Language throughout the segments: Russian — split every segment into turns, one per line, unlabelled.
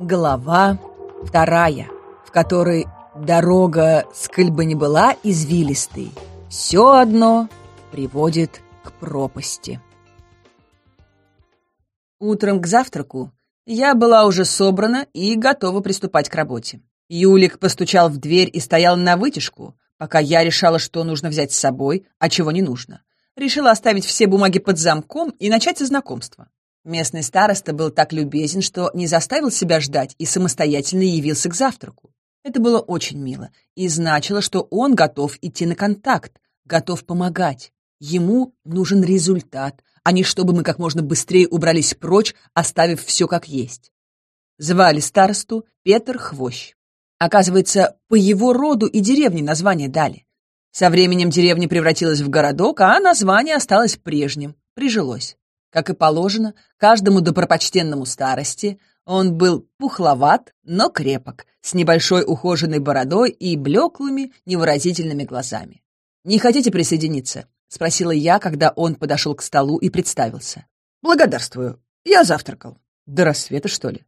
Глава вторая, в которой дорога, сколь бы ни была извилистой, все одно приводит к пропасти. Утром к завтраку я была уже собрана и готова приступать к работе. Юлик постучал в дверь и стоял на вытяжку, пока я решала, что нужно взять с собой, а чего не нужно. Решила оставить все бумаги под замком и начать со знакомства. Местный староста был так любезен, что не заставил себя ждать и самостоятельно явился к завтраку. Это было очень мило и значило, что он готов идти на контакт, готов помогать. Ему нужен результат, а не чтобы мы как можно быстрее убрались прочь, оставив все как есть. Звали старосту Петр Хвощ. Оказывается, по его роду и деревне название дали. Со временем деревня превратилась в городок, а название осталось прежним, прижилось. Как и положено, каждому добропочтенному старости он был пухловат, но крепок, с небольшой ухоженной бородой и блеклыми, невыразительными глазами. «Не хотите присоединиться?» — спросила я, когда он подошел к столу и представился. «Благодарствую. Я завтракал». «До рассвета, что ли?»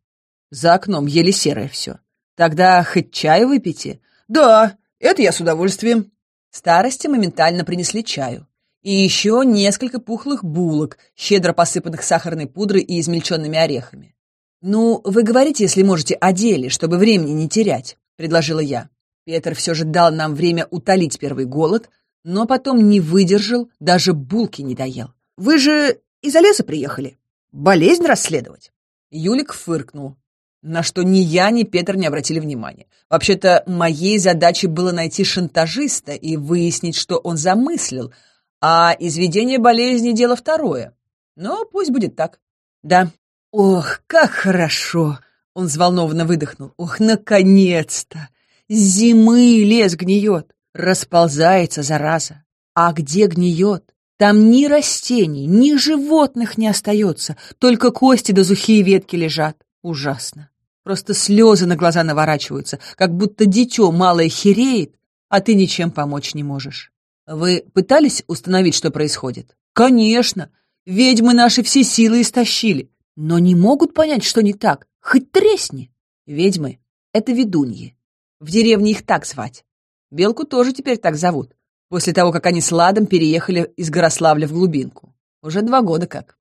«За окном еле серое все. Тогда хоть чаю выпейте?» «Да, это я с удовольствием». Старости моментально принесли чаю и еще несколько пухлых булок, щедро посыпанных сахарной пудрой и измельченными орехами. «Ну, вы говорите, если можете, о деле, чтобы времени не терять», — предложила я. Петр все же дал нам время утолить первый голод, но потом не выдержал, даже булки не доел. «Вы же из-за леса приехали? Болезнь расследовать?» Юлик фыркнул, на что ни я, ни Петр не обратили внимания. Вообще-то, моей задачей было найти шантажиста и выяснить, что он замыслил — а изведение болезни — дело второе. Но пусть будет так. Да. Ох, как хорошо! Он взволнованно выдохнул. Ох, наконец-то! Зимы лес гниет, расползается зараза. А где гниет? Там ни растений, ни животных не остается, только кости да сухие ветки лежат. Ужасно. Просто слезы на глаза наворачиваются, как будто дитё малое хереет, а ты ничем помочь не можешь. Вы пытались установить, что происходит? Конечно. Ведьмы наши все силы истощили, но не могут понять, что не так. Хоть тресни. Ведьмы — это ведуньи. В деревне их так звать. Белку тоже теперь так зовут, после того, как они с Ладом переехали из Горославля в глубинку. Уже два года как.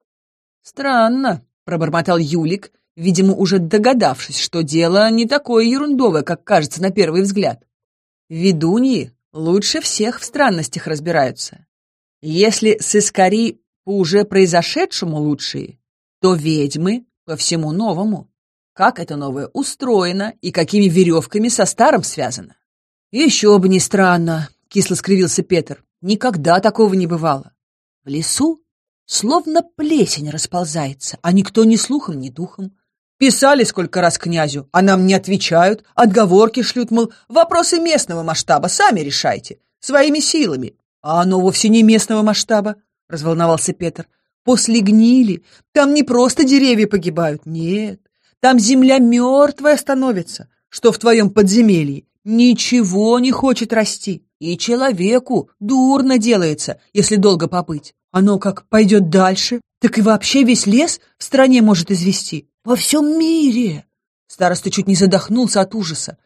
Странно, пробормотал Юлик, видимо, уже догадавшись, что дело не такое ерундовое, как кажется на первый взгляд. Ведуньи лучше всех в странностях разбираются. Если сыскари по уже произошедшему лучшие, то ведьмы по всему новому. Как это новое устроено и какими веревками со старым связано? Еще бы не странно, кисло скривился Петр. Никогда такого не бывало. В лесу словно плесень расползается, а никто ни слухом, ни духом. Писали сколько раз князю, а нам не отвечают, отговорки шлют, мол, вопросы местного масштаба сами решайте, своими силами. А оно вовсе не местного масштаба, разволновался Петр. После гнили там не просто деревья погибают, нет, там земля мертвая становится, что в твоем подземелье ничего не хочет расти. И человеку дурно делается, если долго побыть. Оно как пойдет дальше, так и вообще весь лес в стране может извести. Во всем мире!» Староста чуть не задохнулся от ужаса,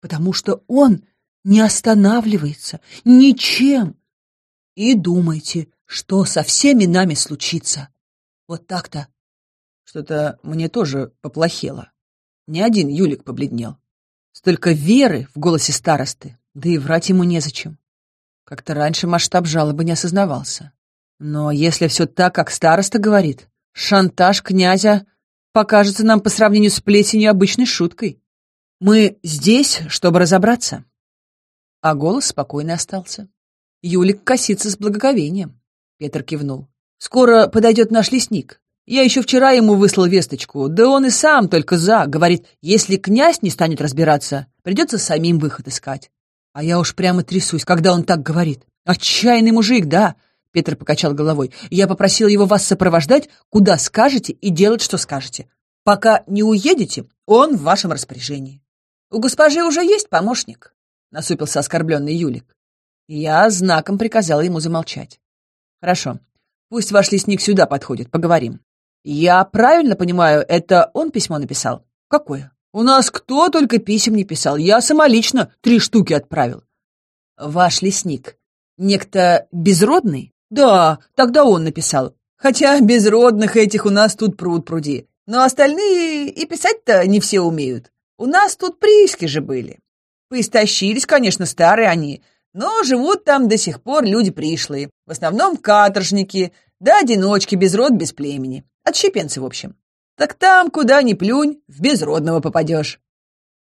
потому что он не останавливается ничем. И думайте, что со всеми нами случится. Вот так-то. Что-то мне тоже поплохело. Ни один Юлик побледнел. Столько веры в голосе старосты, да и врать ему незачем. Как-то раньше масштаб жалобы не осознавался. Но если все так, как староста говорит, шантаж князя покажется нам по сравнению с плесенью обычной шуткой. Мы здесь, чтобы разобраться. А голос спокойно остался. Юлик косится с благоговением. Петр кивнул. Скоро подойдет наш лесник. Я еще вчера ему выслал весточку, да он и сам только за. Говорит, если князь не станет разбираться, придется самим выход искать. А я уж прямо трясусь, когда он так говорит. Отчаянный мужик, да. Петр покачал головой. «Я попросил его вас сопровождать, куда скажете, и делать, что скажете. Пока не уедете, он в вашем распоряжении. У госпожи уже есть помощник», — насупился оскорбленный Юлик. Я знаком приказал ему замолчать. «Хорошо, пусть ваш лесник сюда подходит, поговорим. Я правильно понимаю, это он письмо написал? Какое? У нас кто только писем не писал. Я самолично три штуки отправил. Ваш лесник. Некто безродный? Да, тогда он написал. Хотя безродных этих у нас тут пруд пруди. Но остальные и писать-то не все умеют. У нас тут прииски же были. Поистощились, конечно, старые они, но живут там до сих пор люди пришлые. В основном каторжники, да одиночки, без род, без племени. Отщепенцы, в общем. Так там, куда ни плюнь, в безродного попадешь.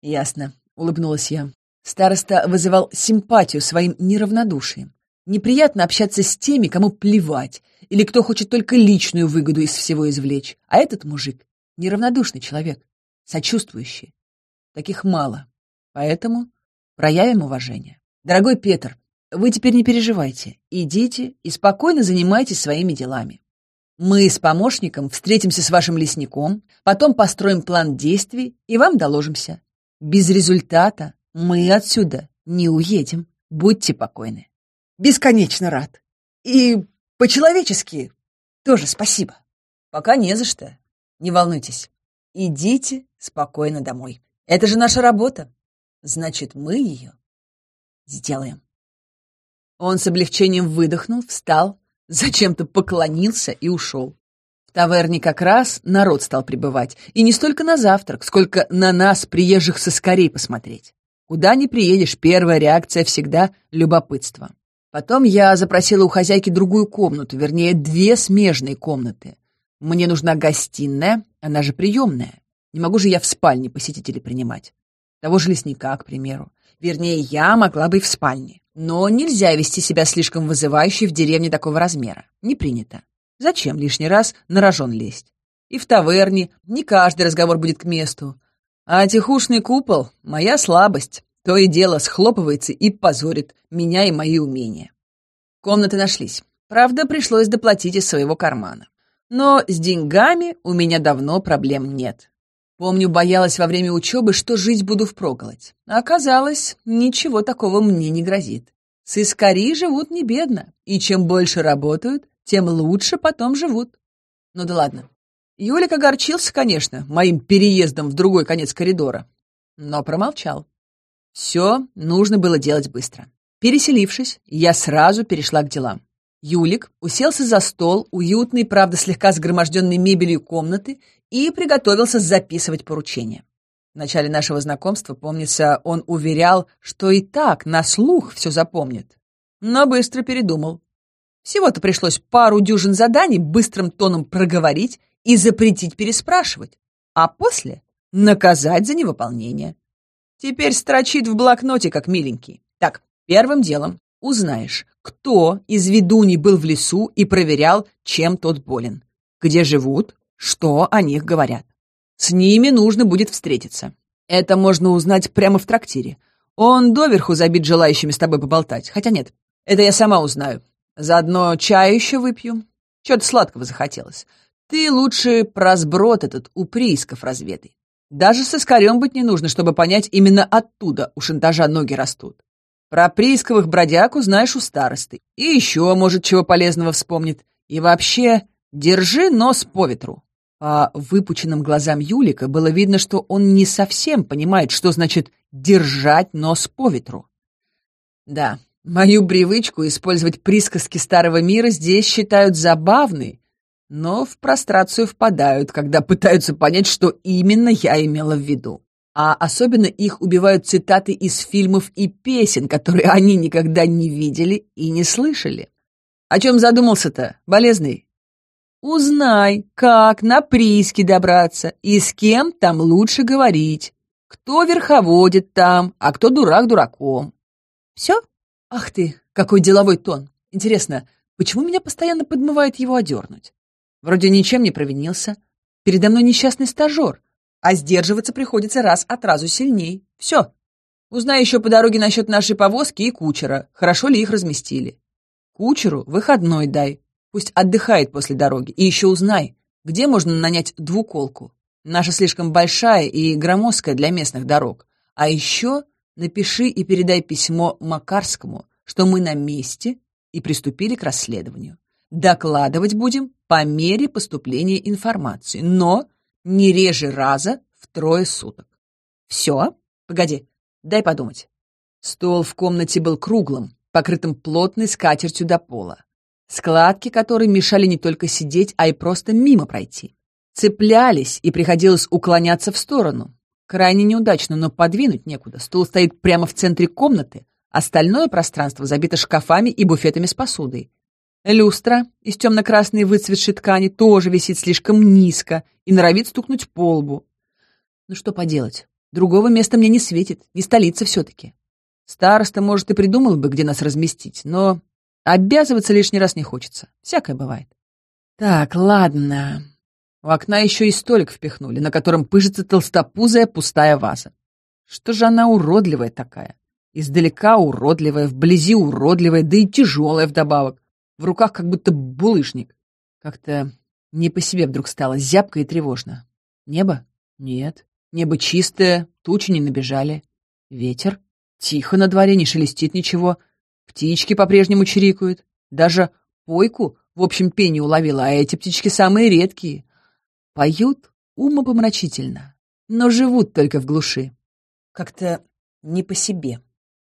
Ясно, улыбнулась я. Староста вызывал симпатию своим неравнодушием. Неприятно общаться с теми, кому плевать, или кто хочет только личную выгоду из всего извлечь. А этот мужик — неравнодушный человек, сочувствующий. Таких мало. Поэтому проявим уважение. Дорогой Петр, вы теперь не переживайте. Идите и спокойно занимайтесь своими делами. Мы с помощником встретимся с вашим лесником, потом построим план действий и вам доложимся. Без результата мы отсюда не уедем. Будьте покойны. Бесконечно рад. И по-человечески тоже спасибо. Пока не за что. Не волнуйтесь. Идите спокойно домой. Это же наша работа. Значит, мы ее сделаем. Он с облегчением выдохнул, встал, зачем-то поклонился и ушел. В таверне как раз народ стал прибывать, и не столько на завтрак, сколько на нас, приезжих со скорей посмотреть. Куда ни приедешь, первая реакция всегда — любопытство. Потом я запросила у хозяйки другую комнату, вернее, две смежные комнаты. Мне нужна гостиная, она же приемная. Не могу же я в спальне посетителей принимать. Того же лесника, к примеру. Вернее, я могла бы и в спальне. Но нельзя вести себя слишком вызывающе в деревне такого размера. Не принято. Зачем лишний раз на рожон лезть? И в таверне не каждый разговор будет к месту. А тихушный купол — моя слабость. То и дело схлопывается и позорит меня и мои умения. Комнаты нашлись. Правда, пришлось доплатить из своего кармана. Но с деньгами у меня давно проблем нет. Помню, боялась во время учебы, что жить буду впроголодь. Оказалось, ничего такого мне не грозит. Сыскари живут не бедно, и чем больше работают, тем лучше потом живут. Ну да ладно. Юлик огорчился, конечно, моим переездом в другой конец коридора, но промолчал. Все нужно было делать быстро. Переселившись, я сразу перешла к делам. Юлик уселся за стол, уютный, правда, слегка сгроможденной мебелью комнаты, и приготовился записывать поручения. В начале нашего знакомства, помнится, он уверял, что и так на слух все запомнит. Но быстро передумал. Всего-то пришлось пару дюжин заданий быстрым тоном проговорить и запретить переспрашивать, а после наказать за невыполнение. Теперь строчит в блокноте, как миленький. Так, первым делом узнаешь, кто из ведуней был в лесу и проверял, чем тот болен, где живут, что о них говорят. С ними нужно будет встретиться. Это можно узнать прямо в трактире. Он доверху забит желающими с тобой поболтать. Хотя нет, это я сама узнаю. Заодно чай еще выпью. Чего-то сладкого захотелось. Ты лучше про сброд этот у приисков разведай. Даже со скорем быть не нужно, чтобы понять, именно оттуда у шантажа ноги растут. Про приисковых бродяг узнаешь у старосты. И еще, может, чего полезного вспомнит. И вообще, держи нос по ветру. По выпученным глазам Юлика было видно, что он не совсем понимает, что значит «держать нос по ветру». Да, мою привычку использовать присказки старого мира здесь считают забавной, но в прострацию впадают, когда пытаются понять, что именно я имела в виду. А особенно их убивают цитаты из фильмов и песен, которые они никогда не видели и не слышали. О чем задумался-то, болезный? Узнай, как на прииски добраться и с кем там лучше говорить. Кто верховодит там, а кто дурак дураком. Все? Ах ты, какой деловой тон. Интересно, почему меня постоянно подмывает его одернуть? Вроде ничем не провинился. Передо мной несчастный стажер, а сдерживаться приходится раз от разу сильней. Все. Узнай еще по дороге насчет нашей повозки и кучера, хорошо ли их разместили. Кучеру выходной дай, Пусть отдыхает после дороги. И еще узнай, где можно нанять двуколку. Наша слишком большая и громоздкая для местных дорог. А еще напиши и передай письмо Макарскому, что мы на месте и приступили к расследованию. Докладывать будем по мере поступления информации, но не реже раза в трое суток. Все? Погоди, дай подумать. Стол в комнате был круглым, покрытым плотной скатертью до пола, складки которой мешали не только сидеть, а и просто мимо пройти. Цеплялись, и приходилось уклоняться в сторону. Крайне неудачно, но подвинуть некуда. Стул стоит прямо в центре комнаты, остальное пространство забито шкафами и буфетами с посудой. Люстра из темно-красной выцветшей ткани тоже висит слишком низко и норовит стукнуть по лбу. Ну что поделать, другого места мне не светит, не столица все-таки. Староста, может, и придумал бы, где нас разместить, но обязываться лишний раз не хочется. Всякое бывает. Так, ладно. У окна еще и столик впихнули, на котором пыжится толстопузая пустая ваза. Что же она уродливая такая? Издалека уродливая, вблизи уродливая, да и тяжелая вдобавок в руках как будто булыжник. Как-то не по себе вдруг стало зябко и тревожно. Небо? Нет. Небо чистое, тучи не набежали. Ветер? Тихо на дворе, не шелестит ничего. Птички по-прежнему чирикают. Даже пойку в общем пении уловила, а эти птички самые редкие. Поют умопомрачительно, но живут только в глуши. Как-то не по себе.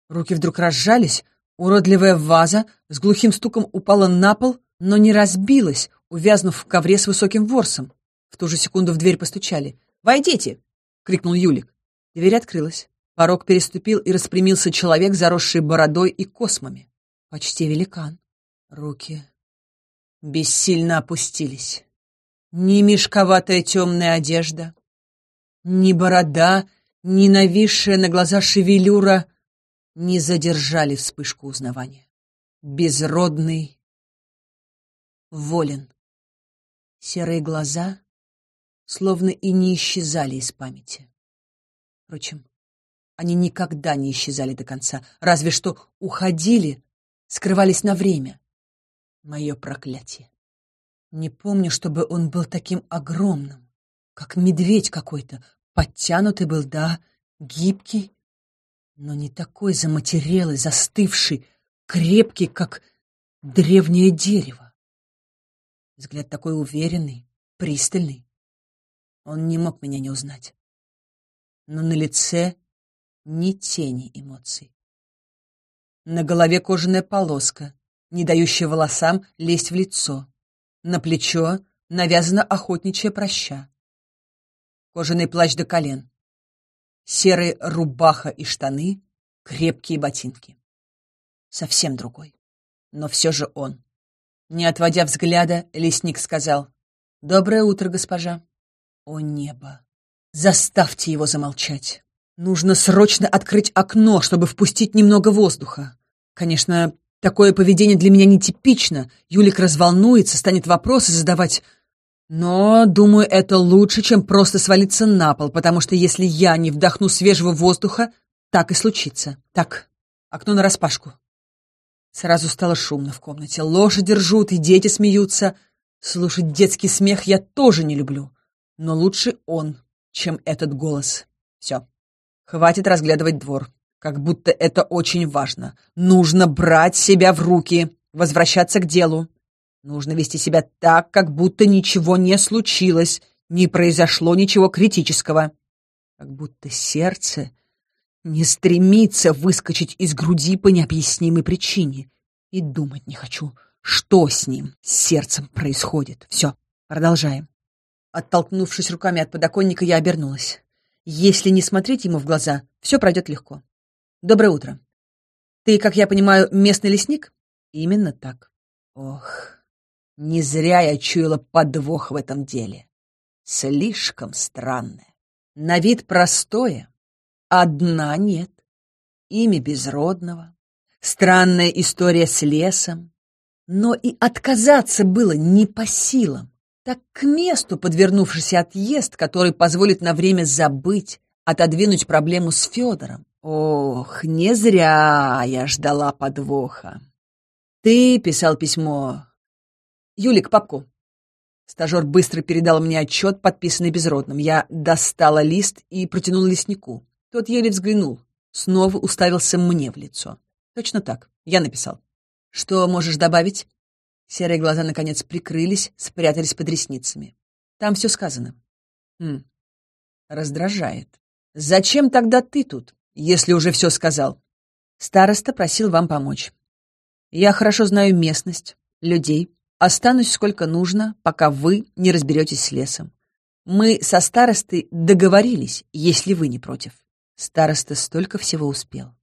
Руки вдруг разжались, Уродливая ваза с глухим стуком упала на пол, но не разбилась, увязнув в ковре с высоким ворсом. В ту же секунду в дверь постучали. «Войдите!» — крикнул Юлик. Дверь открылась. Порог переступил и распрямился человек, заросший бородой и космами. Почти великан. Руки бессильно опустились. Ни мешковатая темная одежда, ни борода, ни нависшая на глаза шевелюра не задержали вспышку узнавания. Безродный, волен. Серые глаза словно и не исчезали из памяти. Впрочем, они никогда не исчезали до конца, разве что уходили, скрывались на время. Мое проклятие. Не помню, чтобы он был таким огромным, как медведь какой-то, подтянутый был, да, гибкий, но не такой заматерелый, застывший, крепкий, как древнее дерево. Взгляд такой уверенный, пристальный. Он не мог меня не узнать. Но на лице ни тени эмоций. На голове кожаная полоска, не дающая волосам лезть в лицо. На плечо навязана охотничья проща. Кожаный плащ до колен серая рубаха и штаны, крепкие ботинки. Совсем другой. Но все же он. Не отводя взгляда, лесник сказал, «Доброе утро, госпожа». О небо! Заставьте его замолчать. Нужно срочно открыть окно, чтобы впустить немного воздуха. Конечно, такое поведение для меня нетипично. Юлик разволнуется, станет вопросы задавать, но, думаю, это лучше, чем просто свалиться на пол, потому что если я не вдохну свежего воздуха, так и случится. Так, окно нараспашку. Сразу стало шумно в комнате. Лошади ржут, и дети смеются. Слушать детский смех я тоже не люблю. Но лучше он, чем этот голос. Все. Хватит разглядывать двор. Как будто это очень важно. Нужно брать себя в руки, возвращаться к делу. Нужно вести себя так, как будто ничего не случилось, не произошло ничего критического. Как будто сердце не стремится выскочить из груди по необъяснимой причине. И думать не хочу, что с ним, с сердцем происходит. Все, продолжаем. Оттолкнувшись руками от подоконника, я обернулась. Если не смотреть ему в глаза, все пройдет легко. Доброе утро. Ты, как я понимаю, местный лесник? Именно так. Ох, не зря я чуяла подвох в этом деле. Слишком странное. На вид простое, одна нет. Имя безродного, странная история с лесом. Но и отказаться было не по силам. Так к месту подвернувшийся отъезд, который позволит на время забыть, отодвинуть проблему с Федором. Ох, не зря я ждала подвоха. Ты писал письмо «Юлик, папку!» Стажер быстро передал мне отчет, подписанный безродным. Я достала лист и протянула леснику. Тот еле взглянул, снова уставился мне в лицо. Точно так, я написал. «Что можешь добавить?» Серые глаза, наконец, прикрылись, спрятались под ресницами. Там все сказано. Хм, раздражает. Зачем тогда ты тут, если уже все сказал? Староста просил вам помочь. Я хорошо знаю местность, людей. Останусь сколько нужно, пока вы не разберетесь с лесом. Мы со старостой договорились, если вы не против. Староста столько всего успел.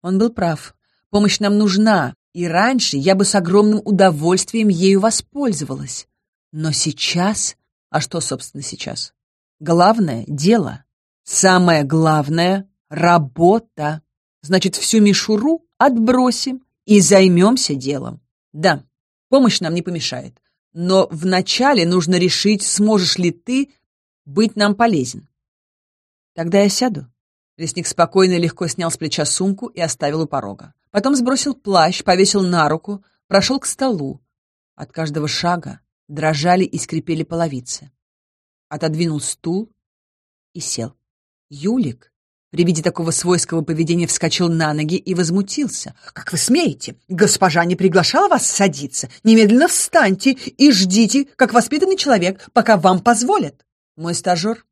Он был прав. Помощь нам нужна, и раньше я бы с огромным удовольствием ею воспользовалась. Но сейчас... А что, собственно, сейчас? Главное — дело. Самое главное — работа. Значит, всю мишуру отбросим и займемся делом. Да, помощь нам не помешает. Но вначале нужно решить, сможешь ли ты быть нам полезен. Тогда я сяду. Лесник спокойно и легко снял с плеча сумку и оставил у порога. Потом сбросил плащ, повесил на руку, прошел к столу. От каждого шага дрожали и скрипели половицы. Отодвинул стул и сел. Юлик при виде такого свойского поведения вскочил на ноги и возмутился. «Как вы смеете? Госпожа не приглашала вас садиться. Немедленно встаньте и ждите, как воспитанный человек, пока вам позволят». Мой стажер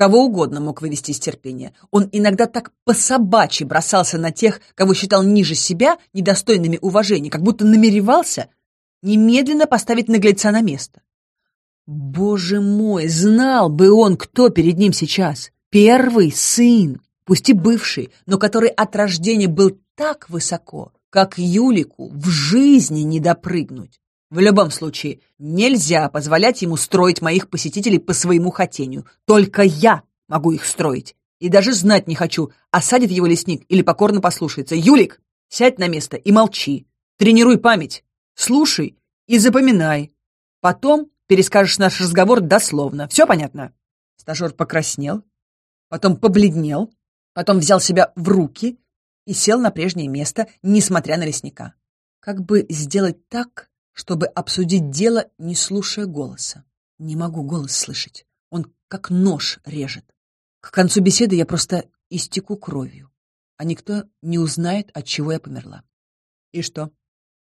кого угодно мог вывести из терпения. Он иногда так по-собачьи бросался на тех, кого считал ниже себя, недостойными уважения, как будто намеревался немедленно поставить наглеца на место. Боже мой, знал бы он, кто перед ним сейчас. Первый сын, пусть и бывший, но который от рождения был так высоко, как Юлику в жизни не допрыгнуть. В любом случае, нельзя позволять ему строить моих посетителей по своему хотению. Только я могу их строить. И даже знать не хочу, осадит его лесник или покорно послушается. Юлик, сядь на место и молчи. Тренируй память. Слушай и запоминай. Потом перескажешь наш разговор дословно. Все понятно?» Стажер покраснел, потом побледнел, потом взял себя в руки и сел на прежнее место, несмотря на лесника. Как бы сделать так, чтобы обсудить дело, не слушая голоса. Не могу голос слышать. Он как нож режет. К концу беседы я просто истеку кровью, а никто не узнает, от чего я померла. И что?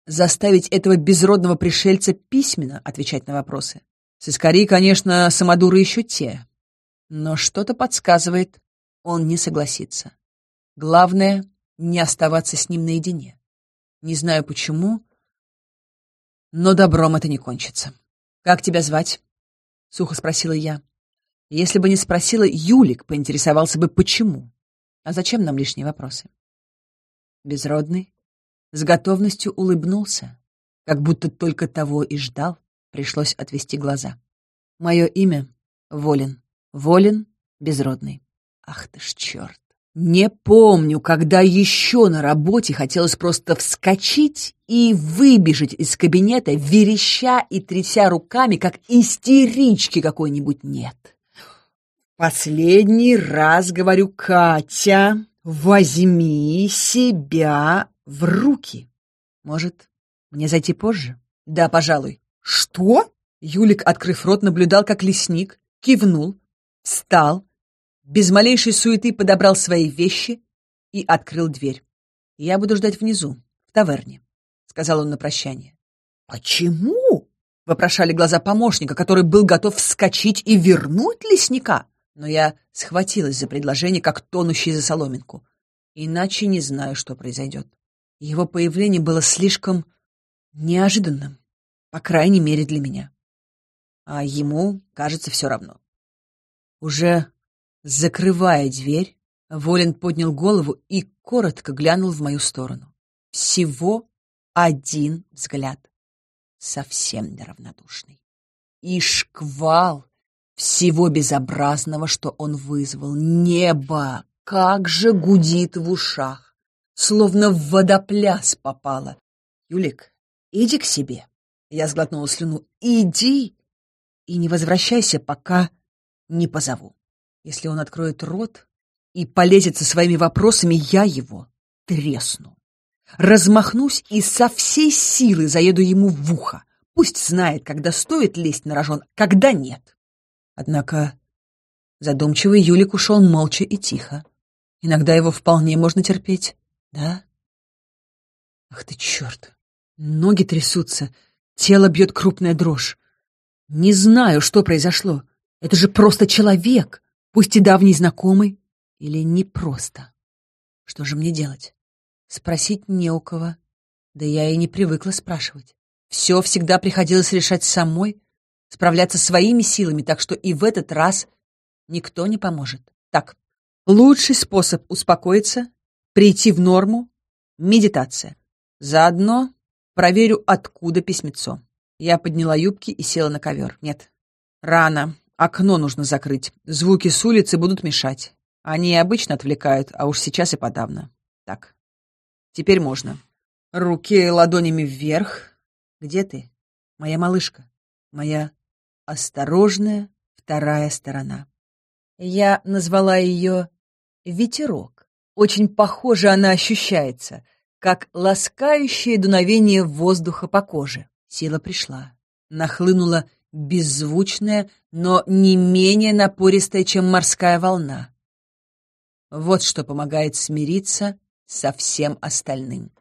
Заставить этого безродного пришельца письменно отвечать на вопросы? Сыскари, конечно, самодуры еще те, но что-то подсказывает, он не согласится. Главное — не оставаться с ним наедине. Не знаю почему, но добром это не кончится. «Как тебя звать?» — сухо спросила я. Если бы не спросила, Юлик поинтересовался бы, почему. А зачем нам лишние вопросы? Безродный с готовностью улыбнулся, как будто только того и ждал, пришлось отвести глаза. Мое имя — Волин. Волин — Безродный. Ах ты ж черт! Не помню, когда еще на работе хотелось просто вскочить и выбежать из кабинета, вереща и тряся руками, как истерички какой-нибудь нет. Последний раз говорю, Катя, возьми себя в руки. Может, мне зайти позже? Да, пожалуй. Что? Юлик, открыв рот, наблюдал, как лесник, кивнул, встал, без малейшей суеты подобрал свои вещи и открыл дверь. «Я буду ждать внизу, в таверне», — сказал он на прощание. «Почему?» — вопрошали глаза помощника, который был готов вскочить и вернуть лесника. Но я схватилась за предложение, как тонущий за соломинку. Иначе не знаю, что произойдет. Его появление было слишком неожиданным, по крайней мере для меня. А ему, кажется, все равно. Уже Закрывая дверь, Волин поднял голову и коротко глянул в мою сторону. Всего один взгляд, совсем неравнодушный. И шквал всего безобразного, что он вызвал. Небо как же гудит в ушах, словно в водопляс попало. Юлик, иди к себе. Я сглотнула слюну. Иди и не возвращайся, пока не позову. Если он откроет рот и полезет со своими вопросами, я его тресну. Размахнусь и со всей силы заеду ему в ухо. Пусть знает, когда стоит лезть на рожон, когда нет. Однако задумчивый Юлик ушел молча и тихо. Иногда его вполне можно терпеть, да? Ах ты черт! Ноги трясутся, тело бьет крупная дрожь. Не знаю, что произошло. Это же просто человек пусть и давний знакомый, Или не просто? Что же мне делать? Спросить не у кого. Да я и не привыкла спрашивать. Все всегда приходилось решать самой, справляться своими силами, так что и в этот раз никто не поможет. Так, лучший способ успокоиться, прийти в норму — медитация. Заодно проверю, откуда письмецо. Я подняла юбки и села на ковер. Нет, рано. Окно нужно закрыть. Звуки с улицы будут мешать. Они обычно отвлекают, а уж сейчас и подавно. Так, теперь можно. Руки ладонями вверх. Где ты, моя малышка? Моя осторожная вторая сторона. Я назвала ее «Ветерок». Очень похоже она ощущается, как ласкающее дуновение воздуха по коже. Сила пришла. Нахлынула беззвучная, но не менее напористая, чем морская волна. Вот что помогает смириться со всем остальным.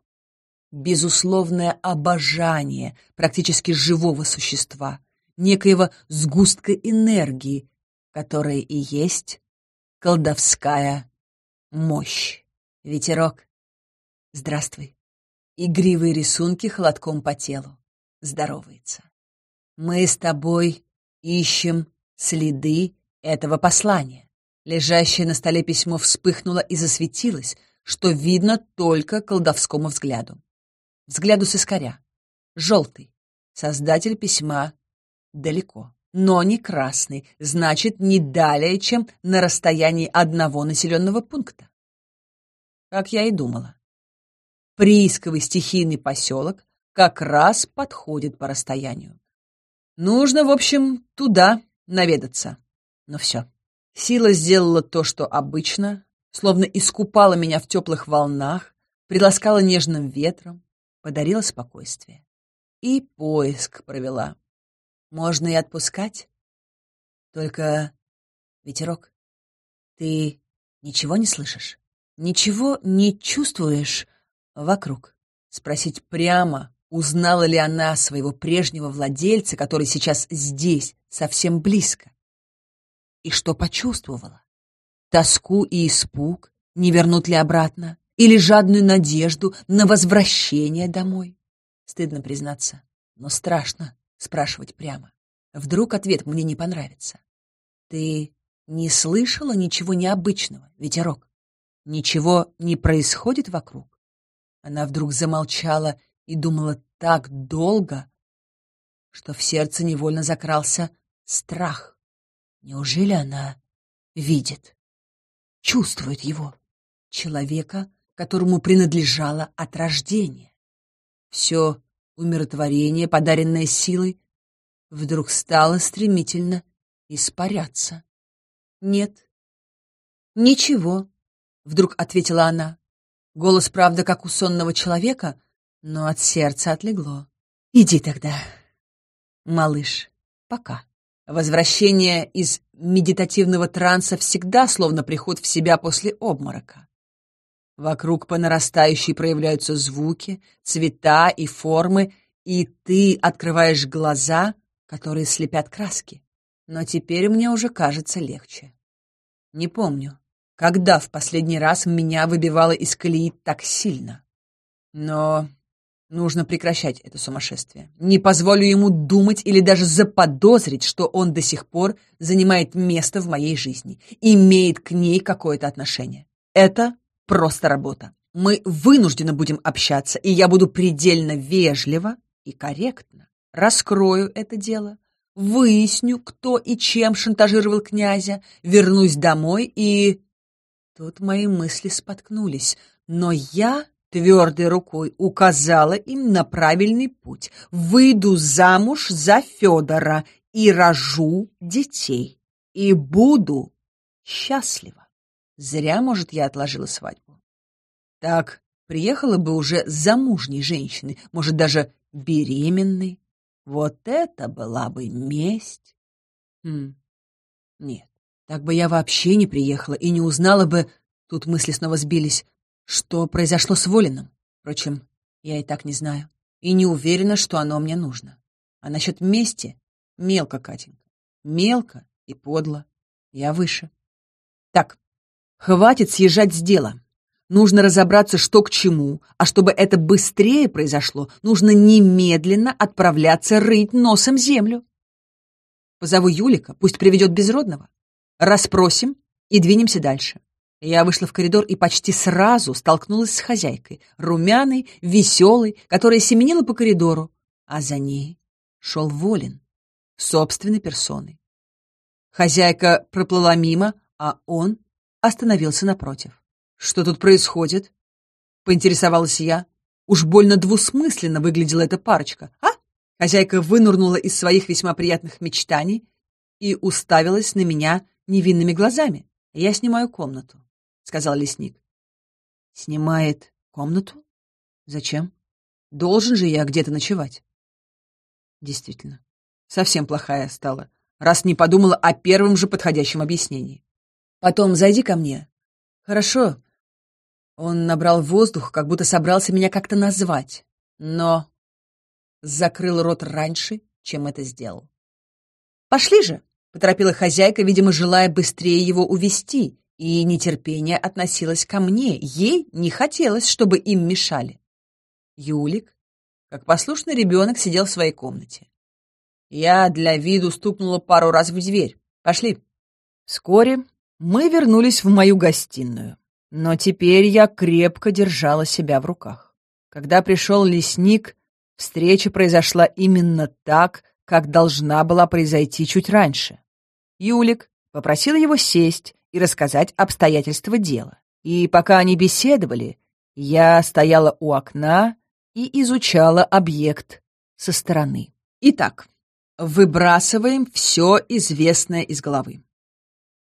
Безусловное обожание практически живого существа, некоего сгустка энергии, которая и есть колдовская мощь. Ветерок, здравствуй. Игривые рисунки холодком по телу. Здоровается. Мы с тобой ищем следы этого послания. Лежащее на столе письмо вспыхнуло и засветилось, что видно только колдовскому взгляду. Взгляду с искоря. Желтый. Создатель письма далеко. Но не красный, значит, не далее, чем на расстоянии одного населенного пункта. Как я и думала. Приисковый стихийный поселок как раз подходит по расстоянию. Нужно, в общем, туда наведаться. Но все. Сила сделала то, что обычно, словно искупала меня в теплых волнах, приласкала нежным ветром, подарила спокойствие. И поиск провела. Можно и отпускать. Только, ветерок, ты ничего не слышишь? Ничего не чувствуешь вокруг? Спросить прямо, узнала ли она своего прежнего владельца, который сейчас здесь, совсем близко. И что почувствовала? Тоску и испуг, не вернут ли обратно? Или жадную надежду на возвращение домой? Стыдно признаться, но страшно спрашивать прямо. Вдруг ответ мне не понравится. Ты не слышала ничего необычного, ветерок? Ничего не происходит вокруг? Она вдруг замолчала и думала так долго, что в сердце невольно закрался страх. Неужели она видит, чувствует его, человека, которому принадлежало от рождения? Все умиротворение, подаренное силой, вдруг стало стремительно испаряться. «Нет, ничего», — вдруг ответила она. Голос, правда, как у сонного человека, но от сердца отлегло. «Иди тогда, малыш, пока». Возвращение из медитативного транса всегда словно приход в себя после обморока. Вокруг по нарастающей проявляются звуки, цвета и формы, и ты открываешь глаза, которые слепят краски. Но теперь мне уже кажется легче. Не помню, когда в последний раз меня выбивало из колеи так сильно. Но нужно прекращать это сумасшествие. Не позволю ему думать или даже заподозрить, что он до сих пор занимает место в моей жизни, имеет к ней какое-то отношение. Это просто работа. Мы вынуждены будем общаться, и я буду предельно вежливо и корректно. Раскрою это дело, выясню, кто и чем шантажировал князя, вернусь домой и... Тут мои мысли споткнулись, но я твердой рукой указала им на правильный путь. Выйду замуж за Федора и рожу детей. И буду счастлива. Зря, может, я отложила свадьбу. Так, приехала бы уже замужней женщины, может, даже беременной. Вот это была бы месть. Хм, нет, так бы я вообще не приехала и не узнала бы, тут мысли снова сбились, что произошло с Волиным. Впрочем, я и так не знаю. И не уверена, что оно мне нужно. А насчет мести — мелко, Катенька. Мелко и подло. Я выше. Так, Хватит съезжать с дела. Нужно разобраться, что к чему, а чтобы это быстрее произошло, нужно немедленно отправляться рыть носом землю. Позову Юлика, пусть приведет безродного. Расспросим и двинемся дальше. Я вышла в коридор и почти сразу столкнулась с хозяйкой, румяной, веселой, которая семенила по коридору, а за ней шел Волин, собственной персоной. Хозяйка проплыла мимо, а он остановился напротив. «Что тут происходит?» — поинтересовалась я. Уж больно двусмысленно выглядела эта парочка. «А?» Хозяйка вынурнула из своих весьма приятных мечтаний и уставилась на меня невинными глазами. «Я снимаю комнату», — сказал лесник. «Снимает комнату? Зачем? Должен же я где-то ночевать». Действительно, совсем плохая стала, раз не подумала о первом же подходящем объяснении. Потом зайди ко мне. Хорошо. Он набрал воздух, как будто собрался меня как-то назвать, но закрыл рот раньше, чем это сделал. «Пошли же!» — поторопила хозяйка, видимо, желая быстрее его увести, и нетерпение относилось ко мне. Ей не хотелось, чтобы им мешали. Юлик, как послушный ребенок, сидел в своей комнате. Я для виду стукнула пару раз в дверь. «Пошли!» Вскоре мы вернулись в мою гостиную, но теперь я крепко держала себя в руках. Когда пришел лесник, встреча произошла именно так, как должна была произойти чуть раньше. Юлик попросил его сесть и рассказать обстоятельства дела. И пока они беседовали, я стояла у окна и изучала объект со стороны. Итак, выбрасываем все известное из головы.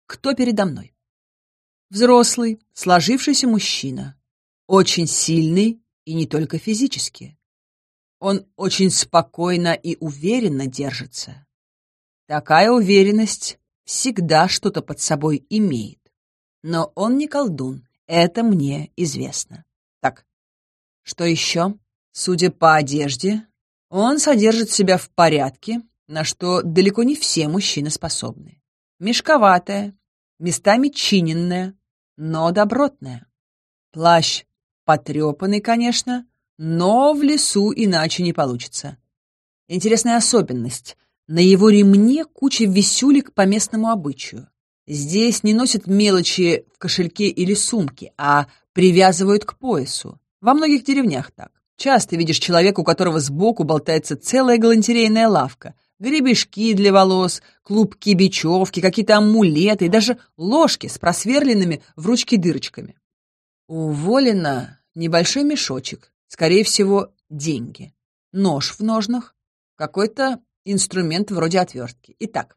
Кто передо мной? Взрослый, сложившийся мужчина. Очень сильный и не только физически. Он очень спокойно и уверенно держится. Такая уверенность всегда что-то под собой имеет. Но он не колдун, это мне известно. Так, что еще? Судя по одежде, он содержит себя в порядке, на что далеко не все мужчины способны. Мешковатая, местами чиненная, но добротная. Плащ потрепанный, конечно, но в лесу иначе не получится. Интересная особенность. На его ремне куча висюлек по местному обычаю. Здесь не носят мелочи в кошельке или сумке, а привязывают к поясу. Во многих деревнях так. Часто видишь человека, у которого сбоку болтается целая галантерейная лавка, гребешки для волос, клубки бечевки, какие-то амулеты и даже ложки с просверленными в ручки дырочками. У Волина небольшой мешочек, скорее всего, деньги. Нож в ножнах, какой-то инструмент вроде отвертки. Итак,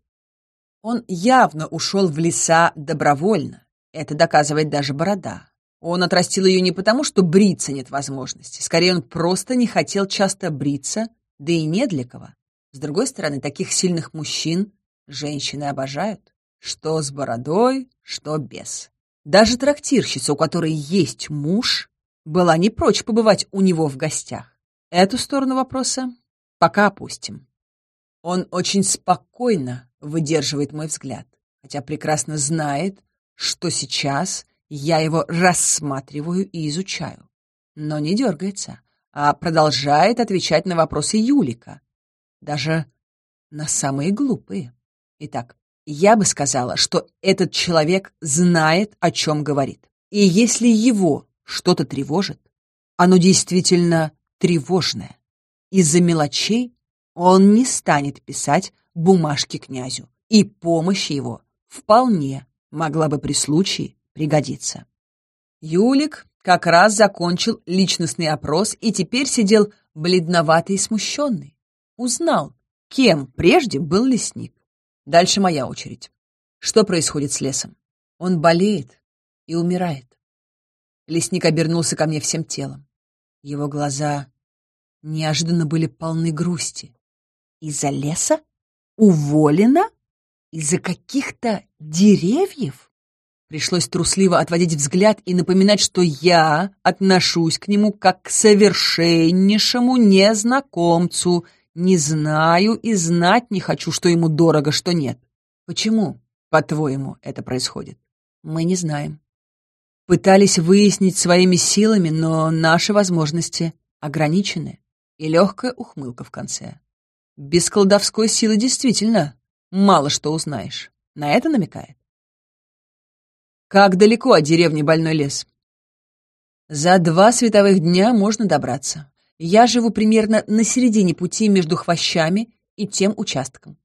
он явно ушел в леса добровольно. Это доказывает даже борода. Он отрастил ее не потому, что бриться нет возможности. Скорее, он просто не хотел часто бриться, да и не для кого. С другой стороны, таких сильных мужчин женщины обожают. Что с бородой, что без. Даже трактирщица, у которой есть муж, была не прочь побывать у него в гостях. Эту сторону вопроса пока опустим. Он очень спокойно выдерживает мой взгляд, хотя прекрасно знает, что сейчас я его рассматриваю и изучаю. Но не дергается, а продолжает отвечать на вопросы Юлика, даже на самые глупые. Итак, я бы сказала, что этот человек знает, о чем говорит. И если его что-то тревожит, оно действительно тревожное. Из-за мелочей он не станет писать бумажки князю, и помощь его вполне могла бы при случае пригодиться. Юлик как раз закончил личностный опрос и теперь сидел бледноватый и смущенный узнал, кем прежде был лесник. Дальше моя очередь. Что происходит с лесом? Он болеет и умирает. Лесник обернулся ко мне всем телом. Его глаза неожиданно были полны грусти. Из-за леса? Уволена? Из-за каких-то деревьев? Пришлось трусливо отводить взгляд и напоминать, что я отношусь к нему как к совершеннейшему незнакомцу, не знаю и знать не хочу, что ему дорого, что нет. Почему, по-твоему, это происходит? Мы не знаем. Пытались выяснить своими силами, но наши возможности ограничены. И легкая ухмылка в конце. Без колдовской силы действительно мало что узнаешь. На это намекает. Как далеко от деревни Больной лес? За два световых дня можно добраться. Я живу примерно на середине пути между хвощами и тем участком.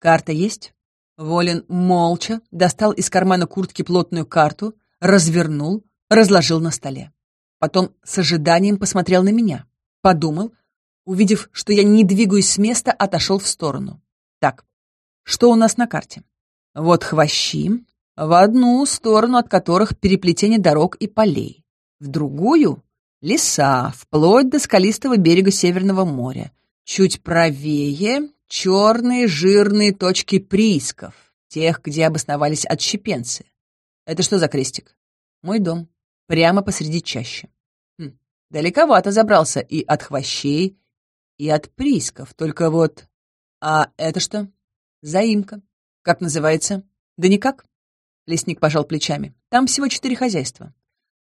Карта есть? Волин молча достал из кармана куртки плотную карту, развернул, разложил на столе. Потом с ожиданием посмотрел на меня. Подумал, увидев, что я не двигаюсь с места, отошел в сторону. Так, что у нас на карте? Вот хвощи, в одну сторону от которых переплетение дорог и полей в другую — леса, вплоть до скалистого берега Северного моря. Чуть правее — черные жирные точки приисков, тех, где обосновались отщепенцы. Это что за крестик? Мой дом. Прямо посреди чащи. Хм, далековато забрался и от хвощей, и от приисков. Только вот... А это что? Заимка. Как называется? Да никак. Лесник пожал плечами. Там всего четыре хозяйства.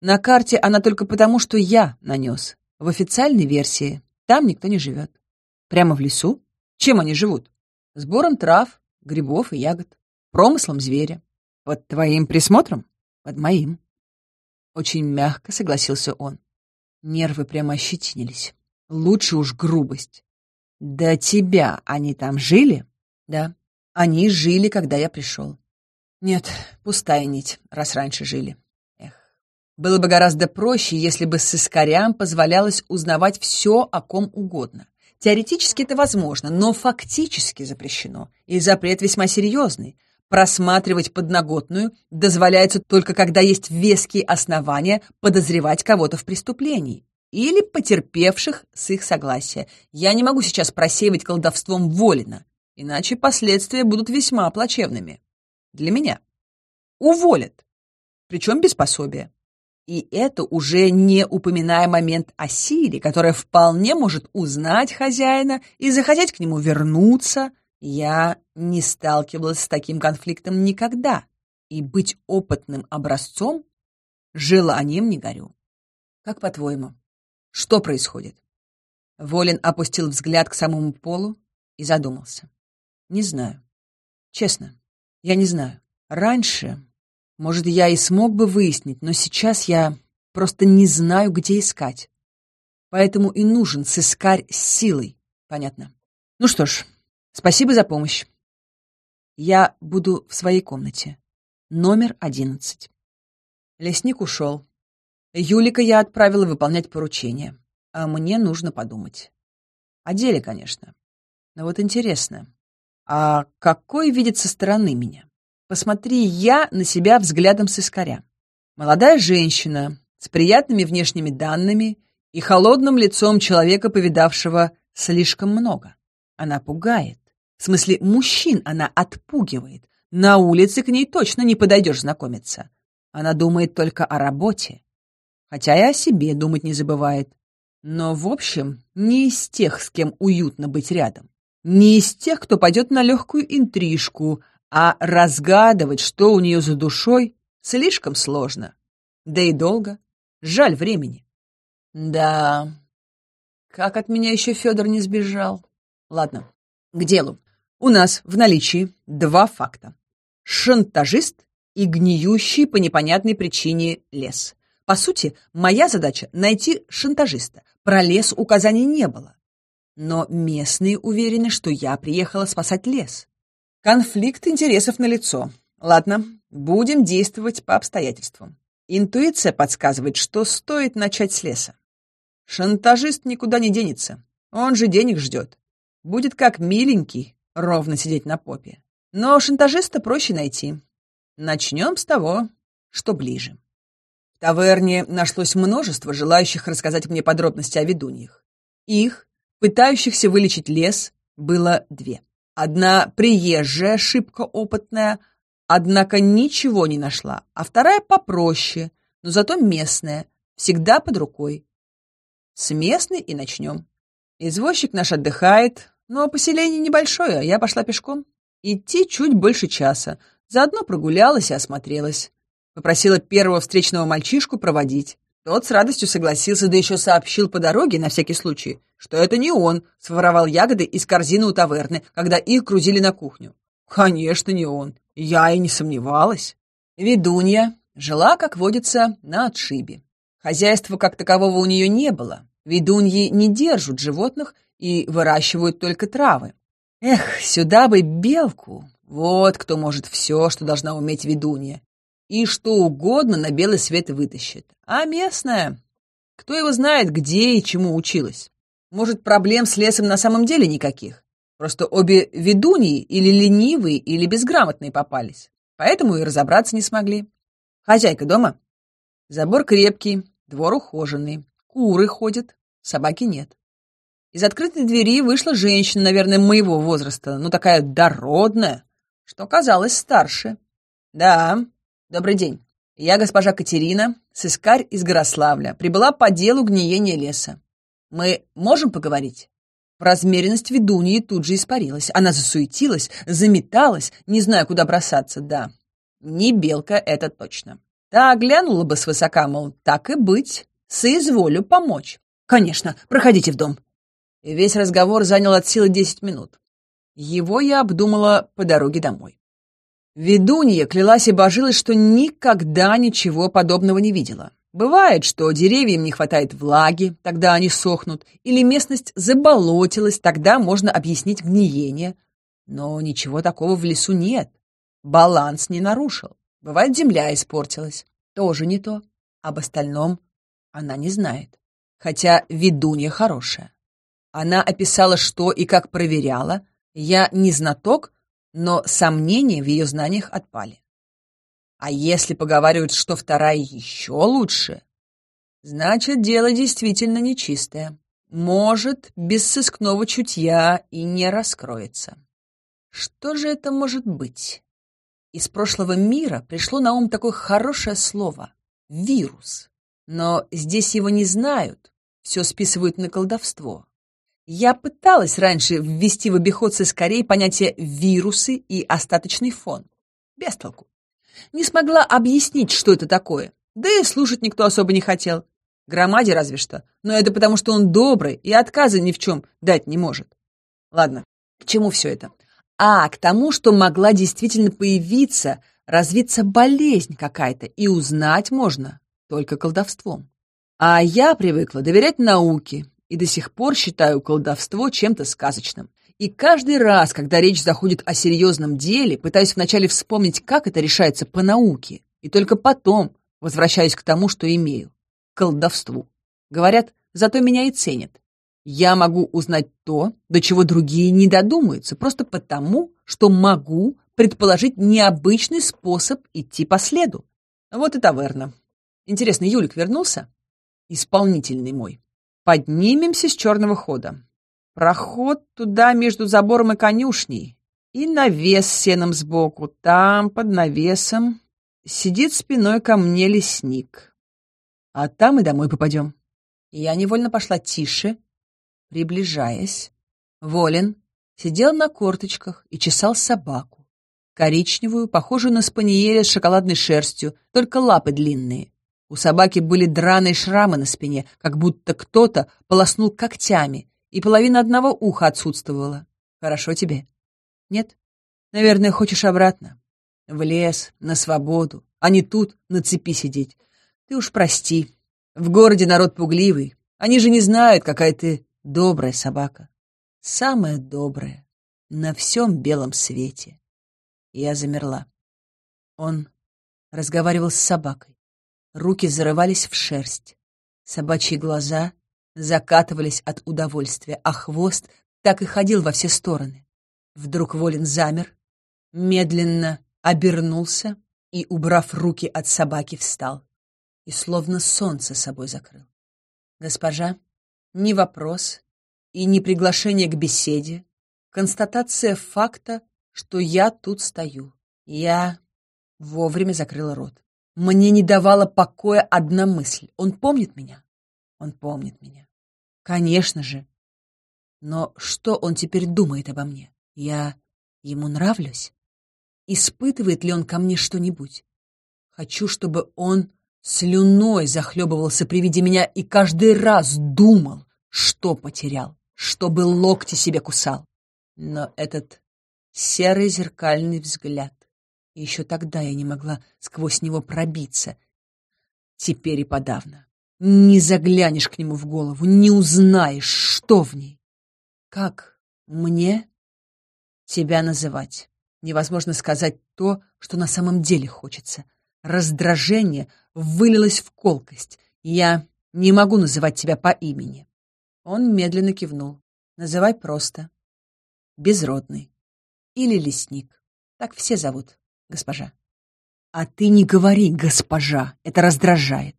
На карте она только потому, что я нанес. В официальной версии там никто не живет. Прямо в лесу? Чем они живут? Сбором трав, грибов и ягод. Промыслом зверя. Под твоим присмотром? Под моим. Очень мягко согласился он. Нервы прямо ощетинились. Лучше уж грубость. До тебя они там жили? Да. Они жили, когда я пришел. Нет, пустая нить, раз раньше жили. Было бы гораздо проще, если бы сыскарям позволялось узнавать все о ком угодно. Теоретически это возможно, но фактически запрещено. И запрет весьма серьезный. Просматривать подноготную дозволяется только когда есть веские основания подозревать кого-то в преступлении или потерпевших с их согласия. Я не могу сейчас просеивать колдовством Волина, иначе последствия будут весьма плачевными. Для меня. Уволят. Причем без пособия. И это уже не упоминая момент о Сире, которая вполне может узнать хозяина и захотеть к нему вернуться. Я не сталкивалась с таким конфликтом никогда, и быть опытным образцом желанием не горю. Как по-твоему, что происходит? Волин опустил взгляд к самому полу и задумался. Не знаю. Честно, я не знаю. Раньше может, я и смог бы выяснить, но сейчас я просто не знаю, где искать. Поэтому и нужен сыскарь с силой. Понятно. Ну что ж, спасибо за помощь. Я буду в своей комнате. Номер одиннадцать. Лесник ушел. Юлика я отправила выполнять поручение. А мне нужно подумать. О деле, конечно. Но вот интересно, а какой видит со стороны меня? Посмотри я на себя взглядом с искоря. Молодая женщина с приятными внешними данными и холодным лицом человека, повидавшего слишком много. Она пугает. В смысле, мужчин она отпугивает. На улице к ней точно не подойдешь знакомиться. Она думает только о работе. Хотя и о себе думать не забывает. Но, в общем, не из тех, с кем уютно быть рядом. Не из тех, кто пойдет на легкую интрижку, а разгадывать, что у нее за душой, слишком сложно. Да и долго. Жаль времени. Да, как от меня еще Федор не сбежал. Ладно, к делу. У нас в наличии два факта. Шантажист и гниющий по непонятной причине лес. По сути, моя задача — найти шантажиста. Про лес указаний не было. Но местные уверены, что я приехала спасать лес. Конфликт интересов на лицо. Ладно, будем действовать по обстоятельствам. Интуиция подсказывает, что стоит начать с леса. Шантажист никуда не денется. Он же денег ждет. Будет как миленький, ровно сидеть на попе. Но шантажиста проще найти. Начнем с того, что ближе. Таверне нашлось множество желающих рассказать мне подробности о ведуньях. Их, пытающихся вылечить лес, было две. Одна приезжая, шибко опытная, однако ничего не нашла, а вторая попроще, но зато местная, всегда под рукой. С местной и начнем. Извозчик наш отдыхает, но поселение небольшое, а я пошла пешком. Идти чуть больше часа, заодно прогулялась и осмотрелась. Попросила первого встречного мальчишку проводить. Тот с радостью согласился, да еще сообщил по дороге, на всякий случай, что это не он своровал ягоды из корзины у таверны, когда их грузили на кухню. Конечно, не он. Я и не сомневалась. Ведунья жила, как водится, на отшибе. Хозяйства как такового у нее не было. Ведуньи не держат животных и выращивают только травы. Эх, сюда бы белку. Вот кто может все, что должна уметь ведунья. И что угодно на белый свет вытащит. А местная? Кто его знает, где и чему училась? Может, проблем с лесом на самом деле никаких? Просто обе ведуньи или ленивые, или безграмотные попались. Поэтому и разобраться не смогли. Хозяйка дома? Забор крепкий, двор ухоженный, куры ходят, собаки нет. Из открытой двери вышла женщина, наверное, моего возраста, но такая дородная, что казалась старше. Да, добрый день. Я госпожа Катерина, сыскарь из Горославля, прибыла по делу гниения леса. Мы можем поговорить? Размеренность ведуньи тут же испарилась. Она засуетилась, заметалась, не зная, куда бросаться. Да, не белка, это точно. Та глянула бы свысока, мол, так и быть, соизволю помочь. Конечно, проходите в дом. И весь разговор занял от силы десять минут. Его я обдумала по дороге домой. Ведунья клялась и божилась, что никогда ничего подобного не видела. Бывает, что деревьям не хватает влаги, тогда они сохнут, или местность заболотилась, тогда можно объяснить гниение. Но ничего такого в лесу нет. Баланс не нарушил. Бывает, земля испортилась. Тоже не то. Об остальном она не знает. Хотя ведунья хорошая. Она описала, что и как проверяла. Я не знаток, но сомнения в ее знаниях отпали. А если поговаривают, что вторая еще лучше, значит, дело действительно нечистое. Может, без сыскного чутья и не раскроется. Что же это может быть? Из прошлого мира пришло на ум такое хорошее слово — вирус. Но здесь его не знают, все списывают на колдовство. Я пыталась раньше ввести в обиход скорее понятие «вирусы» и «остаточный фон». Без толку. Не смогла объяснить, что это такое. Да и слушать никто особо не хотел. Громаде разве что. Но это потому, что он добрый и отказа ни в чем дать не может. Ладно, к чему все это? А, к тому, что могла действительно появиться, развиться болезнь какая-то, и узнать можно только колдовством. А я привыкла доверять науке и до сих пор считаю колдовство чем-то сказочным. И каждый раз, когда речь заходит о серьезном деле, пытаюсь вначале вспомнить, как это решается по науке, и только потом возвращаюсь к тому, что имею — колдовству. Говорят, зато меня и ценят. Я могу узнать то, до чего другие не додумаются, просто потому, что могу предположить необычный способ идти по следу. Вот и таверна. Интересно, Юлик вернулся? Исполнительный мой. Поднимемся с черного хода. Проход туда между забором и конюшней. И навес сеном сбоку. Там, под навесом, сидит спиной ко мне лесник. А там и домой попадем. Я невольно пошла тише, приближаясь. Волин сидел на корточках и чесал собаку. Коричневую, похожую на спаниеля с шоколадной шерстью, только лапы длинные. У собаки были драные шрамы на спине, как будто кто-то полоснул когтями, и половина одного уха отсутствовала. Хорошо тебе? Нет? Наверное, хочешь обратно. В лес, на свободу, а не тут на цепи сидеть. Ты уж прости. В городе народ пугливый. Они же не знают, какая ты добрая собака. Самая добрая на всем белом свете. Я замерла. Он разговаривал с собакой. Руки зарывались в шерсть. Собачьи глаза закатывались от удовольствия, а хвост так и ходил во все стороны. Вдруг Волин замер, медленно обернулся и, убрав руки от собаки, встал и словно солнце собой закрыл. Госпожа, ни вопрос и ни приглашение к беседе, констатация факта, что я тут стою. Я вовремя закрыла рот. Мне не давала покоя одна мысль. Он помнит меня? Он помнит меня. Конечно же. Но что он теперь думает обо мне? Я ему нравлюсь? Испытывает ли он ко мне что-нибудь? Хочу, чтобы он слюной захлебывался при виде меня и каждый раз думал, что потерял, чтобы локти себе кусал. Но этот серый зеркальный взгляд, еще тогда я не могла сквозь него пробиться. Теперь и подавно. Не заглянешь к нему в голову, не узнаешь, что в ней. Как мне тебя называть? Невозможно сказать то, что на самом деле хочется. Раздражение вылилось в колкость. Я не могу называть тебя по имени. Он медленно кивнул. Называй просто. Безродный. Или лесник. Так все зовут, госпожа. А ты не говори, госпожа, это раздражает.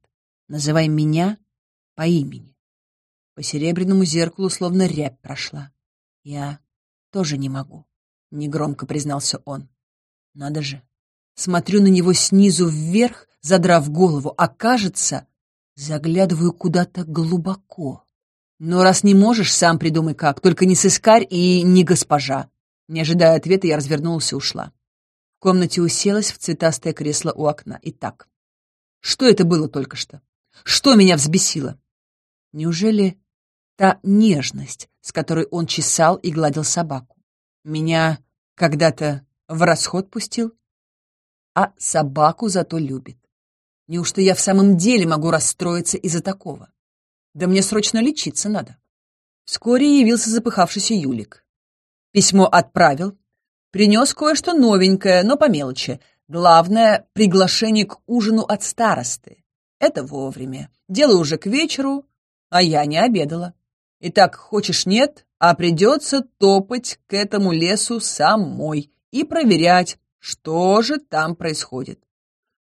Называй меня по имени. По серебряному зеркалу словно рябь прошла. Я тоже не могу негромко признался он. Надо же. Смотрю на него снизу вверх, задрав голову, а кажется, заглядываю куда-то глубоко. Но раз не можешь, сам придумай как, только не сыскарь и не госпожа. Не ожидая ответа, я развернулась и ушла. Комнате уселась в цветастое кресло у окна. Итак, что это было только что? Что меня взбесило? Неужели та нежность, с которой он чесал и гладил собаку? Меня когда-то в расход пустил, а собаку зато любит. Неужто я в самом деле могу расстроиться из-за такого? Да мне срочно лечиться надо. Вскоре явился запыхавшийся Юлик. Письмо отправил, принес кое-что новенькое, но по мелочи. Главное — приглашение к ужину от старосты. Это вовремя. Дело уже к вечеру, а я не обедала. Итак, хочешь нет, а придется топать к этому лесу самой и проверять, что же там происходит.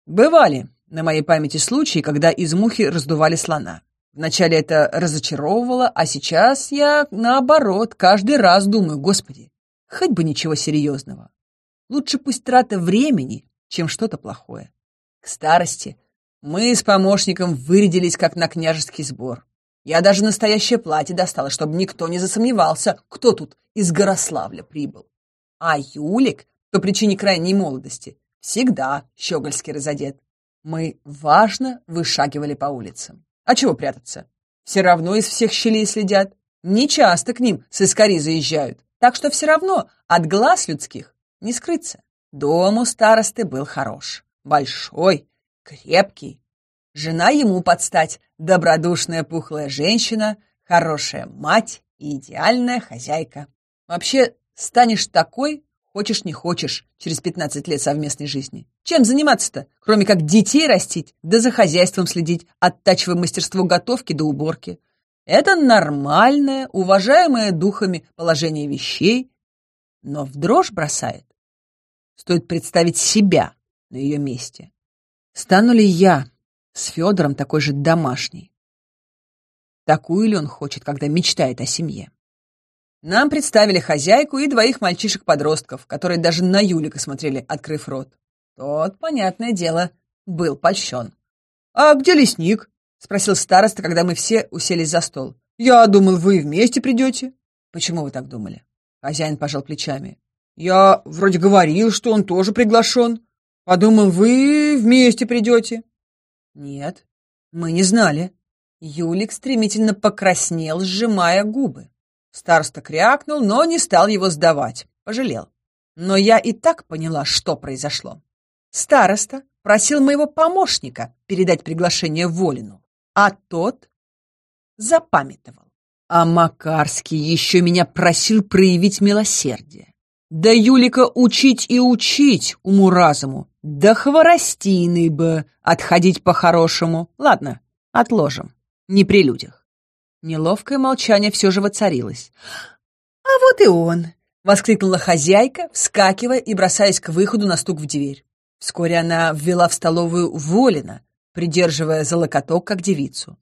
Бывали на моей памяти случаи, когда из мухи раздували слона. Вначале это разочаровывало, а сейчас я, наоборот, каждый раз думаю, господи, хоть бы ничего серьезного. Лучше пусть трата времени, чем что-то плохое. К старости мы с помощником вырядились, как на княжеский сбор. Я даже настоящее платье достала, чтобы никто не засомневался, кто тут из Горославля прибыл. А Юлик, по причине крайней молодости, всегда щегольски разодет. Мы, важно, вышагивали по улицам. А чего прятаться? Все равно из всех щелей следят. Не часто к ним с искори заезжают. Так что все равно от глаз людских не скрыться. Дом у старосты был хорош. Большой, крепкий, Жена ему подстать, добродушная пухлая женщина, хорошая мать и идеальная хозяйка. Вообще, станешь такой, хочешь не хочешь, через 15 лет совместной жизни. Чем заниматься-то, кроме как детей растить, да за хозяйством следить, оттачивая мастерство готовки до уборки? Это нормальное, уважаемое духами положение вещей, но в дрожь бросает. Стоит представить себя на ее месте. Стану ли я с Федором такой же домашний. Такую ли он хочет, когда мечтает о семье? Нам представили хозяйку и двоих мальчишек-подростков, которые даже на Юлика смотрели, открыв рот. Тот, понятное дело, был польщен. «А где лесник?» — спросил староста, когда мы все уселись за стол. «Я думал, вы вместе придете». «Почему вы так думали?» Хозяин пожал плечами. «Я вроде говорил, что он тоже приглашен. Подумал, вы вместе придете». «Нет, мы не знали». Юлик стремительно покраснел, сжимая губы. Староста крякнул, но не стал его сдавать. Пожалел. Но я и так поняла, что произошло. Староста просил моего помощника передать приглашение Волину, а тот запамятовал. А Макарский еще меня просил проявить милосердие. Да Юлика учить и учить уму-разуму. Да хворостиной бы отходить по-хорошему. Ладно, отложим. Не при людях. Неловкое молчание все же воцарилось. «А вот и он!» — воскликнула хозяйка, вскакивая и бросаясь к выходу на стук в дверь. Вскоре она ввела в столовую Волина, придерживая за локоток, как девицу.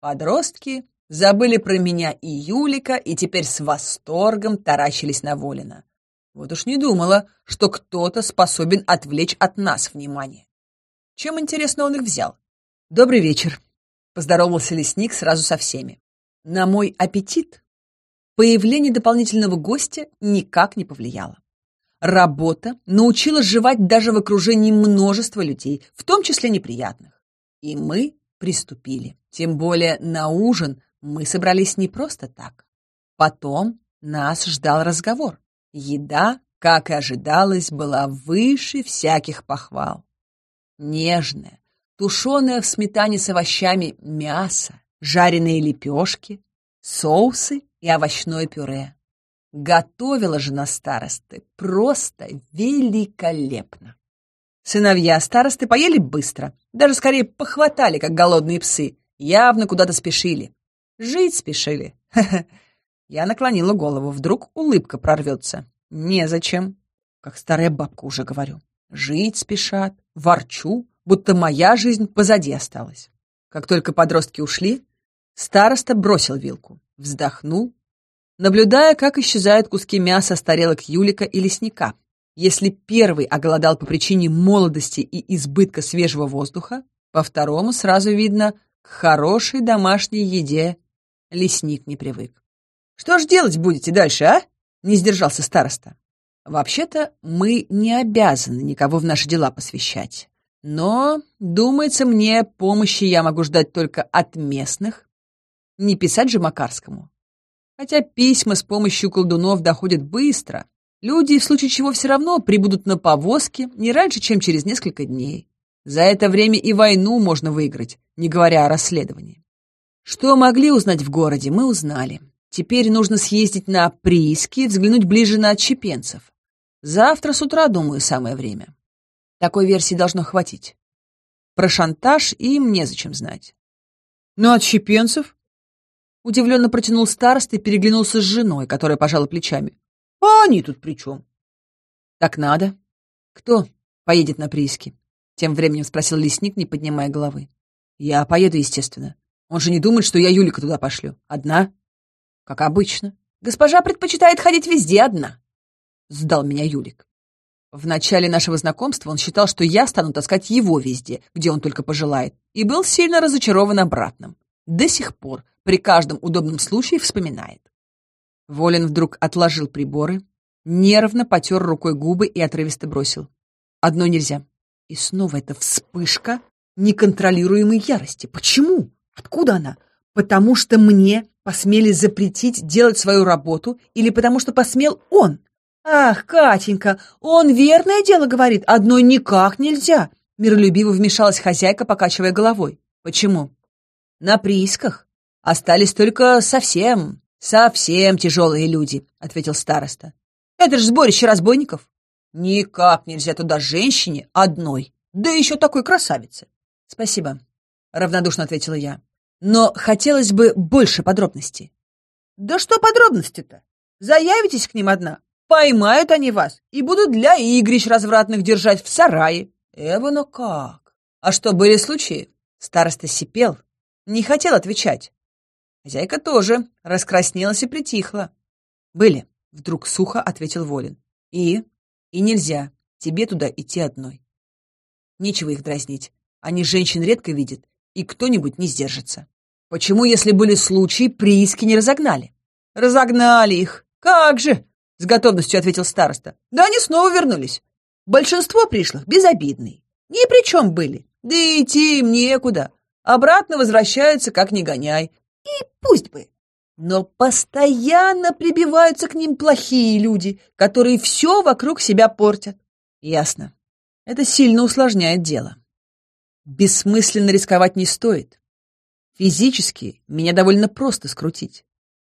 Подростки забыли про меня и Юлика и теперь с восторгом таращились на Волина. Вот уж не думала, что кто-то способен отвлечь от нас внимание. Чем, интересно, он их взял? «Добрый вечер», — поздоровался лесник сразу со всеми. На мой аппетит появление дополнительного гостя никак не повлияло. Работа научила жевать даже в окружении множества людей, в том числе неприятных. И мы приступили. Тем более на ужин мы собрались не просто так. Потом нас ждал разговор. Еда, как и ожидалось, была выше всяких похвал. Нежное, тушеное в сметане с овощами мясо, жареные лепешки, соусы и овощное пюре. Готовила жена старосты просто великолепно. Сыновья старосты поели быстро, даже скорее похватали, как голодные псы, явно куда-то спешили. Жить спешили. Я наклонила голову, вдруг улыбка прорвется. Незачем. Как старая бабка уже говорю. Жить спешат, ворчу, будто моя жизнь позади осталась. Как только подростки ушли, староста бросил вилку, вздохнул наблюдая, как исчезают куски мяса с тарелок Юлика и лесника. Если первый оголодал по причине молодости и избытка свежего воздуха, по второму сразу видно, к хорошей домашней еде лесник не привык. «Что ж делать будете дальше, а?» — не сдержался староста. «Вообще-то мы не обязаны никого в наши дела посвящать. Но, думается мне, помощи я могу ждать только от местных. Не писать же Макарскому. Хотя письма с помощью колдунов доходят быстро, люди в случае чего все равно прибудут на повозке не раньше, чем через несколько дней. За это время и войну можно выиграть, не говоря о расследовании. Что могли узнать в городе, мы узнали. Теперь нужно съездить на прииски и взглянуть ближе на отщепенцев. Завтра с утра, думаю, самое время. Такой версии должно хватить. Про шантаж им незачем знать. Но отщепенцев? Удивленно протянул староста и переглянулся с женой, которая пожала плечами. «А они тут при чем?» «Так надо. Кто поедет на прииски?» Тем временем спросил лесник, не поднимая головы. «Я поеду, естественно. Он же не думает, что я Юлика туда пошлю. Одна?» «Как обычно. Госпожа предпочитает ходить везде одна», — сдал меня Юлик. В начале нашего знакомства он считал, что я стану таскать его везде, где он только пожелает, и был сильно разочарован обратным. До сих пор при каждом удобном случае вспоминает. Волин вдруг отложил приборы, нервно потер рукой губы и отрывисто бросил. Одно нельзя. И снова эта вспышка неконтролируемой ярости. Почему? Откуда она? Потому что мне посмели запретить делать свою работу или потому что посмел он? Ах, Катенька, он верное дело говорит, одной никак нельзя. Миролюбиво вмешалась хозяйка, покачивая головой. Почему? На приисках Остались только совсем, совсем тяжелые люди, — ответил староста. Это же сборище разбойников. Никак нельзя туда женщине одной, да еще такой красавице. Спасибо, — равнодушно ответила я. Но хотелось бы больше подробностей. Да что подробности-то? Заявитесь к ним одна, поймают они вас и будут для игрищ развратных держать в сарае. Эва, но как? А что, были случаи? Староста сипел, не хотел отвечать. Хозяйка тоже раскраснелась и притихла. «Были», — вдруг сухо ответил Волин. «И? И нельзя тебе туда идти одной. Нечего их дразнить. Они женщин редко видят, и кто-нибудь не сдержится. Почему, если были случаи, прииски не разогнали?» «Разогнали их! Как же!» — с готовностью ответил староста. «Да они снова вернулись. Большинство пришлых безобидные. Ни при чем были. Да и идти им некуда. Обратно возвращаются, как не гоняй. И пусть бы. Но постоянно прибиваются к ним плохие люди, которые все вокруг себя портят. Ясно. Это сильно усложняет дело. Бессмысленно рисковать не стоит. Физически меня довольно просто скрутить.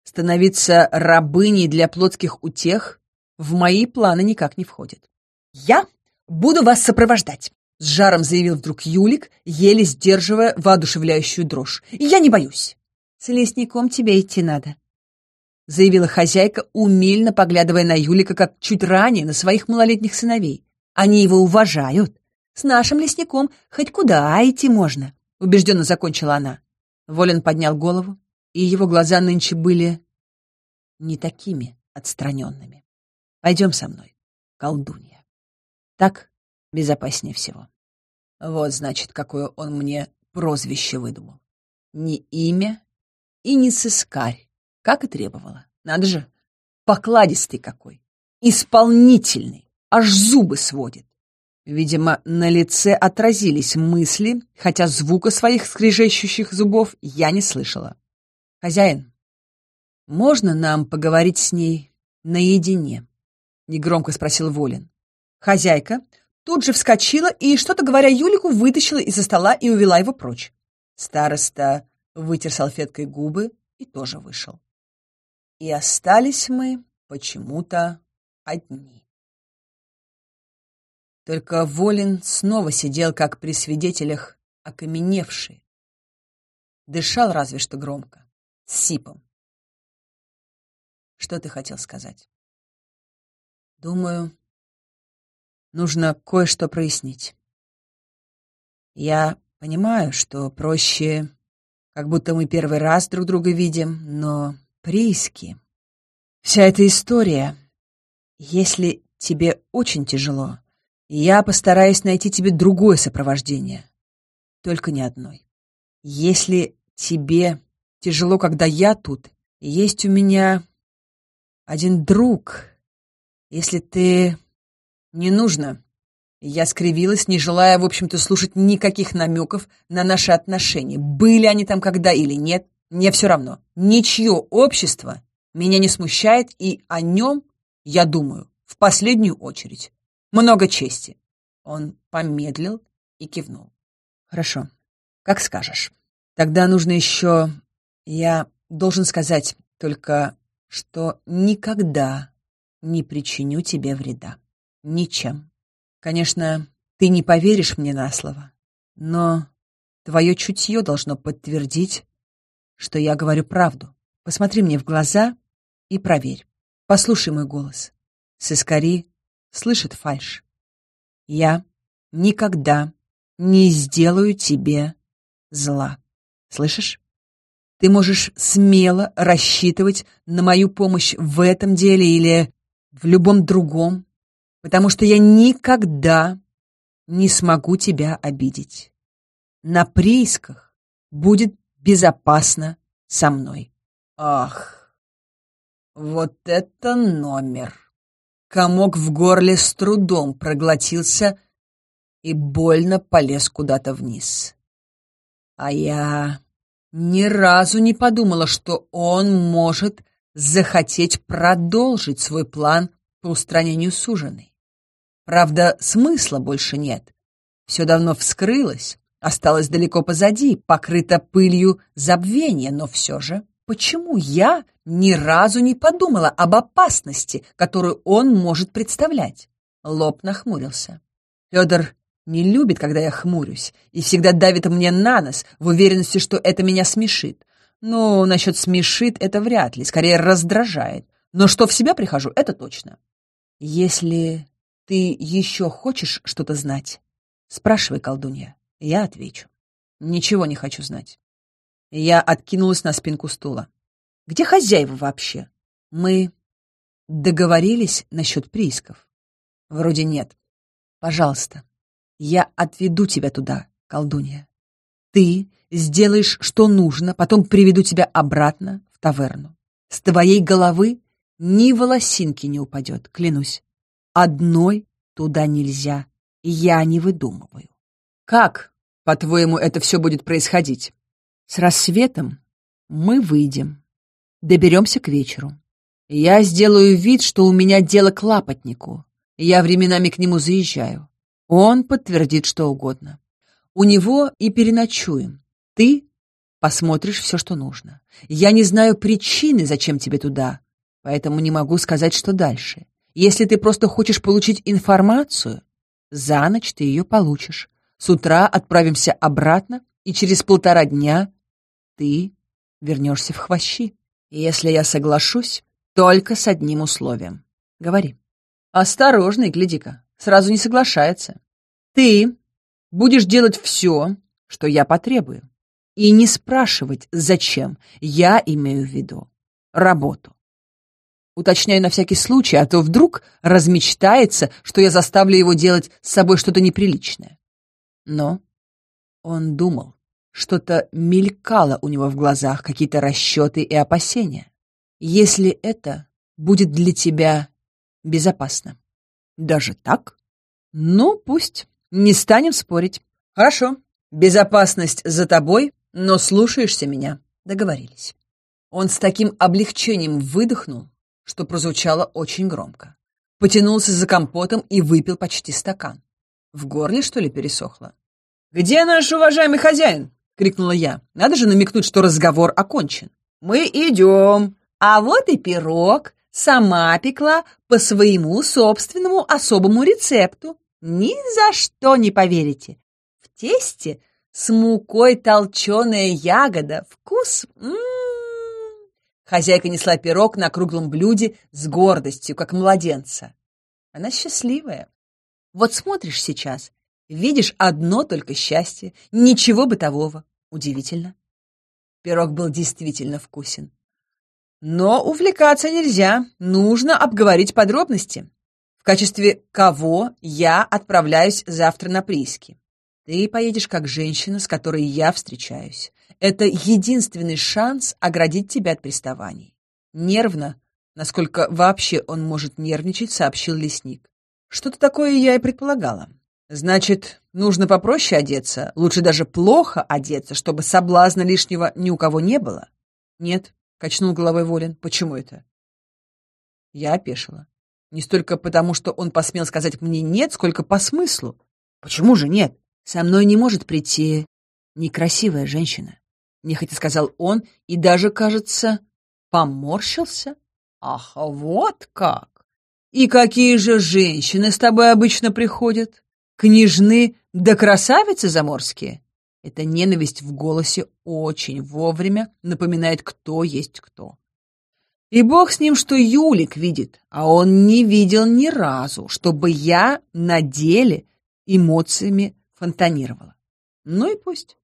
Становиться рабыней для плотских утех в мои планы никак не входит. «Я буду вас сопровождать», — с жаром заявил вдруг Юлик, еле сдерживая воодушевляющую дрожь. «Я не боюсь. С лесником тебе идти надо», — заявила хозяйка, умильно поглядывая на Юлика, как чуть ранее на своих малолетних сыновей. «Они его уважают. С нашим лесником хоть куда идти можно», — убежденно закончила она. Волин поднял голову, и его глаза нынче были не такими отстраненными. «Пойдем со мной, колдунья. Так безопаснее всего». Вот, значит, какое он мне прозвище выдумал. Не имя, и не сыскарь, как и требовала. Надо же, покладистый какой, исполнительный. аж зубы сводит. Видимо, на лице отразились мысли, хотя звука своих скрежещущих зубов я не слышала. «Хозяин, можно нам поговорить с ней наедине?» — негромко спросил Волин. Хозяйка тут же вскочила и, что-то говоря Юлику, вытащила из-за стола и увела его прочь. Староста вытер салфеткой губы и тоже вышел. И остались мы почему-то одни. Только Волин снова сидел, как при свидетелях, окаменевший. Дышал разве что громко, с сипом. Что ты хотел сказать? Думаю, нужно кое-что прояснить. Я понимаю, что проще, как будто мы первый раз друг друга видим, но прииски... Вся эта история, если тебе очень тяжело, я постараюсь найти тебе другое сопровождение. Только не одной. Если тебе тяжело, когда я тут, есть у меня один друг. Если ты... Не нужно. Я скривилась, не желая, в общем-то, слушать никаких намеков на наши отношения. Были они там когда или нет, мне все равно. Ничье общество меня не смущает, и о нем я думаю в последнюю очередь. Много чести. Он помедлил и кивнул. Хорошо, как скажешь. Тогда нужно еще... Я должен сказать только, что никогда не причиню тебе вреда. Ничем. Конечно, ты не поверишь мне на слово, но твое чутье должно подтвердить, что я говорю правду. Посмотри мне в глаза и проверь. Послушай мой голос. Сыскари слышит фальшь. Я никогда не сделаю тебе зла. Слышишь? Ты можешь смело рассчитывать на мою помощь в этом деле или в любом другом, потому что я никогда не смогу тебя обидеть. На приисках будет безопасно со мной. Ах, вот это номер! Комок в горле с трудом проглотился и больно полез куда-то вниз. А я ни разу не подумала, что он может захотеть продолжить свой план по устранению суженой. Правда, смысла больше нет. Все давно вскрылось, осталось далеко позади, покрыто пылью забвения, но все же, почему я ни разу не подумала об опасности, которую он может представлять? Лоб нахмурился. Федор не любит, когда я хмурюсь, и всегда давит мне на нос в уверенности, что это меня смешит. Ну, насчет смешит это вряд ли, скорее раздражает. Но что в себя прихожу, это точно. Если ты еще хочешь что-то знать, спрашивай, колдунья. Я отвечу. Ничего не хочу знать. Я откинулась на спинку стула. Где хозяева вообще? Мы договорились насчет приисков? Вроде нет. Пожалуйста, я отведу тебя туда, колдунья. Ты сделаешь, что нужно, потом приведу тебя обратно в таверну. С твоей головы ни волосинки не упадет, клянусь. Одной туда нельзя, я не выдумываю. Как, по-твоему, это все будет происходить? С рассветом мы выйдем, доберемся к вечеру. Я сделаю вид, что у меня дело к лапотнику. Я временами к нему заезжаю. Он подтвердит что угодно. У него и переночуем. Ты посмотришь все, что нужно. Я не знаю причины, зачем тебе туда, поэтому не могу сказать, что дальше. Если ты просто хочешь получить информацию, за ночь ты ее получишь. С утра отправимся обратно, и через полтора дня ты вернешься в хвощи. Если я соглашусь, только с одним условием. Говори. Осторожный, гляди-ка сразу не соглашается. Ты будешь делать все, что я потребую. И не спрашивать, зачем. Я имею в виду работу. Уточняю на всякий случай, а то вдруг размечтается, что я заставлю его делать с собой что-то неприличное. Но он думал, что-то мелькало у него в глазах, какие-то расчеты и опасения. Если это будет для тебя безопасно. Даже так? Ну, пусть. Не станем спорить. Хорошо. Безопасность за тобой, но слушаешься меня. Договорились. Он с таким облегчением выдохнул, что прозвучало очень громко. Потянулся за компотом и выпил почти стакан. В горле, что ли, пересохло? «Где наш уважаемый хозяин?» — крикнула я. «Надо же намекнуть, что разговор окончен». «Мы идем». «А вот и пирог. Сама пекла по своему собственному особому рецепту. Ни за что не поверите. В тесте с мукой толченая ягода. Вкус... М -м -м. Хозяйка несла пирог на круглом блюде с гордостью, как младенца. Она счастливая. Вот смотришь сейчас, видишь одно только счастье, ничего бытового. Удивительно. Пирог был действительно вкусен. Но увлекаться нельзя, нужно обговорить подробности. В качестве кого я отправляюсь завтра на прииски. Ты поедешь как женщина, с которой я встречаюсь. Это единственный шанс оградить тебя от приставаний. Нервно, насколько вообще он может нервничать, сообщил лесник. Что-то такое я и предполагала. Значит, нужно попроще одеться, лучше даже плохо одеться, чтобы соблазна лишнего ни у кого не было? Нет, качнул головой Волин. Почему это? Я опешила. Не столько потому, что он посмел сказать мне «нет», сколько по смыслу. Почему же нет? Со мной не может прийти некрасивая женщина. Нехотя сказал он и даже, кажется, поморщился. Ах, вот как! И какие же женщины с тобой обычно приходят? Княжны да красавицы заморские? Эта ненависть в голосе очень вовремя напоминает, кто есть кто. И бог с ним, что Юлик видит, а он не видел ни разу, чтобы я на деле эмоциями фонтанировала. Ну и пусть.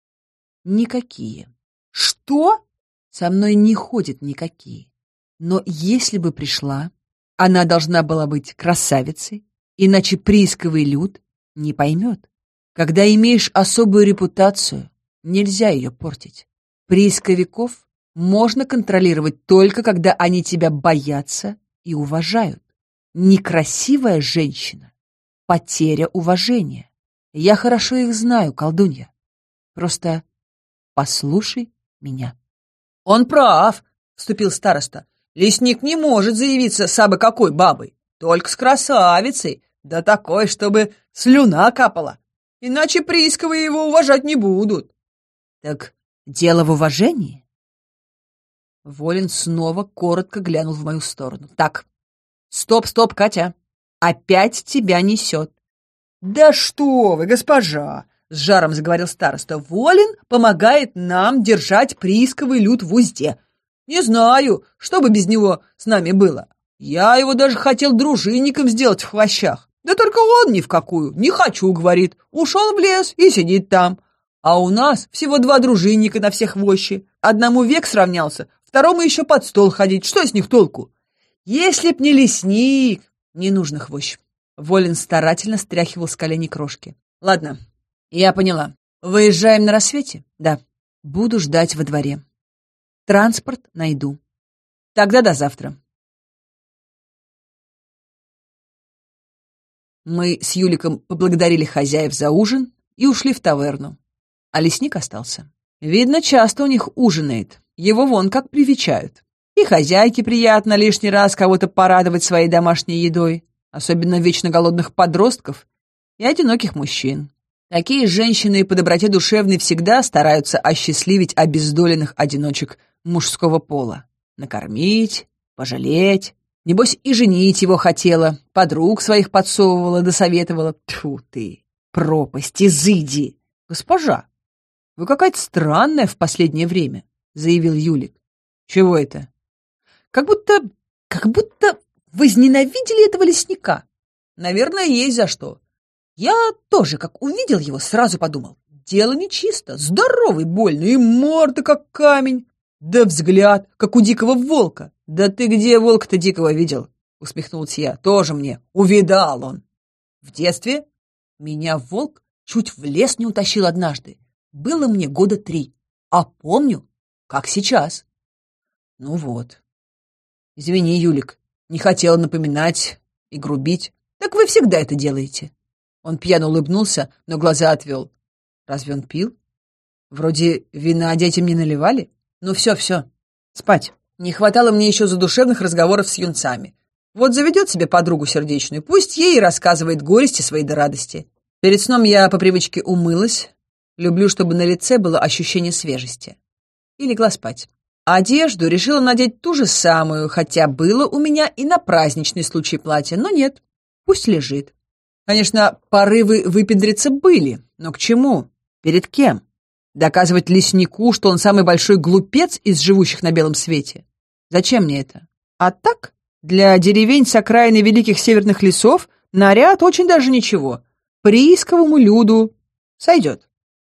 Никакие. Что? Со мной не ходят никакие. Но если бы пришла, она должна была быть красавицей, иначе приисковый люд не поймет. Когда имеешь особую репутацию, нельзя ее портить. Приисковиков можно контролировать только, когда они тебя боятся и уважают. Некрасивая женщина — потеря уважения. Я хорошо их знаю, колдунья. Просто послушай меня. — Он прав, — вступил староста. Лесник не может заявиться с абы какой бабой, только с красавицей, да такой, чтобы слюна капала. Иначе приисковые его уважать не будут. Так дело в уважении? Волин снова коротко глянул в мою сторону. Так, стоп, стоп, Катя, опять тебя несет. Да что вы, госпожа, с жаром заговорил староста. Волин помогает нам держать приисковый люд в узде. Не знаю, что бы без него с нами было. Я его даже хотел дружинником сделать в хвощах. Да только он ни в какую. Не хочу, говорит. Ушел в лес и сидит там. А у нас всего два дружинника на всех вощи. Одному век сравнялся, второму еще под стол ходить. Что с них толку? Если б не лесник... Не нужно хвощ. Волин старательно стряхивал с колени крошки. Ладно, я поняла. Выезжаем на рассвете? Да. Буду ждать во дворе. Транспорт найду. Тогда до завтра. Мы с Юликом поблагодарили хозяев за ужин и ушли в таверну. А лесник остался. Видно, часто у них ужинает. Его вон как привечают. И хозяйке приятно лишний раз кого-то порадовать своей домашней едой, особенно вечно голодных подростков и одиноких мужчин. Такие женщины по доброте душевной всегда стараются осчастливить обездоленных одиночек мужского пола. Накормить, пожалеть. Небось, и женить его хотела, подруг своих подсовывала, досоветовала. Тьфу ты, пропасть, изыди! Госпожа, вы какая-то странная в последнее время, заявил Юлик. Чего это? Как будто, как будто возненавидели этого лесника. Наверное, есть за что. Я тоже, как увидел его, сразу подумал. Дело нечисто, здоровый больно, и морда как камень. Да взгляд, как у дикого волка. Да ты где волка-то дикого видел? Усмехнулся я. Тоже мне. Увидал он. В детстве меня волк чуть в лес не утащил однажды. Было мне года три. А помню, как сейчас. Ну вот. Извини, Юлик, не хотела напоминать и грубить. Так вы всегда это делаете. Он пьяно улыбнулся, но глаза отвел. Разве он пил? Вроде вина детям не наливали. Ну все, все, спать. Не хватало мне еще задушевных разговоров с юнцами. Вот заведет себе подругу сердечную, пусть ей и рассказывает горести свои до радости. Перед сном я по привычке умылась. Люблю, чтобы на лице было ощущение свежести. И легла спать. Одежду решила надеть ту же самую, хотя было у меня и на праздничный случай платье, но нет, пусть лежит. Конечно, порывы выпендриться были, но к чему? Перед кем? Доказывать леснику, что он самый большой глупец из живущих на белом свете? Зачем мне это? А так, для деревень с окраины великих северных лесов наряд очень даже ничего. Приисковому люду сойдет.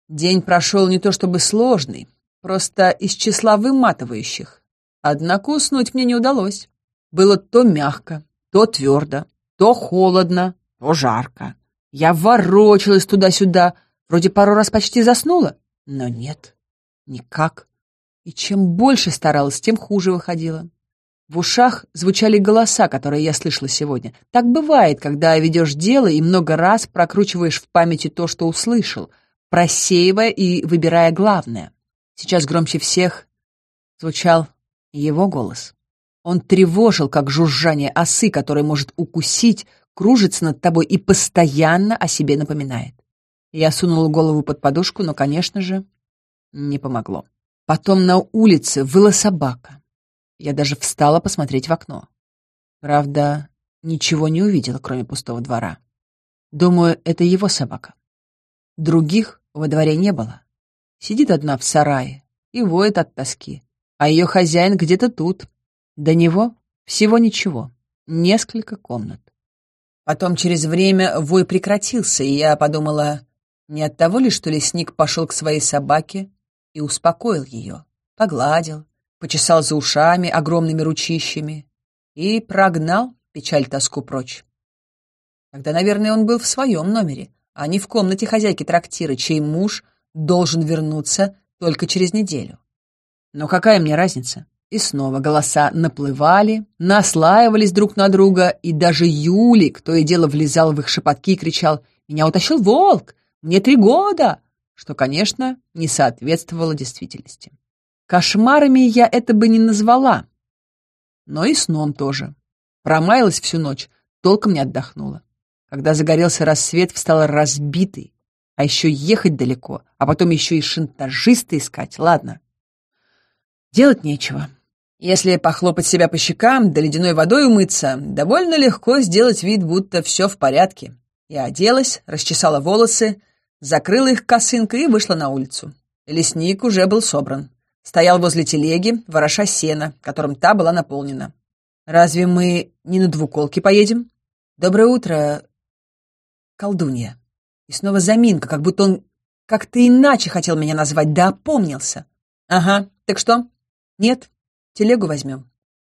День прошел не то чтобы сложный, просто из числа выматывающих. Однако уснуть мне не удалось. Было то мягко, то твердо, то холодно, то жарко. Я ворочалась туда-сюда, вроде пару раз почти заснула, но нет, никак. И чем больше старалась, тем хуже выходила. В ушах звучали голоса, которые я слышала сегодня. Так бывает, когда ведешь дело и много раз прокручиваешь в памяти то, что услышал, просеивая и выбирая главное. Сейчас громче всех звучал его голос. Он тревожил, как жужжание осы, которое может укусить, кружится над тобой и постоянно о себе напоминает. Я сунула голову под подушку, но, конечно же, не помогло. Потом на улице выла собака. Я даже встала посмотреть в окно. Правда, ничего не увидела, кроме пустого двора. Думаю, это его собака. Других во дворе не было. Сидит одна в сарае и воет от тоски. А ее хозяин где-то тут. До него всего ничего. Несколько комнат. Потом через время вой прекратился, и я подумала, не от того ли, что лесник пошел к своей собаке и успокоил ее, погладил, почесал за ушами огромными ручищами и прогнал печаль-тоску прочь. Тогда, наверное, он был в своем номере, а не в комнате хозяйки трактира, чей муж должен вернуться только через неделю. Но какая мне разница? И снова голоса наплывали, наслаивались друг на друга, и даже Юлик то и дело влезал в их шепотки и кричал «Меня утащил волк! Мне три года!» что, конечно, не соответствовало действительности. Кошмарами я это бы не назвала, но и сном тоже. Промаялась всю ночь, толком не отдохнула. Когда загорелся рассвет, встала разбитый, а еще ехать далеко, а потом еще и шантажиста искать. Ладно, делать нечего. Если похлопать себя по щекам, да ледяной водой умыться, довольно легко сделать вид, будто все в порядке. Я оделась, расчесала волосы, закрыла их косынкой и вышла на улицу. Лесник уже был собран. Стоял возле телеги, вороша сена, которым та была наполнена. «Разве мы не на двуколке поедем?» «Доброе утро, колдунья». И снова заминка, как будто он как-то иначе хотел меня назвать, да опомнился. «Ага, так что?» «Нет, телегу возьмем.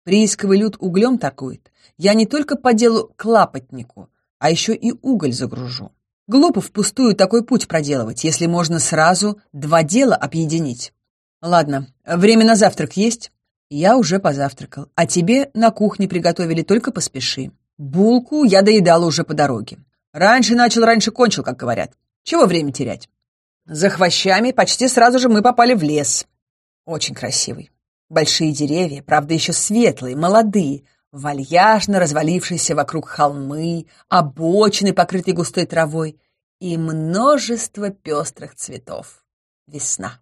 Приисковый люд углем торгует. Я не только по делу клапотнику, а еще и уголь загружу. Глупо впустую такой путь проделывать, если можно сразу два дела объединить. Ладно, время на завтрак есть? Я уже позавтракал, а тебе на кухне приготовили, только поспеши. Булку я доедала уже по дороге. Раньше начал, раньше кончил, как говорят. Чего время терять? За хвощами почти сразу же мы попали в лес. Очень красивый. Большие деревья, правда, еще светлые, молодые, вальяжно развалившиеся вокруг холмы, обочины, покрытые густой травой, и множество пестрых цветов. Весна.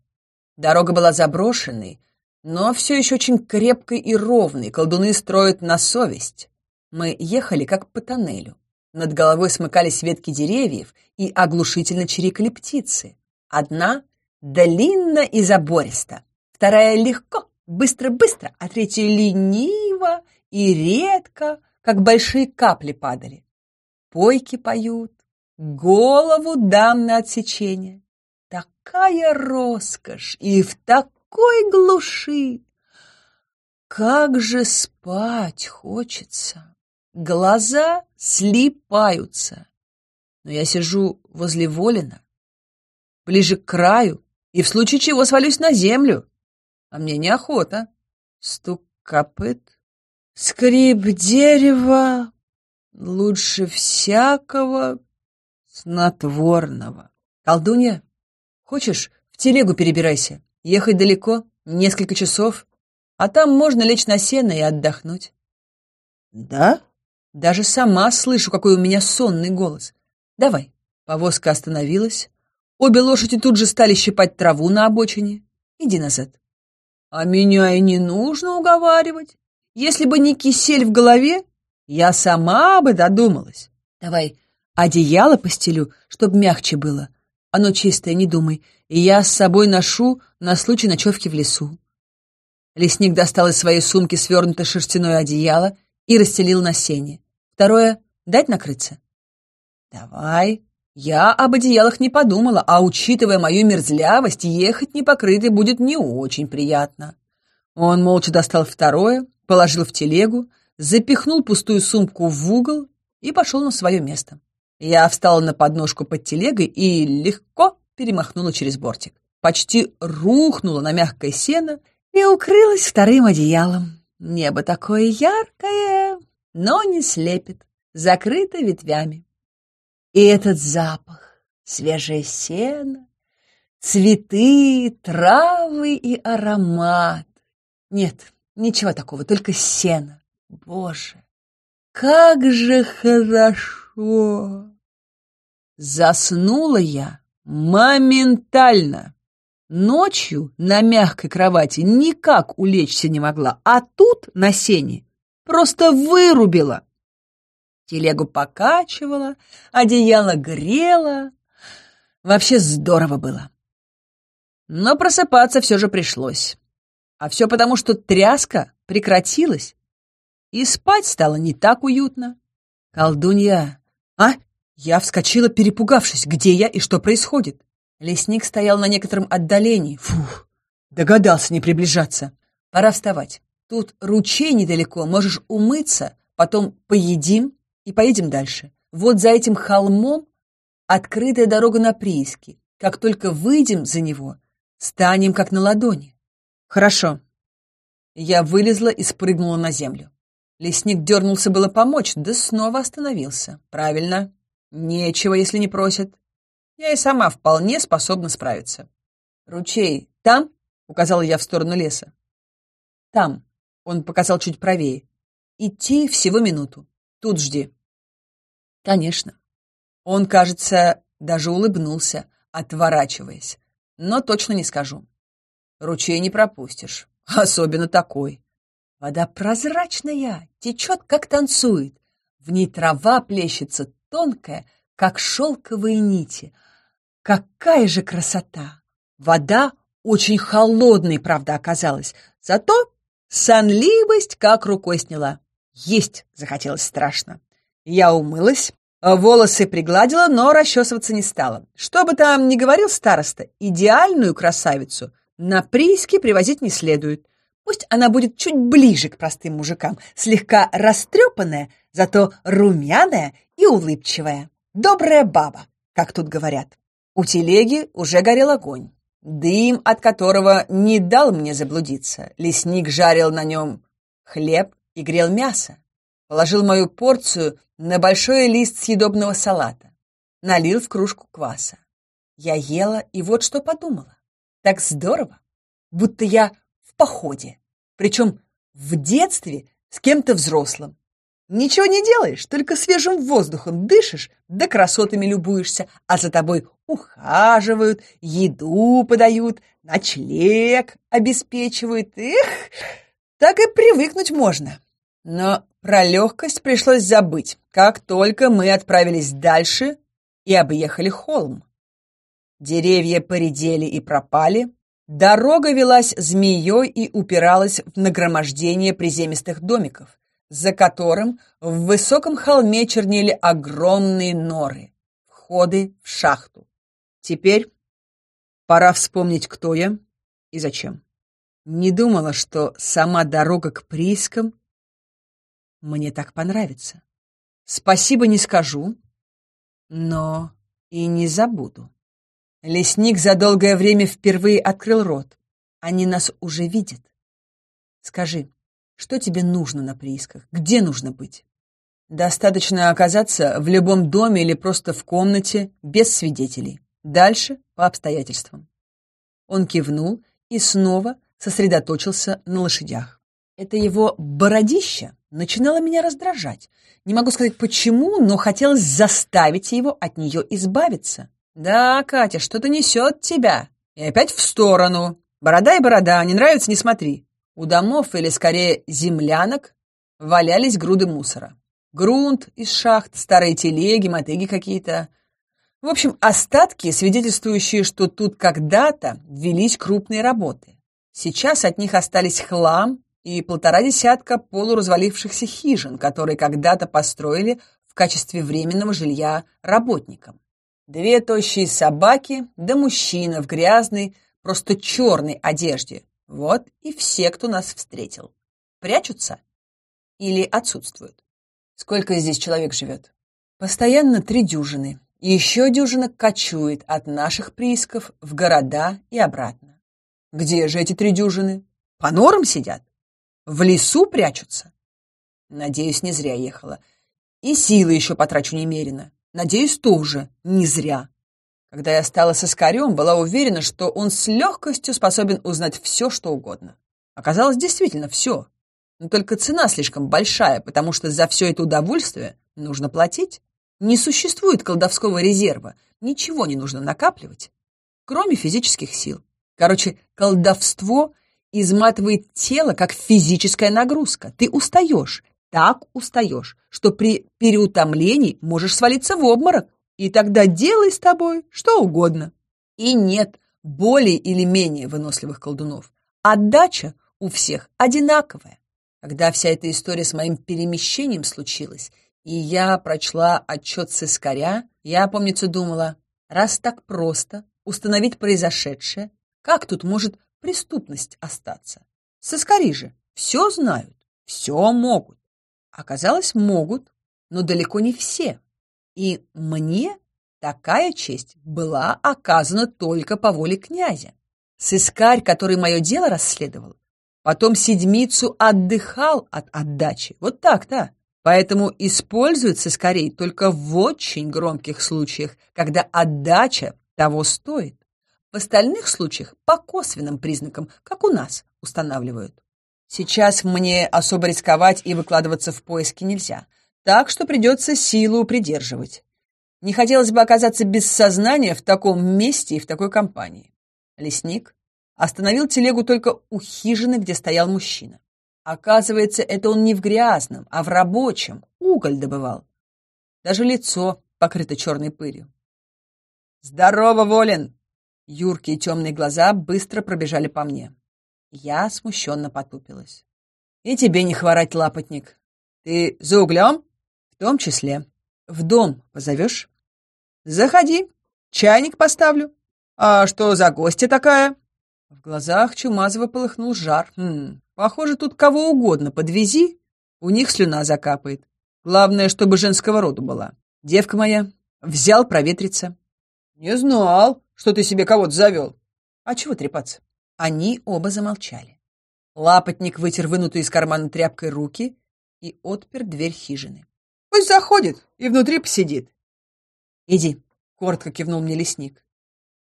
Дорога была заброшенной, но все еще очень крепкой и ровной, колдуны строят на совесть. Мы ехали как по тоннелю. Над головой смыкались ветки деревьев и оглушительно чирикали птицы. Одна длинно и забористо, вторая легко, быстро-быстро, а третья лениво и редко, как большие капли падали. Пойки поют, голову дам на отсечение. Такая роскошь и в такой глуши! Как же спать хочется! Глаза слипаются. Но я сижу возле Волина, ближе к краю, и в случае чего свалюсь на землю. А мне неохота. Стук копыт, скрип дерева, лучше всякого снотворного. Колдунья, хочешь, в телегу перебирайся. Ехать далеко, несколько часов, а там можно лечь на сено и отдохнуть. Да? Даже сама слышу, какой у меня сонный голос. Давай. Повозка остановилась. Обе лошади тут же стали щипать траву на обочине. Иди назад. А меня и не нужно уговаривать. Если бы не кисель в голове, я сама бы додумалась. Давай одеяло постелю, чтоб мягче было. Оно чистое, не думай. И я с собой ношу на случай ночевки в лесу. Лесник достал из своей сумки свернутое шерстяное одеяло и расстелил на сене. Второе — дать накрыться. Давай. Я об одеялах не подумала, а учитывая мою мерзлявость, ехать непокрытой будет не очень приятно. Он молча достал второе, положил в телегу, запихнул пустую сумку в угол и пошел на свое место. Я встала на подножку под телегой и легко перемахнула через бортик. Почти рухнула на мягкое сено и укрылась вторым одеялом. Небо такое яркое, но не слепит, закрыто ветвями. И этот запах, свежее сено, цветы, травы и аромат. Нет, ничего такого, только сено. Боже, как же хорошо! Заснула я моментально. Ночью на мягкой кровати никак улечься не могла, а тут на сене просто вырубила. Телегу покачивала, одеяло грело. Вообще здорово было. Но просыпаться все же пришлось. А все потому, что тряска прекратилась, и спать стало не так уютно. Колдунья, а? Я вскочила, перепугавшись, где я и что происходит. Лесник стоял на некотором отдалении. Фух, догадался не приближаться. Пора вставать. Тут ручей недалеко, можешь умыться, потом поедим и поедем дальше. Вот за этим холмом открытая дорога на прииски. Как только выйдем за него, станем как на ладони. «Хорошо». Я вылезла и спрыгнула на землю. Лесник дернулся было помочь, да снова остановился. «Правильно. Нечего, если не просят. Я и сама вполне способна справиться». «Ручей там?» — указала я в сторону леса. «Там», — он показал чуть правее. «Идти всего минуту. Тут жди». «Конечно». Он, кажется, даже улыбнулся, отворачиваясь. Но точно не скажу. Ручей не пропустишь, особенно такой. Вода прозрачная, течет, как танцует. В ней трава плещется тонкая, как шелковые нити. Какая же красота! Вода очень холодной, правда, оказалась, зато сонливость как рукой сняла. Есть захотелось страшно. Я умылась, волосы пригладила, но расчесываться не стала. Что бы там ни говорил староста, идеальную красавицу на прииски привозить не следует. Пусть она будет чуть ближе к простым мужикам, слегка растрепанная, зато румяная и улыбчивая. Добрая баба, как тут говорят. У телеги уже горел огонь, дым от которого не дал мне заблудиться. Лесник жарил на нем хлеб и грел мясо. Положил мою порцию на большой лист съедобного салата. Налил в кружку кваса. Я ела и вот что подумала. Так здорово, будто я в походе, причем в детстве с кем-то взрослым. Ничего не делаешь, только свежим воздухом дышишь, да красотами любуешься, а за тобой ухаживают, еду подают, ночлег обеспечивают. Эх, так и привыкнуть можно. Но про легкость пришлось забыть, как только мы отправились дальше и объехали холм. Деревья поредели и пропали. Дорога велась змеей и упиралась в нагромождение приземистых домиков, за которым в высоком холме чернели огромные норы, входы в шахту. Теперь пора вспомнить, кто я и зачем. Не думала, что сама дорога к приискам мне так понравится. Спасибо не скажу, но и не забуду. Лесник за долгое время впервые открыл рот. Они нас уже видят. Скажи, что тебе нужно на приисках? Где нужно быть? Достаточно оказаться в любом доме или просто в комнате без свидетелей. Дальше по обстоятельствам. Он кивнул и снова сосредоточился на лошадях. Это его бородище начинало меня раздражать. Не могу сказать почему, но хотелось заставить его от нее избавиться. «Да, Катя, что-то несет тебя. И опять в сторону. Борода и борода, не нравится, не смотри». У домов, или скорее землянок, валялись груды мусора. Грунт из шахт, старые телеги, мотыги какие-то. В общем, остатки, свидетельствующие, что тут когда-то велись крупные работы. Сейчас от них остались хлам и полтора десятка полуразвалившихся хижин, которые когда-то построили в качестве временного жилья работникам. Две тощие собаки да мужчина в грязной, просто черной одежде. Вот и все, кто нас встретил. Прячутся или отсутствуют? Сколько здесь человек живет? Постоянно три дюжины. Еще дюжина кочует от наших приисков в города и обратно. Где же эти три дюжины? По норам сидят? В лесу прячутся? Надеюсь, не зря ехала. И силы еще потрачу немерено. Надеюсь, тоже не зря. Когда я стала с Искарем, была уверена, что он с легкостью способен узнать все, что угодно. Оказалось, действительно все. Но только цена слишком большая, потому что за все это удовольствие нужно платить. Не существует колдовского резерва, ничего не нужно накапливать, кроме физических сил. Короче, колдовство изматывает тело, как физическая нагрузка. Ты устаешь, так устаешь, что при переутомлении можешь свалиться в обморок, и тогда делай с тобой что угодно. И нет более или менее выносливых колдунов. Отдача у всех одинаковая. Когда вся эта история с моим перемещением случилась, и я прочла отчет сыскаря, я, помнится, думала, раз так просто установить произошедшее, как тут может преступность остаться? Сыскари же все знают, все могут. Оказалось, могут, но далеко не все. И мне такая честь была оказана только по воле князя. Сыскарь, который мое дело расследовал, потом седмицу отдыхал от отдачи. Вот так-то. Поэтому используют сыскарей только в очень громких случаях, когда отдача того стоит. В остальных случаях по косвенным признакам, как у нас, устанавливают. Сейчас мне особо рисковать и выкладываться в поиски нельзя, так что придется силу придерживать. Не хотелось бы оказаться без сознания в таком месте и в такой компании. Лесник остановил телегу только у хижины, где стоял мужчина. Оказывается, это он не в грязном, а в рабочем, уголь добывал. Даже лицо покрыто черной пылью. «Здорово, Волин!» Юркие темные глаза быстро пробежали по мне. Я смущенно потупилась. «И тебе не хворать, лапотник. Ты за углем?» «В том числе. В дом позовешь?» «Заходи. Чайник поставлю. А что за гостья такая?» В глазах Чумазова полыхнул жар. «Хм, похоже, тут кого угодно подвези, у них слюна закапает. Главное, чтобы женского рода была. Девка моя, взял проветриться». «Не знал, что ты себе кого-то завел. А чего трепаться?» Они оба замолчали. Лапотник вытер вынутые из кармана тряпкой руки и отпер дверь хижины. «Пусть заходит и внутри посидит». «Иди», — коротко кивнул мне лесник.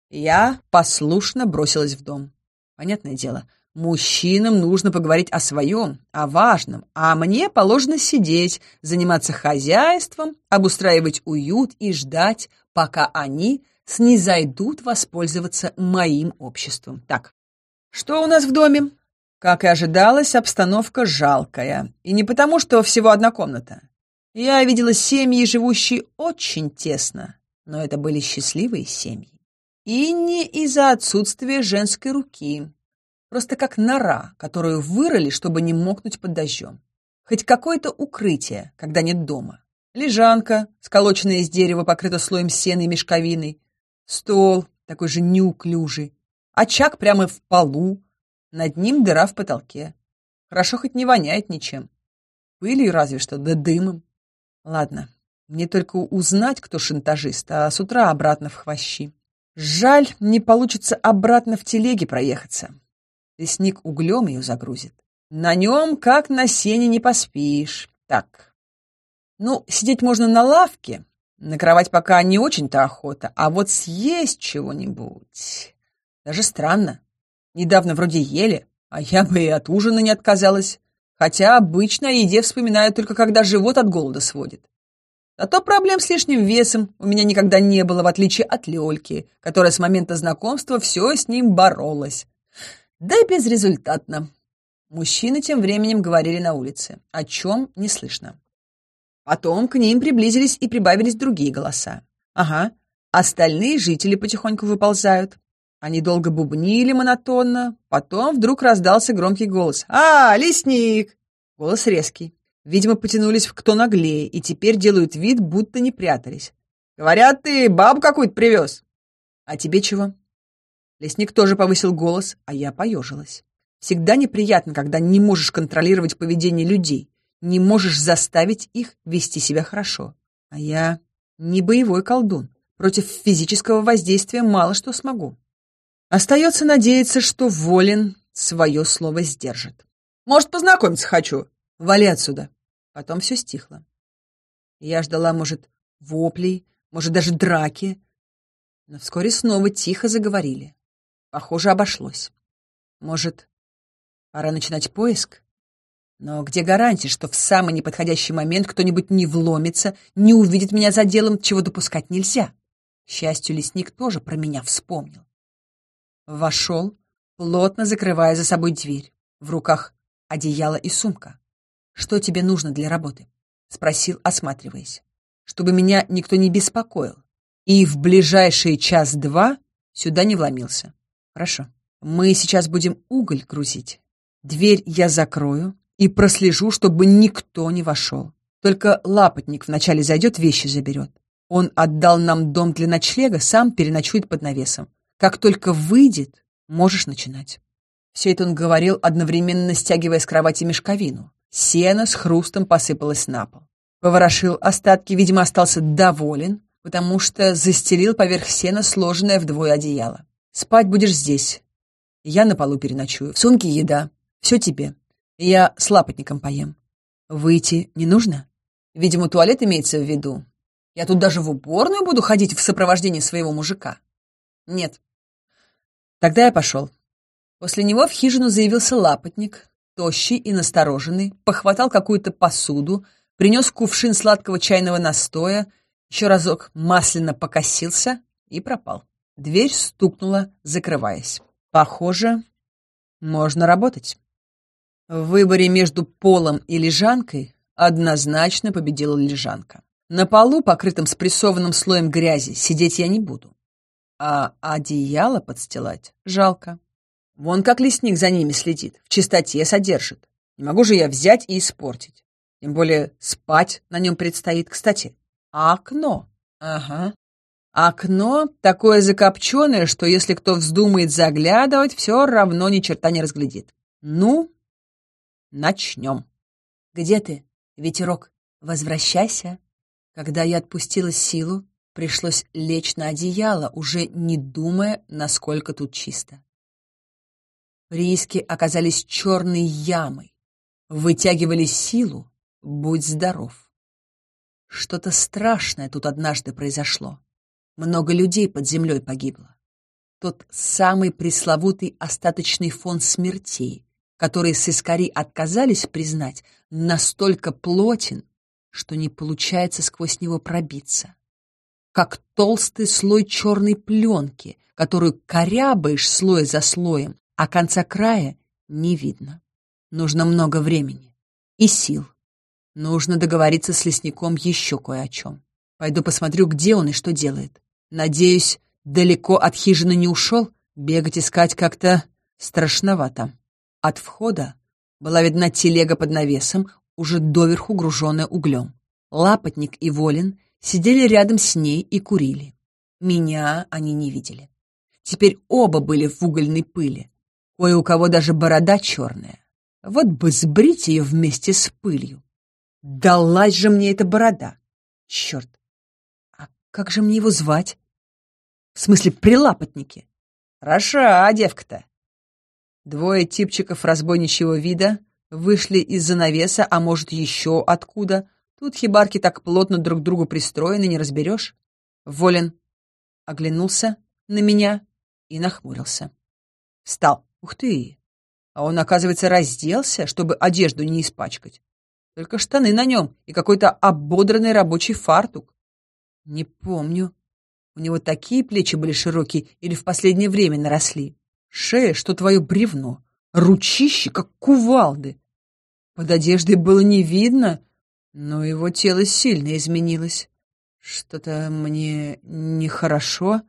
Я послушно бросилась в дом. Понятное дело, мужчинам нужно поговорить о своем, о важном, а мне положено сидеть, заниматься хозяйством, обустраивать уют и ждать, пока они снизойдут воспользоваться моим обществом. Так, что у нас в доме? Как и ожидалось, обстановка жалкая. И не потому, что всего одна комната. Я видела семьи, живущие очень тесно, но это были счастливые семьи. И не из-за отсутствия женской руки. Просто как нора, которую вырыли, чтобы не мокнуть под дождем. Хоть какое-то укрытие, когда нет дома. Лежанка, сколоченная из дерева, покрыта слоем сена и мешковиной. Стол, такой же неуклюжий, очаг прямо в полу, над ним дыра в потолке. Хорошо хоть не воняет ничем. Пылью разве что, да дымом. Ладно, мне только узнать, кто шантажист, а с утра обратно в хвощи. Жаль, не получится обратно в телеге проехаться. Лесник углем ее загрузит. На нем, как на сене, не поспишь. Так, Ну, сидеть можно на лавке, на кровать пока не очень-то охота, а вот съесть чего-нибудь... Даже странно. Недавно вроде ели, а я бы и от ужина не отказалась. Хотя обычно о еде вспоминаю только когда живот от голода сводит. А то проблем с лишним весом у меня никогда не было, в отличие от Лёльки, которая с момента знакомства все с ним боролась. Да и безрезультатно. Мужчины тем временем говорили на улице, о чем не слышно. Потом к ним приблизились и прибавились другие голоса. Ага, остальные жители потихоньку выползают. Они долго бубнили монотонно, потом вдруг раздался громкий голос. «А, лесник!» Голос резкий. Видимо, потянулись кто наглее и теперь делают вид, будто не прятались. «Говорят, ты бабу какую-то привез!» «А тебе чего?» Лесник тоже повысил голос, а я поежилась. Всегда неприятно, когда не можешь контролировать поведение людей не можешь заставить их вести себя хорошо. А я не боевой колдун. Против физического воздействия мало что смогу. Остается надеяться, что Волин свое слово сдержит. «Может, познакомиться хочу?» «Вали отсюда». Потом все стихло. Я ждала, может, воплей, может, даже драки. Но вскоре снова тихо заговорили. Похоже, обошлось. Может, пора начинать поиск? Но где гарантия, что в самый неподходящий момент кто-нибудь не вломится, не увидит меня за делом, чего допускать нельзя? К счастью, лесник тоже про меня вспомнил. Вошел, плотно закрывая за собой дверь. В руках одеяло и сумка. «Что тебе нужно для работы?» — спросил, осматриваясь. «Чтобы меня никто не беспокоил. И в ближайшие час-два сюда не вломился. Хорошо. Мы сейчас будем уголь грузить. Дверь я закрою, и прослежу, чтобы никто не вошел. Только лапотник вначале зайдет, вещи заберет. Он отдал нам дом для ночлега, сам переночует под навесом. Как только выйдет, можешь начинать. Все это он говорил, одновременно стягивая с кровати мешковину. Сено с хрустом посыпалось на пол. Поворошил остатки, видимо, остался доволен, потому что застелил поверх сена сложенное вдвое одеяло. «Спать будешь здесь. Я на полу переночую. В сумке еда. Все тебе. Я с лапотником поем. Выйти не нужно? Видимо, туалет имеется в виду. Я тут даже в уборную буду ходить в сопровождении своего мужика. Нет. Тогда я пошел. После него в хижину заявился лапотник, тощий и настороженный, похватал какую-то посуду, принес кувшин сладкого чайного настоя, еще разок масляно покосился и пропал. Дверь стукнула, закрываясь. Похоже, можно работать. В выборе между полом и лежанкой однозначно победила лежанка. На полу, покрытом спрессованным слоем грязи, сидеть я не буду. А одеяло подстилать жалко. Вон как лесник за ними следит, в чистоте содержит. Не могу же я взять и испортить. Тем более спать на нем предстоит. Кстати, окно? Ага. Окно такое закопченное, что если кто вздумает заглядывать, все равно ни черта не разглядит. Ну, Начнем. Где ты, ветерок? Возвращайся. Когда я отпустила силу, пришлось лечь на одеяло, уже не думая, насколько тут чисто. Прииски оказались черной ямой. Вытягивали силу, будь здоров. Что-то страшное тут однажды произошло. Много людей под землей погибло. Тот самый пресловутый остаточный фон смертей, который сыскари отказались признать, настолько плотен, что не получается сквозь него пробиться. Как толстый слой черной пленки, которую корябаешь слой за слоем, а конца края не видно. Нужно много времени и сил. Нужно договориться с лесником еще кое о чем. Пойду посмотрю, где он и что делает. Надеюсь, далеко от хижины не ушел, бегать искать как-то страшновато. От входа была видна телега под навесом, уже доверху груженная углем. Лапотник и Волин сидели рядом с ней и курили. Меня они не видели. Теперь оба были в угольной пыли. Кое у кого даже борода черная. Вот бы сбрить ее вместе с пылью. Далась же мне эта борода. Черт. А как же мне его звать? В смысле, при лапотнике? Хороша девка-то. Двое типчиков разбойничьего вида вышли из-за навеса, а может, еще откуда, Тут хибарки так плотно друг к другу пристроены, не разберешь. Волин оглянулся на меня и нахмурился. Встал. Ух ты! А он, оказывается, разделся, чтобы одежду не испачкать. Только штаны на нем и какой-то ободранный рабочий фартук. Не помню. У него такие плечи были широкие или в последнее время наросли. Шея, что твое бревно. Ручище, как кувалды. Под одеждой было не видно, но его тело сильно изменилось. Что-то мне нехорошо.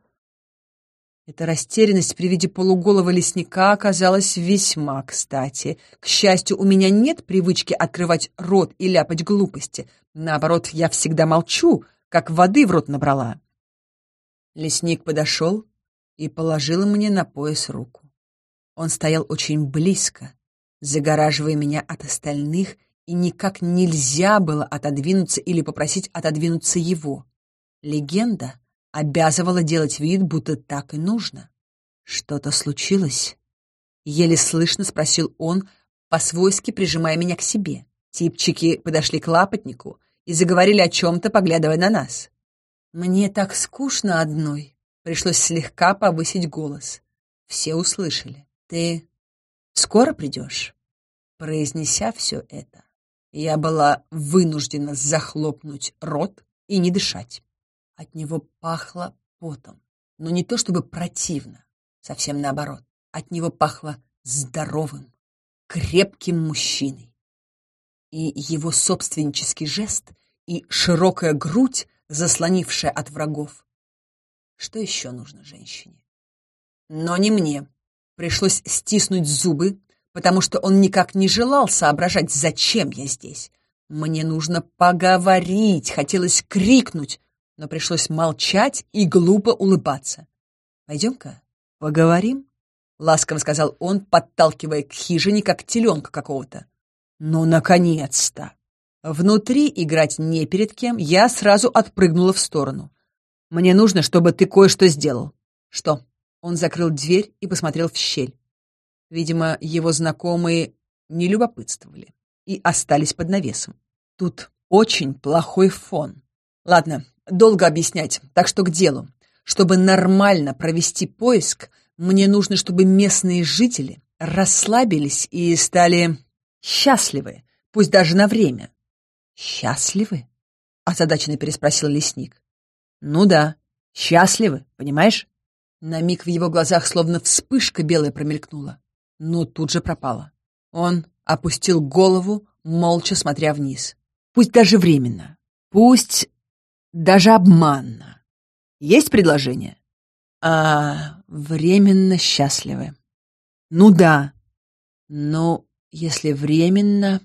Эта растерянность при виде полуголого лесника оказалась весьма кстати. К счастью, у меня нет привычки открывать рот и ляпать глупости. Наоборот, я всегда молчу, как воды в рот набрала. Лесник подошел и положил мне на пояс руку. Он стоял очень близко, загораживая меня от остальных, и никак нельзя было отодвинуться или попросить отодвинуться его. Легенда обязывала делать вид, будто так и нужно. «Что-то случилось?» Еле слышно спросил он, по-свойски прижимая меня к себе. Типчики подошли к лапотнику и заговорили о чем-то, поглядывая на нас. «Мне так скучно одной», — пришлось слегка повысить голос. Все услышали. «Ты скоро придешь?» Произнеся все это, я была вынуждена захлопнуть рот и не дышать. От него пахло потом, но не то чтобы противно, совсем наоборот. От него пахло здоровым, крепким мужчиной. И его собственнический жест, и широкая грудь, заслонившая от врагов. Что еще нужно женщине? Но не мне. Пришлось стиснуть зубы, потому что он никак не желал соображать, зачем я здесь. Мне нужно поговорить, хотелось крикнуть, но пришлось молчать и глупо улыбаться. «Пойдем-ка, поговорим?» — ласково сказал он, подталкивая к хижине, как теленка какого-то. «Ну, наконец-то!» Внутри играть не перед кем, я сразу отпрыгнула в сторону. «Мне нужно, чтобы ты кое-что сделал». «Что?» Он закрыл дверь и посмотрел в щель. Видимо, его знакомые не любопытствовали и остались под навесом. Тут очень плохой фон. Ладно, долго объяснять, так что к делу. Чтобы нормально провести поиск, мне нужно, чтобы местные жители расслабились и стали счастливы, пусть даже на время. «Счастливы?» — озадаченно переспросил лесник. «Ну да, счастливы, понимаешь?» На миг в его глазах словно вспышка белая промелькнула, но тут же пропала. Он опустил голову, молча смотря вниз. Пусть даже временно, пусть даже обманно. Есть предложение? А временно счастливы. Ну да, но если временно,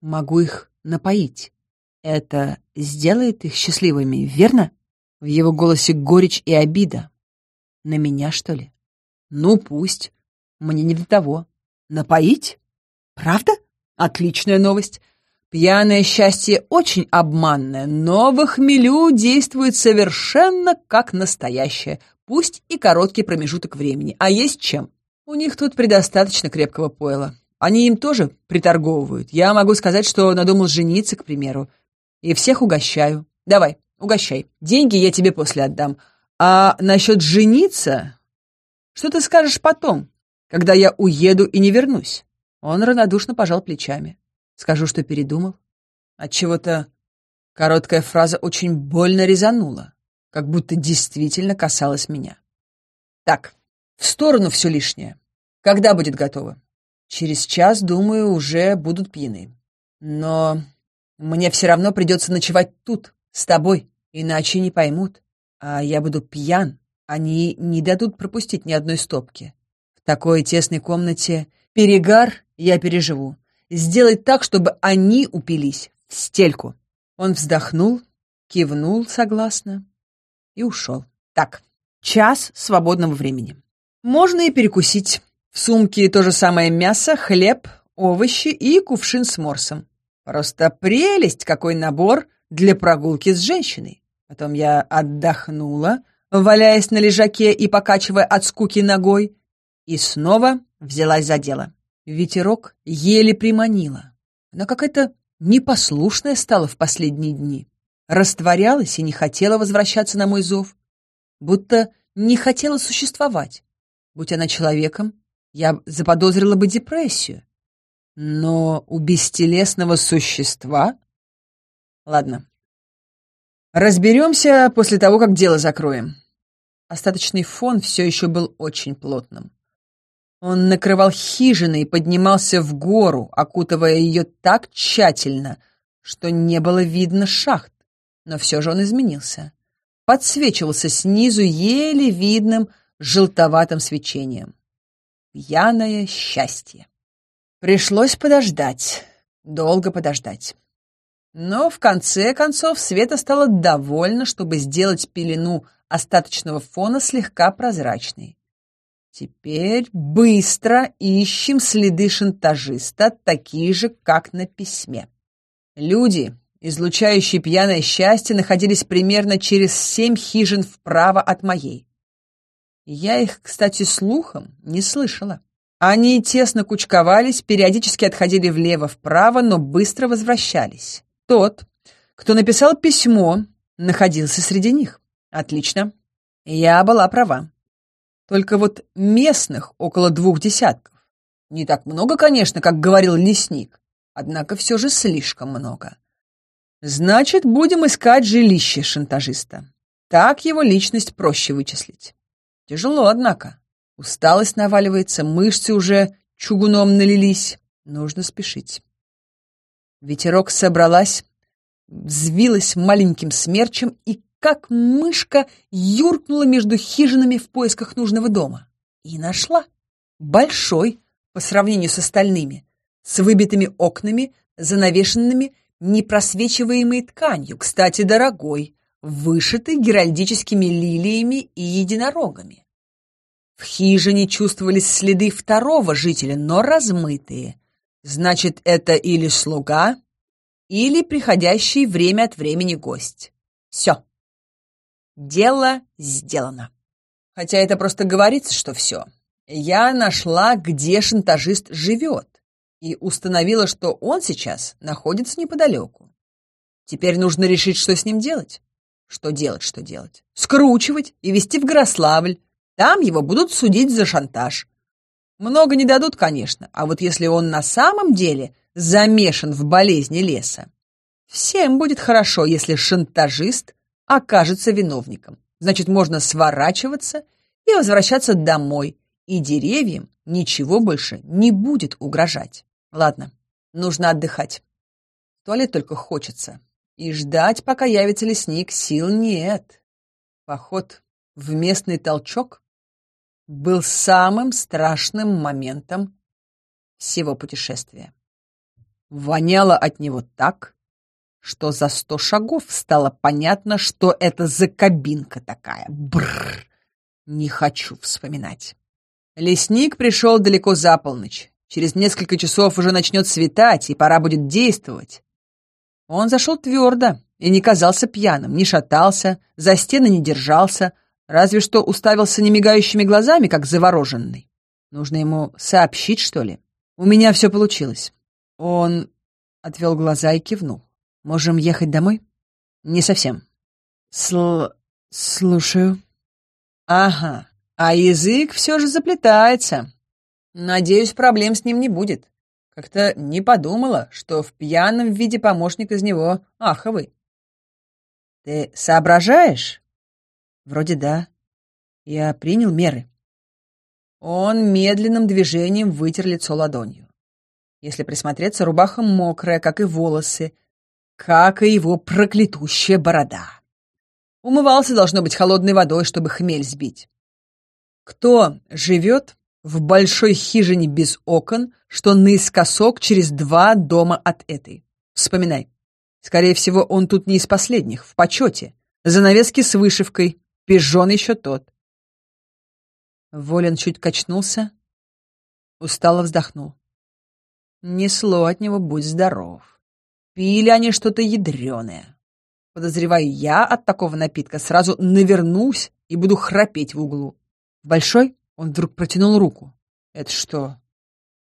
могу их напоить. Это сделает их счастливыми, верно? В его голосе горечь и обида. На меня, что ли? Ну, пусть. Мне не до того. Напоить? Правда? Отличная новость. Пьяное счастье очень обманное, но в хмелю действует совершенно как настоящее, пусть и короткий промежуток времени. А есть чем? У них тут предостаточно крепкого пойла. Они им тоже приторговывают. Я могу сказать, что надумал жениться, к примеру. И всех угощаю. Давай, угощай. Деньги я тебе после отдам. А насчет жениться... Что ты скажешь потом, когда я уеду и не вернусь? Он равнодушно пожал плечами. Скажу, что передумал. Отчего-то короткая фраза очень больно резанула, как будто действительно касалась меня. Так, в сторону все лишнее. Когда будет готово? Через час, думаю, уже будут пьяны. Но мне все равно придется ночевать тут, с тобой, иначе не поймут. А я буду пьян, они не дадут пропустить ни одной стопки. В такой тесной комнате перегар я переживу. Сделать так, чтобы они упились в стельку. Он вздохнул, кивнул согласно и ушел. Так, час свободного времени. Можно и перекусить. В сумке то же самое мясо, хлеб, овощи и кувшин с морсом. Просто прелесть, какой набор для прогулки с женщиной. Потом я отдохнула, валяясь на лежаке и покачивая от скуки ногой, и снова взялась за дело. Ветерок еле приманила. Она какая-то непослушная стала в последние дни. Растворялась и не хотела возвращаться на мой зов. Будто не хотела существовать. Будь она человеком, я заподозрила бы депрессию. Но у бестелесного существа... Ладно. Разберемся после того, как дело закроем. Остаточный фон все еще был очень плотным. Он накрывал хижины и поднимался в гору, окутывая ее так тщательно, что не было видно шахт. Но все же он изменился. Подсвечивался снизу еле видным желтоватым свечением. Пьяное счастье. Пришлось подождать, долго подождать. Но в конце концов Света стало довольна, чтобы сделать пелену остаточного фона слегка прозрачной. Теперь быстро ищем следы шантажиста, такие же, как на письме. Люди, излучающие пьяное счастье, находились примерно через семь хижин вправо от моей. Я их, кстати, слухом не слышала. Они тесно кучковались, периодически отходили влево-вправо, но быстро возвращались. Тот, кто написал письмо, находился среди них. Отлично. Я была права. Только вот местных около двух десятков. Не так много, конечно, как говорил лесник, однако все же слишком много. Значит, будем искать жилище шантажиста. Так его личность проще вычислить. Тяжело, однако. Усталость наваливается, мышцы уже чугуном налились. Нужно спешить. Ветерок собралась, взвилась маленьким смерчем и как мышка юркнула между хижинами в поисках нужного дома. И нашла. Большой, по сравнению с остальными, с выбитыми окнами, занавешенными непросвечиваемой тканью, кстати, дорогой, вышитый геральдическими лилиями и единорогами. В хижине чувствовались следы второго жителя, но размытые. Значит, это или слуга, или приходящий время от времени гость. Все. Дело сделано. Хотя это просто говорится, что все. Я нашла, где шантажист живет, и установила, что он сейчас находится неподалеку. Теперь нужно решить, что с ним делать. Что делать, что делать? Скручивать и везти в Грославль. Там его будут судить за шантаж. Много не дадут, конечно, а вот если он на самом деле замешан в болезни леса, всем будет хорошо, если шантажист окажется виновником. Значит, можно сворачиваться и возвращаться домой, и деревьям ничего больше не будет угрожать. Ладно, нужно отдыхать. В туалет только хочется. И ждать, пока явится лесник, сил нет. Поход в местный толчок был самым страшным моментом всего путешествия. Воняло от него так, что за сто шагов стало понятно, что это за кабинка такая. Бррр! Не хочу вспоминать. Лесник пришел далеко за полночь. Через несколько часов уже начнет светать, и пора будет действовать. Он зашел твердо и не казался пьяным, не шатался, за стены не держался, разве что уставился немигающими глазами, как завороженный. Нужно ему сообщить, что ли? У меня все получилось. Он отвел глаза и кивнул. Можем ехать домой? Не совсем. Сл... слушаю. Ага, а язык все же заплетается. Надеюсь, проблем с ним не будет. Как-то не подумала, что в пьяном виде помощник из него аховый. Ты соображаешь? Вроде да. Я принял меры. Он медленным движением вытер лицо ладонью. Если присмотреться, рубаха мокрая, как и волосы, как и его проклятущая борода. Умывался, должно быть, холодной водой, чтобы хмель сбить. Кто живет в большой хижине без окон, что наискосок через два дома от этой? Вспоминай. Скорее всего, он тут не из последних, в почете. Занавески с вышивкой, пижон еще тот. Волин чуть качнулся, устало вздохнул. Несло от него «Будь здоров». Пили они что-то ядреное. Подозреваю, я от такого напитка сразу навернусь и буду храпеть в углу. Большой он вдруг протянул руку. Это что?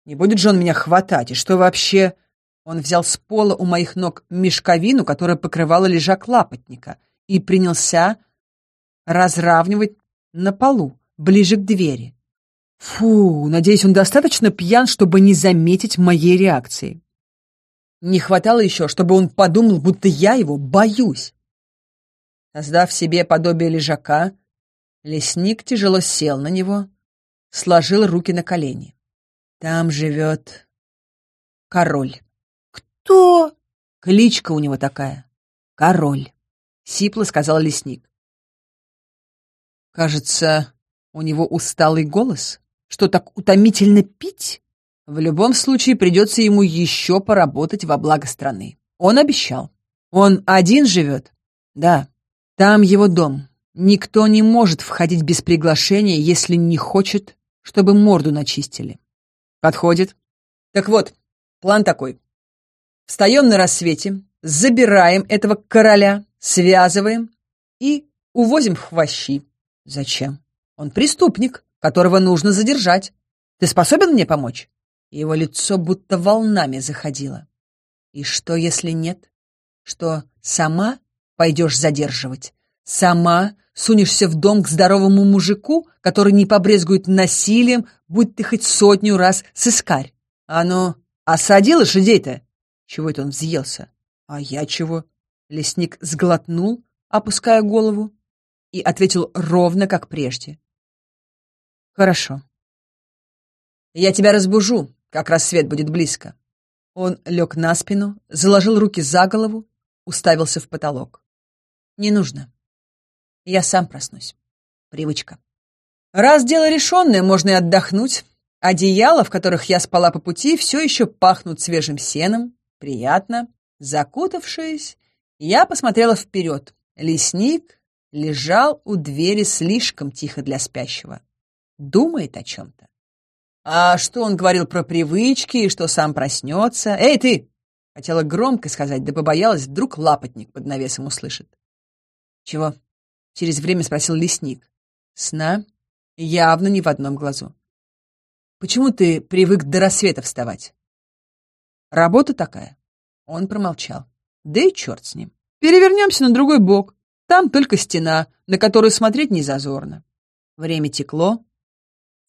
Не будет же он меня хватать? И что вообще? Он взял с пола у моих ног мешковину, которая покрывала лежак лапотника, и принялся разравнивать на полу, ближе к двери. Фу, надеюсь, он достаточно пьян, чтобы не заметить моей реакции. Не хватало еще, чтобы он подумал, будто я его боюсь. Создав себе подобие лежака, лесник тяжело сел на него, сложил руки на колени. Там живет король. «Кто?» Кличка у него такая. Король. Сипло сказал лесник. Кажется, у него усталый голос. Что так утомительно пить? В любом случае придется ему еще поработать во благо страны. Он обещал. Он один живет? Да. Там его дом. Никто не может входить без приглашения, если не хочет, чтобы морду начистили. Подходит. Так вот, план такой. Встаем на рассвете, забираем этого короля, связываем и увозим в хвощи. Зачем? Он преступник, которого нужно задержать. Ты способен мне помочь? Его лицо будто волнами заходило. И что, если нет? Что сама пойдешь задерживать? Сама сунешься в дом к здоровому мужику, который не побрезгует насилием, будь ты хоть сотню раз сыскарь? А ну, осади лошадей-то! Чего это он взъелся? А я чего? Лесник сглотнул, опуская голову, и ответил ровно, как прежде. Хорошо. Я тебя разбужу, как рассвет будет близко. Он лег на спину, заложил руки за голову, уставился в потолок. Не нужно. Я сам проснусь. Привычка. Раз дело решенное, можно и отдохнуть. Одеяла, в которых я спала по пути, все еще пахнут свежим сеном, Приятно. Закутавшись, я посмотрела вперед. Лесник лежал у двери слишком тихо для спящего. Думает о чем-то. А что он говорил про привычки и что сам проснется? Эй, ты! Хотела громко сказать, да побоялась, вдруг лапотник под навесом услышит. Чего? Через время спросил лесник. Сна явно не в одном глазу. Почему ты привык до рассвета вставать? Работа такая. Он промолчал. Да и черт с ним. Перевернемся на другой бок. Там только стена, на которую смотреть не зазорно. Время текло.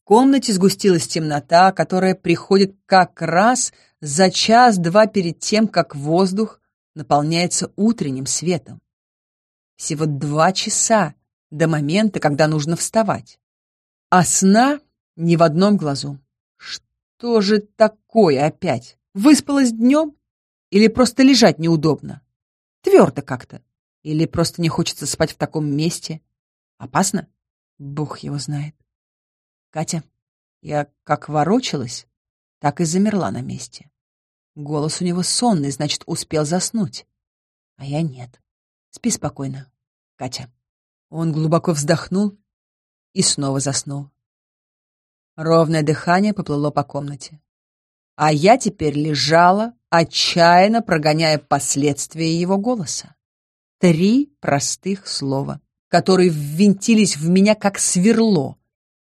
В комнате сгустилась темнота, которая приходит как раз за час-два перед тем, как воздух наполняется утренним светом. Всего два часа до момента, когда нужно вставать. А сна ни в одном глазу. Что же такое опять? Выспалась днем? Или просто лежать неудобно? Твердо как-то. Или просто не хочется спать в таком месте? Опасно? Бог его знает. Катя, я как ворочалась, так и замерла на месте. Голос у него сонный, значит, успел заснуть. А я нет. Спи спокойно, Катя. Он глубоко вздохнул и снова заснул. Ровное дыхание поплыло по комнате. А я теперь лежала, отчаянно прогоняя последствия его голоса. Три простых слова, которые ввинтились в меня как сверло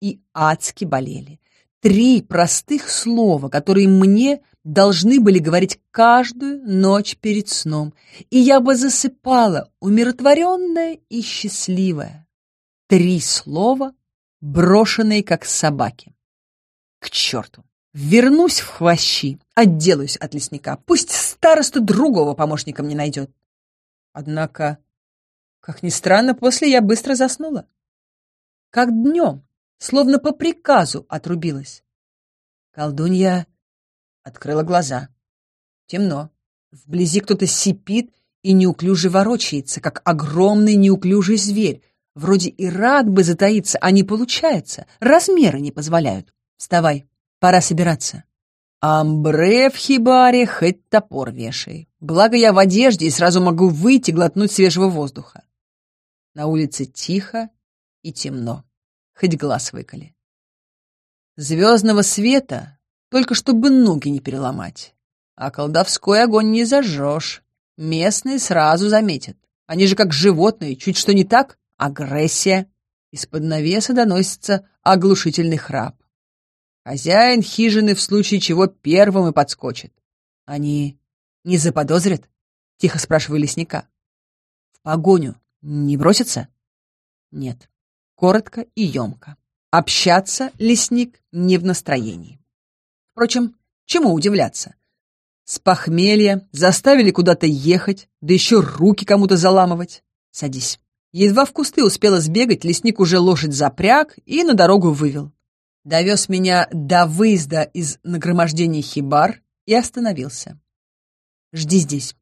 и адски болели. Три простых слова, которые мне должны были говорить каждую ночь перед сном, и я бы засыпала, умиротворенная и счастливая. Три слова, брошенные как собаки. К черту! Вернусь в хвощи, отделаюсь от лесника. Пусть староста другого помощника мне найдет. Однако, как ни странно, после я быстро заснула. Как днем, словно по приказу отрубилась. Колдунья открыла глаза. Темно. Вблизи кто-то сипит и неуклюже ворочается, как огромный неуклюжий зверь. Вроде и рад бы затаиться, а не получается. Размеры не позволяют. Вставай. Пора собираться. Амбре в хибаре хоть топор вешай. Благо я в одежде и сразу могу выйти глотнуть свежего воздуха. На улице тихо и темно. Хоть глаз выколи. Звездного света только чтобы ноги не переломать. А колдовской огонь не зажжешь. Местные сразу заметят. Они же как животные, чуть что не так — агрессия. Из-под навеса доносится оглушительный храп. Хозяин хижины в случае чего первым и подскочит. Они Не заподозрят? Тихо спрашиваю лесника. В погоню не бросятся? Нет. Коротко и емко. Общаться лесник не в настроении. Впрочем, чему удивляться? С похмелья заставили куда-то ехать, да еще руки кому-то заламывать. Садись. Едва в кусты успела сбегать, лесник уже лошадь запряг и на дорогу вывел. Довез меня до выезда из нагромождения хибар и остановился. «Жди здесь».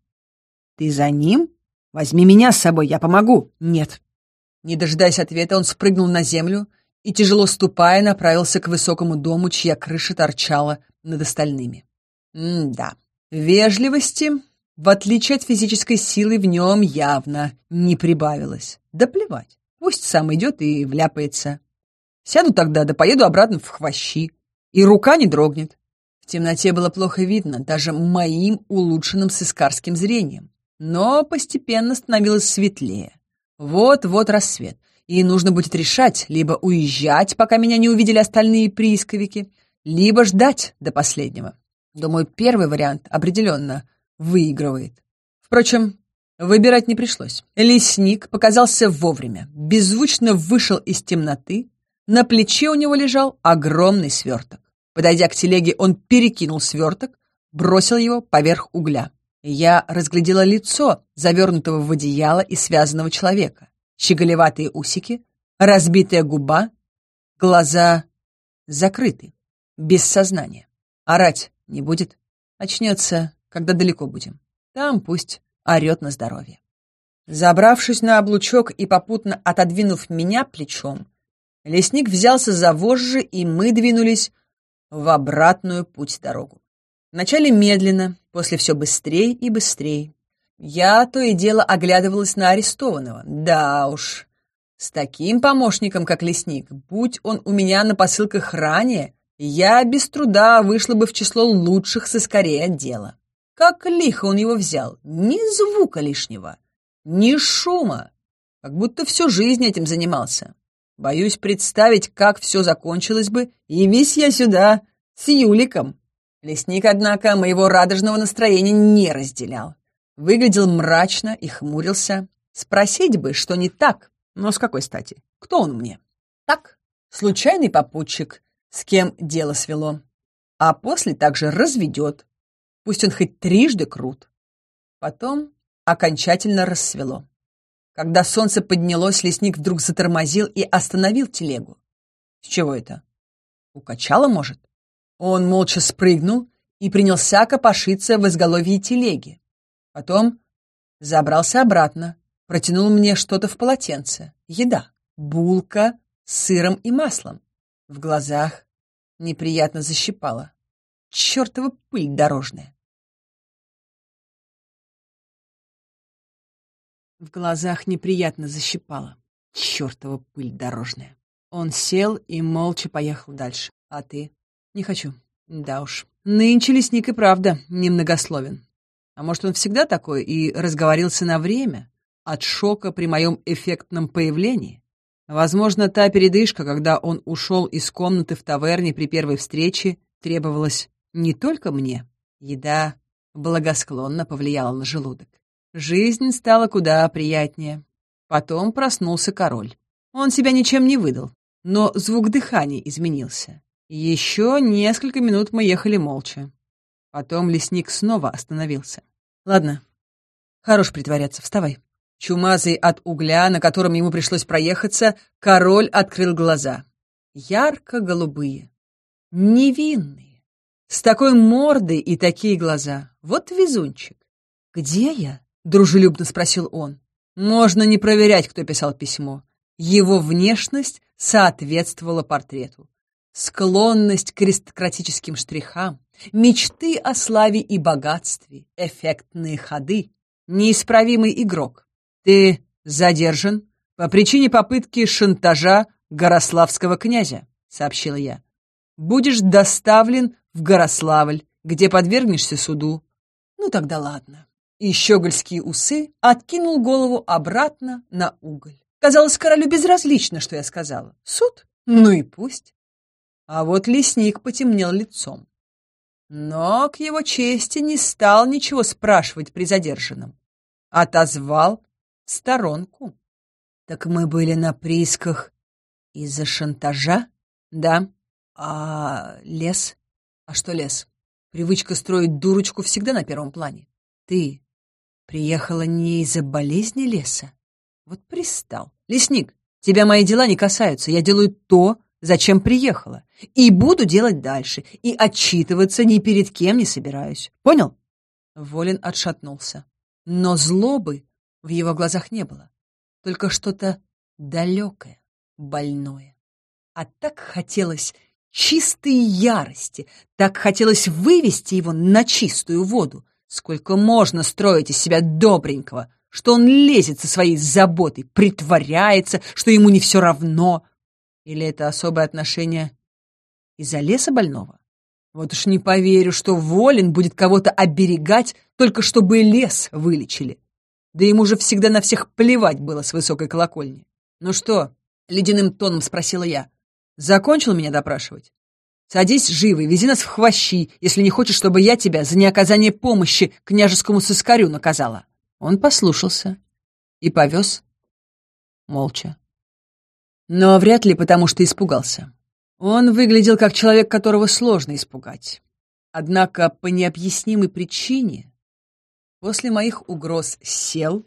«Ты за ним? Возьми меня с собой, я помогу». «Нет». Не дожидаясь ответа, он спрыгнул на землю и, тяжело ступая, направился к высокому дому, чья крыша торчала над остальными. М-да. Вежливости, в отличие от физической силы, в нем явно не прибавилось. Да плевать, пусть сам идет и вляпается. Сяду тогда, да поеду обратно в хвощи, и рука не дрогнет. В темноте было плохо видно, даже моим улучшенным сыскарским зрением. Но постепенно становилось светлее. Вот-вот рассвет, и нужно будет решать, либо уезжать, пока меня не увидели остальные приисковики, либо ждать до последнего. Думаю, первый вариант определенно выигрывает. Впрочем, выбирать не пришлось. Лесник показался вовремя, беззвучно вышел из темноты, на плече у него лежал огромный сверток. Подойдя к телеге, он перекинул сверток, бросил его поверх угля. Я разглядела лицо, завернутого в одеяло и связанного человека. Щеголеватые усики, разбитая губа, глаза закрыты, без сознания. Орать не будет. Очнется, когда далеко будем. Там пусть орет на здоровье. Забравшись на облучок и попутно отодвинув меня плечом, лесник взялся за вожжи, и мы двинулись в обратную путь-дорогу. Вначале медленно, после все быстрее и быстрее. Я то и дело оглядывалась на арестованного. Да уж, с таким помощником, как лесник, будь он у меня на посылках ранее, я без труда вышла бы в число лучших сыскорей отдела. Как лихо он его взял, ни звука лишнего, ни шума, как будто всю жизнь этим занимался. Боюсь представить, как все закончилось бы, явись я сюда с Юликом. Лесник, однако, моего радужного настроения не разделял. Выглядел мрачно и хмурился. Спросить бы, что не так, но с какой стати? Кто он мне? Так, случайный попутчик, с кем дело свело. А после также разведет. Пусть он хоть трижды крут. Потом окончательно рассвело. Когда солнце поднялось, лесник вдруг затормозил и остановил телегу. С чего это? Укачало, может? Он молча спрыгнул и принялся копошиться в изголовье телеги. Потом забрался обратно, протянул мне что-то в полотенце. Еда. Булка с сыром и маслом. В глазах неприятно защипало. Чёртова пыль дорожная. В глазах неприятно защипало. Чёртова пыль дорожная. Он сел и молча поехал дальше. А ты? Не хочу. Да уж. Нынче лесник и правда немногословен. А может, он всегда такой и разговорился на время, от шока при моем эффектном появлении? Возможно, та передышка, когда он ушел из комнаты в таверне при первой встрече, требовалась не только мне. Еда благосклонно повлияла на желудок. Жизнь стала куда приятнее. Потом проснулся король. Он себя ничем не выдал, но звук дыхания изменился. Еще несколько минут мы ехали молча. Потом лесник снова остановился. «Ладно, хорош притворяться, вставай». Чумазый от угля, на котором ему пришлось проехаться, король открыл глаза. Ярко-голубые, невинные, с такой мордой и такие глаза. Вот везунчик. «Где я?» — дружелюбно спросил он. Можно не проверять, кто писал письмо. Его внешность соответствовала портрету. Склонность к аристократическим штрихам, мечты о славе и богатстве, эффектные ходы, неисправимый игрок. «Ты задержан по причине попытки шантажа Горославского князя», — сообщила я. «Будешь доставлен в Горославль, где подвергнешься суду». «Ну тогда ладно». И щегольские усы откинул голову обратно на уголь. Казалось, королю безразлично, что я сказала. «Суд? Ну и пусть». А вот лесник потемнел лицом. но к его чести не стал ничего спрашивать при задержанном. Отозвал в сторонку. Так мы были на приисках из-за шантажа? Да. А лес? А что лес? Привычка строить дурочку всегда на первом плане. Ты приехала не из-за болезни леса? Вот пристал. Лесник, тебя мои дела не касаются. Я делаю то, зачем приехала. И буду делать дальше. И отчитываться ни перед кем не собираюсь. Понял? Волин отшатнулся. Но злобы в его глазах не было. Только что-то далекое, больное. А так хотелось чистой ярости, так хотелось вывести его на чистую воду. Сколько можно строить из себя добренького, что он лезет со своей заботой, притворяется, что ему не все равно. Или это особое отношение из-за леса больного? Вот уж не поверю, что Волин будет кого-то оберегать, только чтобы лес вылечили. Да ему же всегда на всех плевать было с высокой колокольни. «Ну что?» — ледяным тоном спросила я. «Закончил меня допрашивать? Садись живо вези нас в хвощи, если не хочешь, чтобы я тебя за неоказание помощи княжескому сыскарю наказала». Он послушался и повез молча. Но вряд ли потому, что испугался. Он выглядел как человек, которого сложно испугать. Однако по необъяснимой причине после моих угроз сел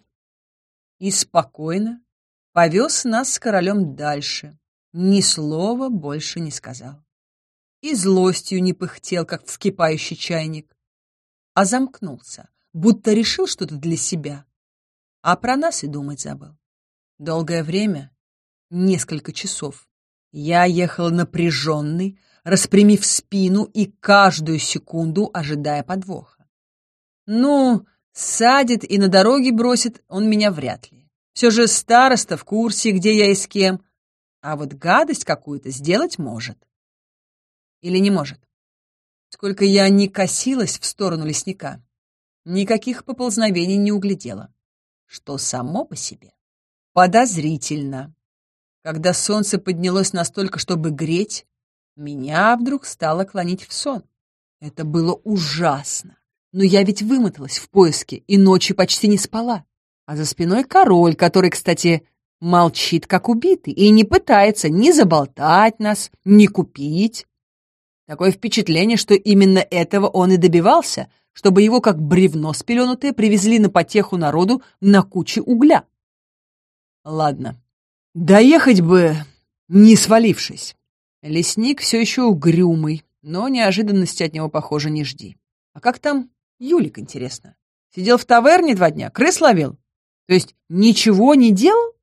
и спокойно повез нас с королем дальше, ни слова больше не сказал. И злостью не пыхтел, как вскипающий чайник, а замкнулся, будто решил что-то для себя, а про нас и думать забыл. Долгое время, несколько часов, я ехал напряженный, распрямив спину и каждую секунду ожидая подвоха. Ну, садит и на дороге бросит он меня вряд ли. Все же староста в курсе, где я и с кем. А вот гадость какую-то сделать может. Или не может. Сколько я не косилась в сторону лесника, никаких поползновений не углядела, что само по себе подозрительно. Когда солнце поднялось настолько, чтобы греть, меня вдруг стало клонить в сон. Это было ужасно. Но я ведь вымоталась в поиске и ночью почти не спала. А за спиной король, который, кстати, молчит как убитый и не пытается ни заболтать нас, ни купить. Такое впечатление, что именно этого он и добивался, чтобы его, как бревно спеленутое, привезли на потеху народу на куче угля. Ладно, доехать бы, не свалившись. Лесник все еще угрюмый, но неожиданности от него, похоже, не жди. А как там Юлик, интересно? Сидел в таверне два дня, крыс ловил? То есть ничего не делал?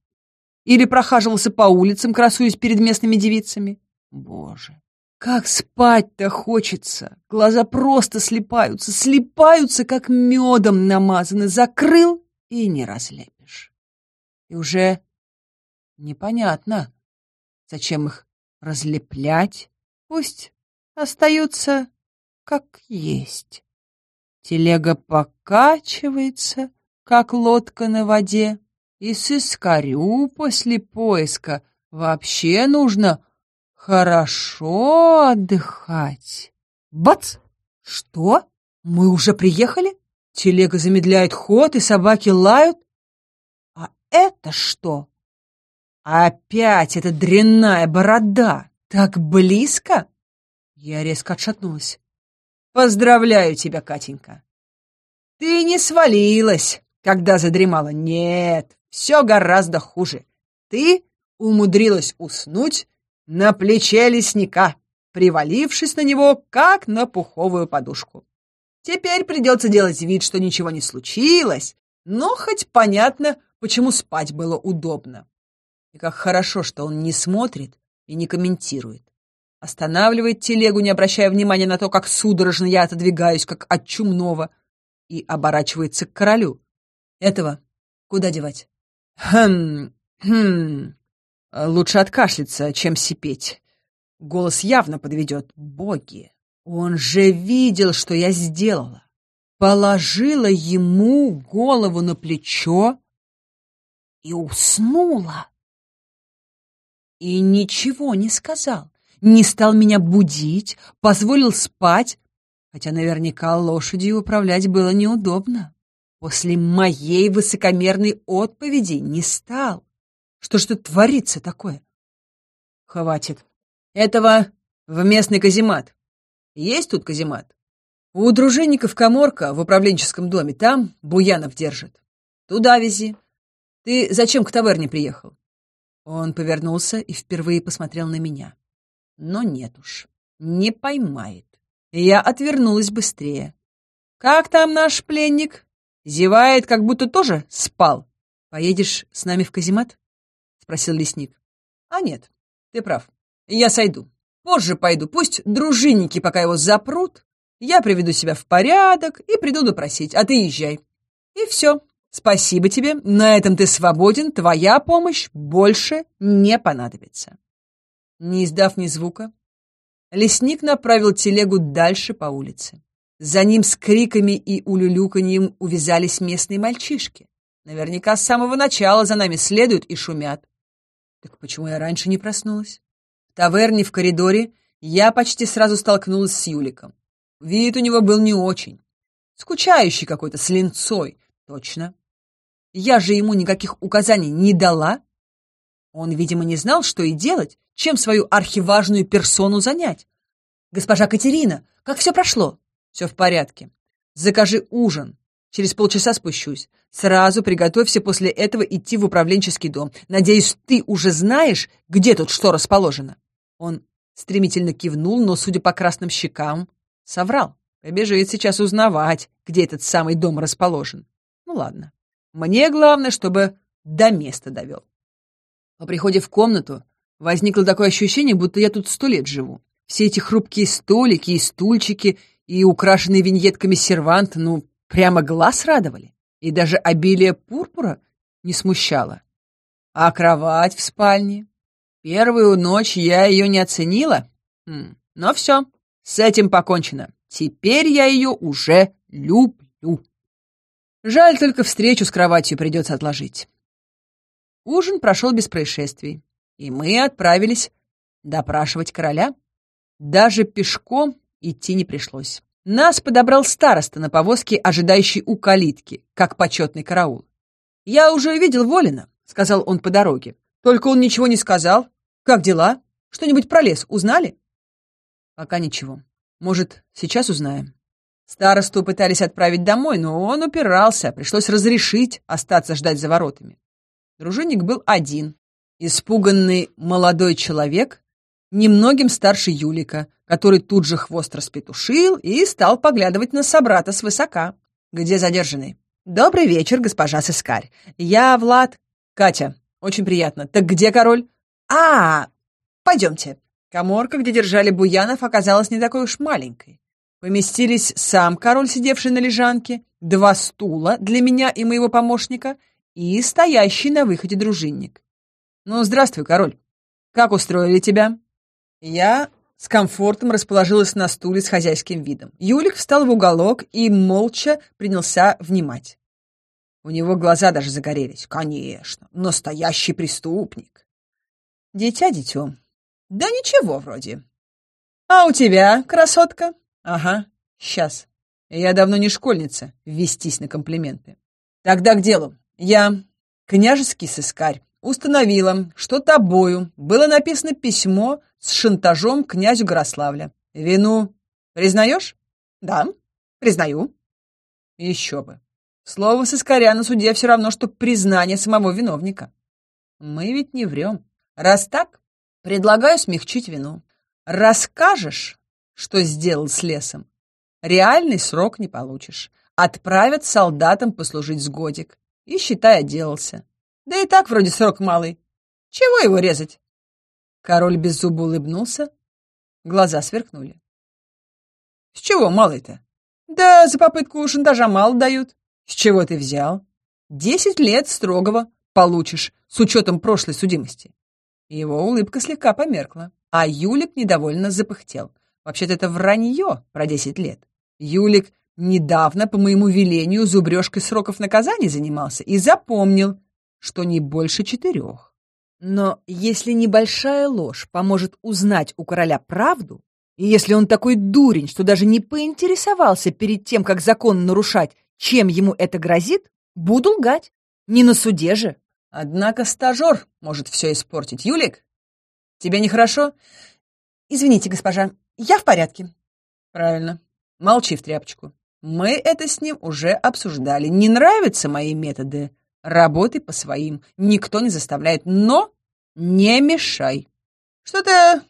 Или прохаживался по улицам, красуясь перед местными девицами? Боже, как спать-то хочется! Глаза просто слепаются, слепаются, как медом намазаны. Закрыл и не разлепишь. И уже непонятно, зачем их разлеплять. Пусть остаются как есть. Телега покачивается, как лодка на воде, и сыскарю после поиска вообще нужно хорошо отдыхать. Бац! Что? Мы уже приехали? Телега замедляет ход, и собаки лают. А это что? Опять эта дрянная борода! Так близко? Я резко отшатнулась. Поздравляю тебя, Катенька. Ты не свалилась, когда задремала. Нет, все гораздо хуже. Ты умудрилась уснуть на плече лесника, привалившись на него, как на пуховую подушку. Теперь придется делать вид, что ничего не случилось, но хоть понятно, почему спать было удобно. И как хорошо, что он не смотрит и не комментирует. Останавливает телегу, не обращая внимания на то, как судорожно я отодвигаюсь, как от чумного, и оборачивается к королю. Этого куда девать? Хм, хм. Лучше откашляться, чем сипеть. Голос явно подведет. Боги, он же видел, что я сделала. Положила ему голову на плечо и уснула. И ничего не сказал. Не стал меня будить, позволил спать, Хотя наверняка лошадью управлять было неудобно. После моей высокомерной отповеди не стал. Что ж тут творится такое? Хватит. Этого в местный каземат. Есть тут каземат? У дружинников коморка в управленческом доме. Там Буянов держит. Туда вези. Ты зачем к таверне приехал? Он повернулся и впервые посмотрел на меня. Но нет уж, не поймает. Я отвернулась быстрее. «Как там наш пленник?» Зевает, как будто тоже спал. Поедешь с нами в каземат? Спросил лесник. А нет, ты прав. Я сойду. Позже пойду. Пусть дружинники пока его запрут. Я приведу себя в порядок и приду допросить, а ты езжай. И все. Спасибо тебе. На этом ты свободен. Твоя помощь больше не понадобится. Не издав ни звука, лесник направил телегу дальше по улице. За ним с криками и улюлюканьем увязались местные мальчишки. Наверняка с самого начала за нами следуют и шумят. Так почему я раньше не проснулась? В таверне в коридоре я почти сразу столкнулась с Юликом. Вид у него был не очень. Скучающий какой-то, с линцой. Точно. Я же ему никаких указаний не дала. Он, видимо, не знал, что и делать, чем свою архиважную персону занять. «Госпожа Катерина, как все прошло?» Все в порядке. Закажи ужин. Через полчаса спущусь. Сразу приготовься после этого идти в управленческий дом. Надеюсь, ты уже знаешь, где тут что расположено. Он стремительно кивнул, но, судя по красным щекам, соврал. Побежит сейчас узнавать, где этот самый дом расположен. Ну ладно. Мне главное, чтобы до места довел. По приходе в комнату возникло такое ощущение, будто я тут сто лет живу. Все эти хрупкие столики и стульчики и украшенный виньетками сервант, ну, прямо глаз радовали. И даже обилие пурпура не смущало. А кровать в спальне? Первую ночь я ее не оценила. Хм, но все, с этим покончено. Теперь я ее уже люблю. Жаль, только встречу с кроватью придется отложить. Ужин прошел без происшествий, и мы отправились допрашивать короля. Даже пешком Идти не пришлось. Нас подобрал староста на повозке, ожидающий у калитки, как почетный караул. «Я уже видел Волина», — сказал он по дороге. «Только он ничего не сказал. Как дела? Что-нибудь про лес узнали?» «Пока ничего. Может, сейчас узнаем». Старосту пытались отправить домой, но он упирался, пришлось разрешить остаться ждать за воротами. Дружинник был один. Испуганный молодой человек, немногим старше Юлика, который тут же хвост распетушил и стал поглядывать на собрата свысока. «Где задержанный?» «Добрый вечер, госпожа Сыскарь. Я Влад...» «Катя, очень приятно. Так где король?» «А, пойдемте». Коморка, где держали Буянов, оказалась не такой уж маленькой. Поместились сам король, сидевший на лежанке, два стула для меня и моего помощника и стоящий на выходе дружинник. «Ну, здравствуй, король. Как устроили тебя?» Я с комфортом расположилась на стуле с хозяйским видом. Юлик встал в уголок и молча принялся внимать. У него глаза даже загорелись. Конечно, настоящий преступник. Дитя дитё. Да ничего вроде. А у тебя, красотка? Ага, сейчас. Я давно не школьница, вестись на комплименты. Тогда к делу. Я княжеский сыскарь установила, что тобою было написано письмо с шантажом князю Горославля. Вину признаешь? Да, признаю. Еще бы. Слово соскоря на суде все равно, что признание самого виновника. Мы ведь не врем. Раз так, предлагаю смягчить вину. Расскажешь, что сделал с лесом, реальный срок не получишь. Отправят солдатам послужить с годик. И, считай, отделался. Да и так вроде срок малый. Чего его резать? Король без зуба улыбнулся, глаза сверкнули. С чего малый-то? Да за попытку шантажа мало дают. С чего ты взял? Десять лет строгого получишь с учетом прошлой судимости. Его улыбка слегка померкла, а Юлик недовольно запыхтел. Вообще-то это вранье про десять лет. Юлик недавно по моему велению зубрежкой сроков наказания занимался и запомнил, что не больше четырех. Но если небольшая ложь поможет узнать у короля правду, И если он такой дурень, что даже не поинтересовался перед тем, как закон нарушать, чем ему это грозит, буду лгать. Не на суде же. Однако стажер может все испортить. Юлик, тебе нехорошо? Извините, госпожа, я в порядке. Правильно. Молчи в тряпочку. Мы это с ним уже обсуждали. Не нравятся мои методы? Работай по своим. Никто не заставляет. Но не мешай. Что-то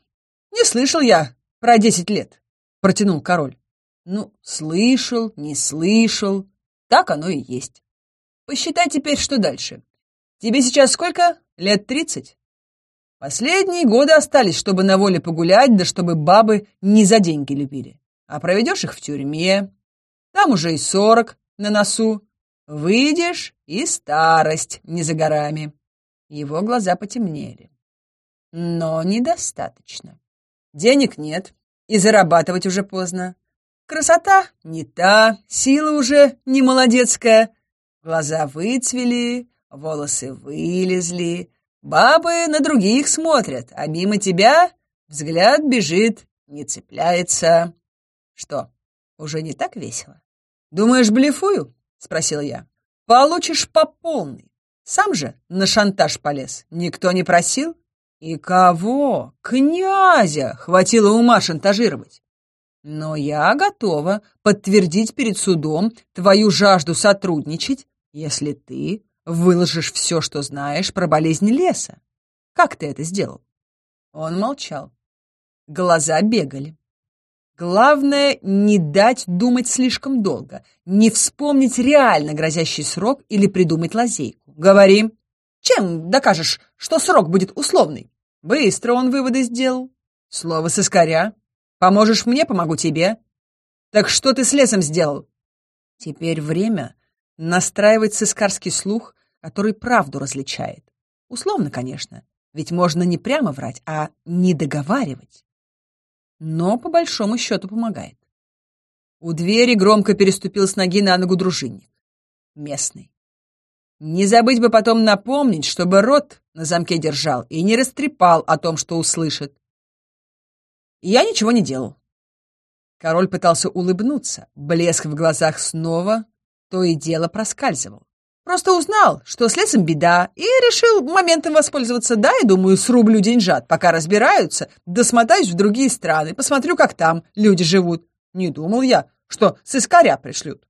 не слышал я про десять лет, протянул король. Ну, слышал, не слышал. Так оно и есть. Посчитай теперь, что дальше. Тебе сейчас сколько? Лет тридцать? Последние годы остались, чтобы на воле погулять, да чтобы бабы не за деньги любили. А проведешь их в тюрьме, там уже и сорок на носу. Выйдешь, и старость не за горами. Его глаза потемнели. Но недостаточно. Денег нет, и зарабатывать уже поздно. Красота не та, сила уже не молодецкая. Глаза выцвели, волосы вылезли, Бабы на других смотрят, а мимо тебя взгляд бежит, не цепляется. Что, уже не так весело? Думаешь, блефую? Спросил я. Получишь по полной. Сам же на шантаж полез. Никто не просил? И кого? Князя! Хватило ума шантажировать. Но я готова подтвердить перед судом твою жажду сотрудничать, если ты выложишь все, что знаешь про болезнь леса. Как ты это сделал?» Он молчал. Глаза бегали. Главное, не дать думать слишком долго, не вспомнить реально грозящий срок или придумать лазейку. Говори. Чем докажешь, что срок будет условный? Быстро он выводы сделал. Слово с. Поможешь мне, помогу тебе. Так что ты с лесом сделал? Теперь время настраивать сыскарский слух, который правду различает. Условно, конечно, ведь можно не прямо врать, а не договаривать. Но по большому счету помогает. У двери громко переступил с ноги на ногу дружинник. Местный. Не забыть бы потом напомнить, чтобы рот на замке держал и не растрепал о том, что услышит. Я ничего не делал. Король пытался улыбнуться, блеск в глазах снова то и дело проскальзывал. Просто узнал, что с лесом беда, и решил моментом воспользоваться. Да, и думаю, срублю деньжат, пока разбираются, да смотаюсь в другие страны, посмотрю, как там люди живут. Не думал я, что с искоря пришлют.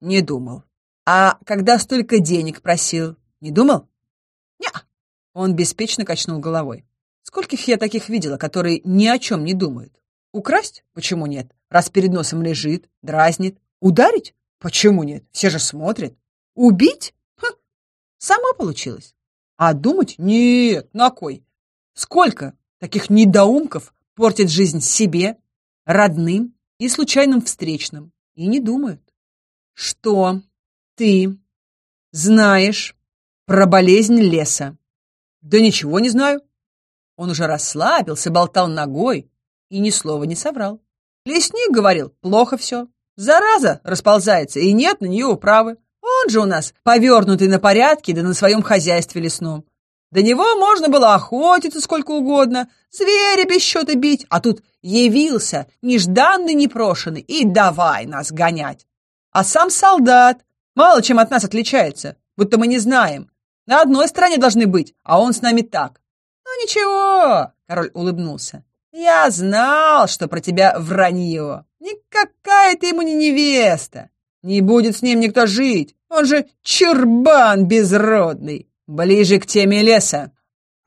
Не думал. А когда столько денег просил, не думал? Не. Он беспечно качнул головой. Скольких я таких видела, которые ни о чем не думают? Украсть? Почему нет? Раз перед носом лежит, дразнит. Ударить? Почему нет? Все же смотрят. Убить? Ха, сама получилась. А думать? Нет, на кой? Сколько таких недоумков портит жизнь себе, родным и случайным встречным, и не думают. Что ты знаешь про болезнь леса? Да ничего не знаю. Он уже расслабился, болтал ногой и ни слова не соврал. Лесник говорил, плохо все. Зараза расползается, и нет на нее управы. Он же у нас повернутый на порядке, да на своем хозяйстве лесном. До него можно было охотиться сколько угодно, зверя без счета бить, а тут явился нежданный, непрошенный, и давай нас гонять. А сам солдат мало чем от нас отличается, будто мы не знаем. На одной стороне должны быть, а он с нами так. Ну ничего, король улыбнулся. Я знал, что про тебя вранье. Никакая ты ему не невеста. Не будет с ним никто жить. Он же чурбан безродный. Ближе к теме леса.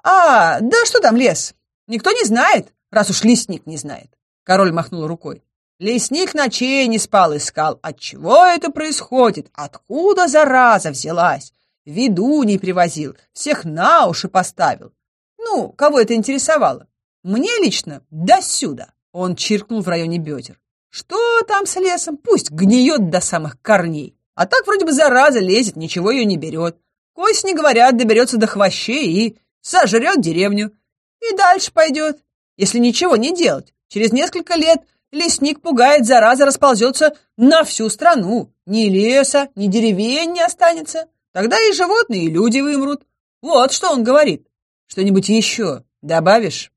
А, да что там лес? Никто не знает, раз уж лесник не знает. Король махнул рукой. Лесник ночей не спал, искал. Отчего это происходит? Откуда зараза взялась? Виду не привозил, всех на уши поставил. Ну, кого это интересовало? Мне лично до сюда. Он чиркнул в районе бедер. Что там с лесом? Пусть гниет до самых корней. А так вроде бы зараза лезет, ничего ее не берет. Кость, не говорят, доберется до хвощей и сожрет деревню. И дальше пойдет. Если ничего не делать, через несколько лет лесник пугает, зараза расползется на всю страну. Ни леса, ни деревень не останется. Тогда и животные, и люди вымрут. Вот что он говорит. Что-нибудь еще добавишь?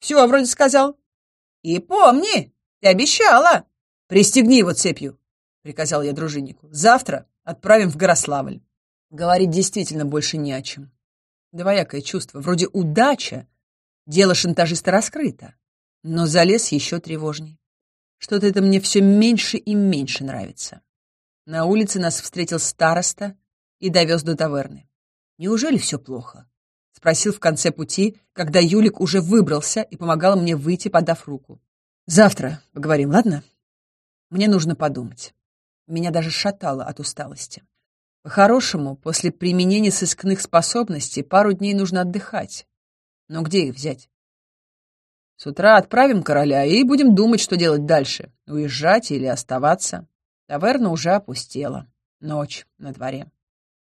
Все, вроде сказал. И помни, ты обещала. Пристегни его цепью, приказал я дружиннику. Завтра отправим в Горославль. Говорить действительно больше не о чем. Двоякое чувство. Вроде удача, дело шантажиста раскрыто. Но залез еще тревожней. Что-то это мне все меньше и меньше нравится. На улице нас встретил староста и довез до таверны. Неужели все плохо? Спросил в конце пути, когда Юлик уже выбрался и помогал мне выйти, подав руку. Завтра поговорим, ладно? Мне нужно подумать. Меня даже шатало от усталости. По-хорошему, после применения сыскных способностей пару дней нужно отдыхать. Но где их взять? С утра отправим короля и будем думать, что делать дальше. Уезжать или оставаться. Таверна уже опустела. Ночь на дворе.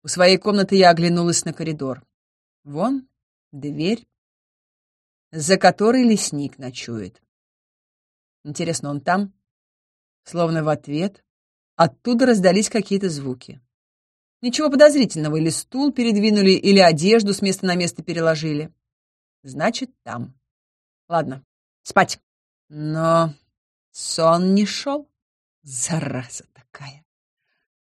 У своей комнаты я оглянулась на коридор. Вон дверь, за которой лесник ночует. Интересно, он там? Словно в ответ оттуда раздались какие-то звуки. Ничего подозрительного, или стул передвинули, или одежду с места на место переложили. Значит, там. Ладно, спать. Но сон не шел. Зараза такая.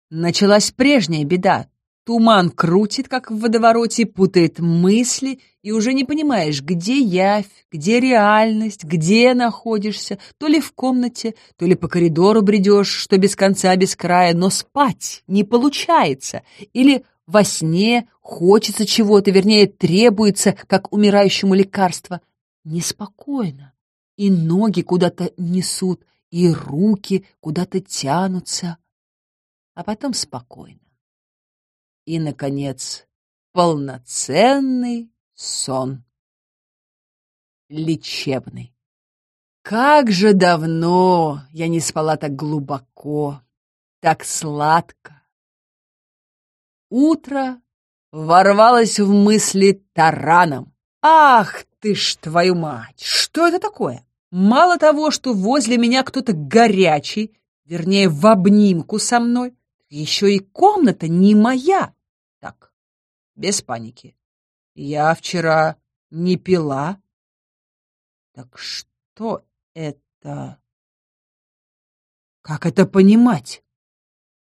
Началась прежняя беда. Туман крутит, как в водовороте, путает мысли, и уже не понимаешь, где явь, где реальность, где находишься, то ли в комнате, то ли по коридору бредешь, что без конца, без края, но спать не получается, или во сне хочется чего-то, вернее, требуется, как умирающему лекарство. Неспокойно, и ноги куда-то несут, и руки куда-то тянутся, а потом спокойно. И, наконец, полноценный сон. Лечебный. Как же давно я не спала так глубоко, так сладко. Утро ворвалось в мысли тараном. Ах ты ж твою мать! Что это такое? Мало того, что возле меня кто-то горячий, вернее, в обнимку со мной, еще и комната не моя. Так, без паники. Я вчера не пила. Так что это? Как это понимать?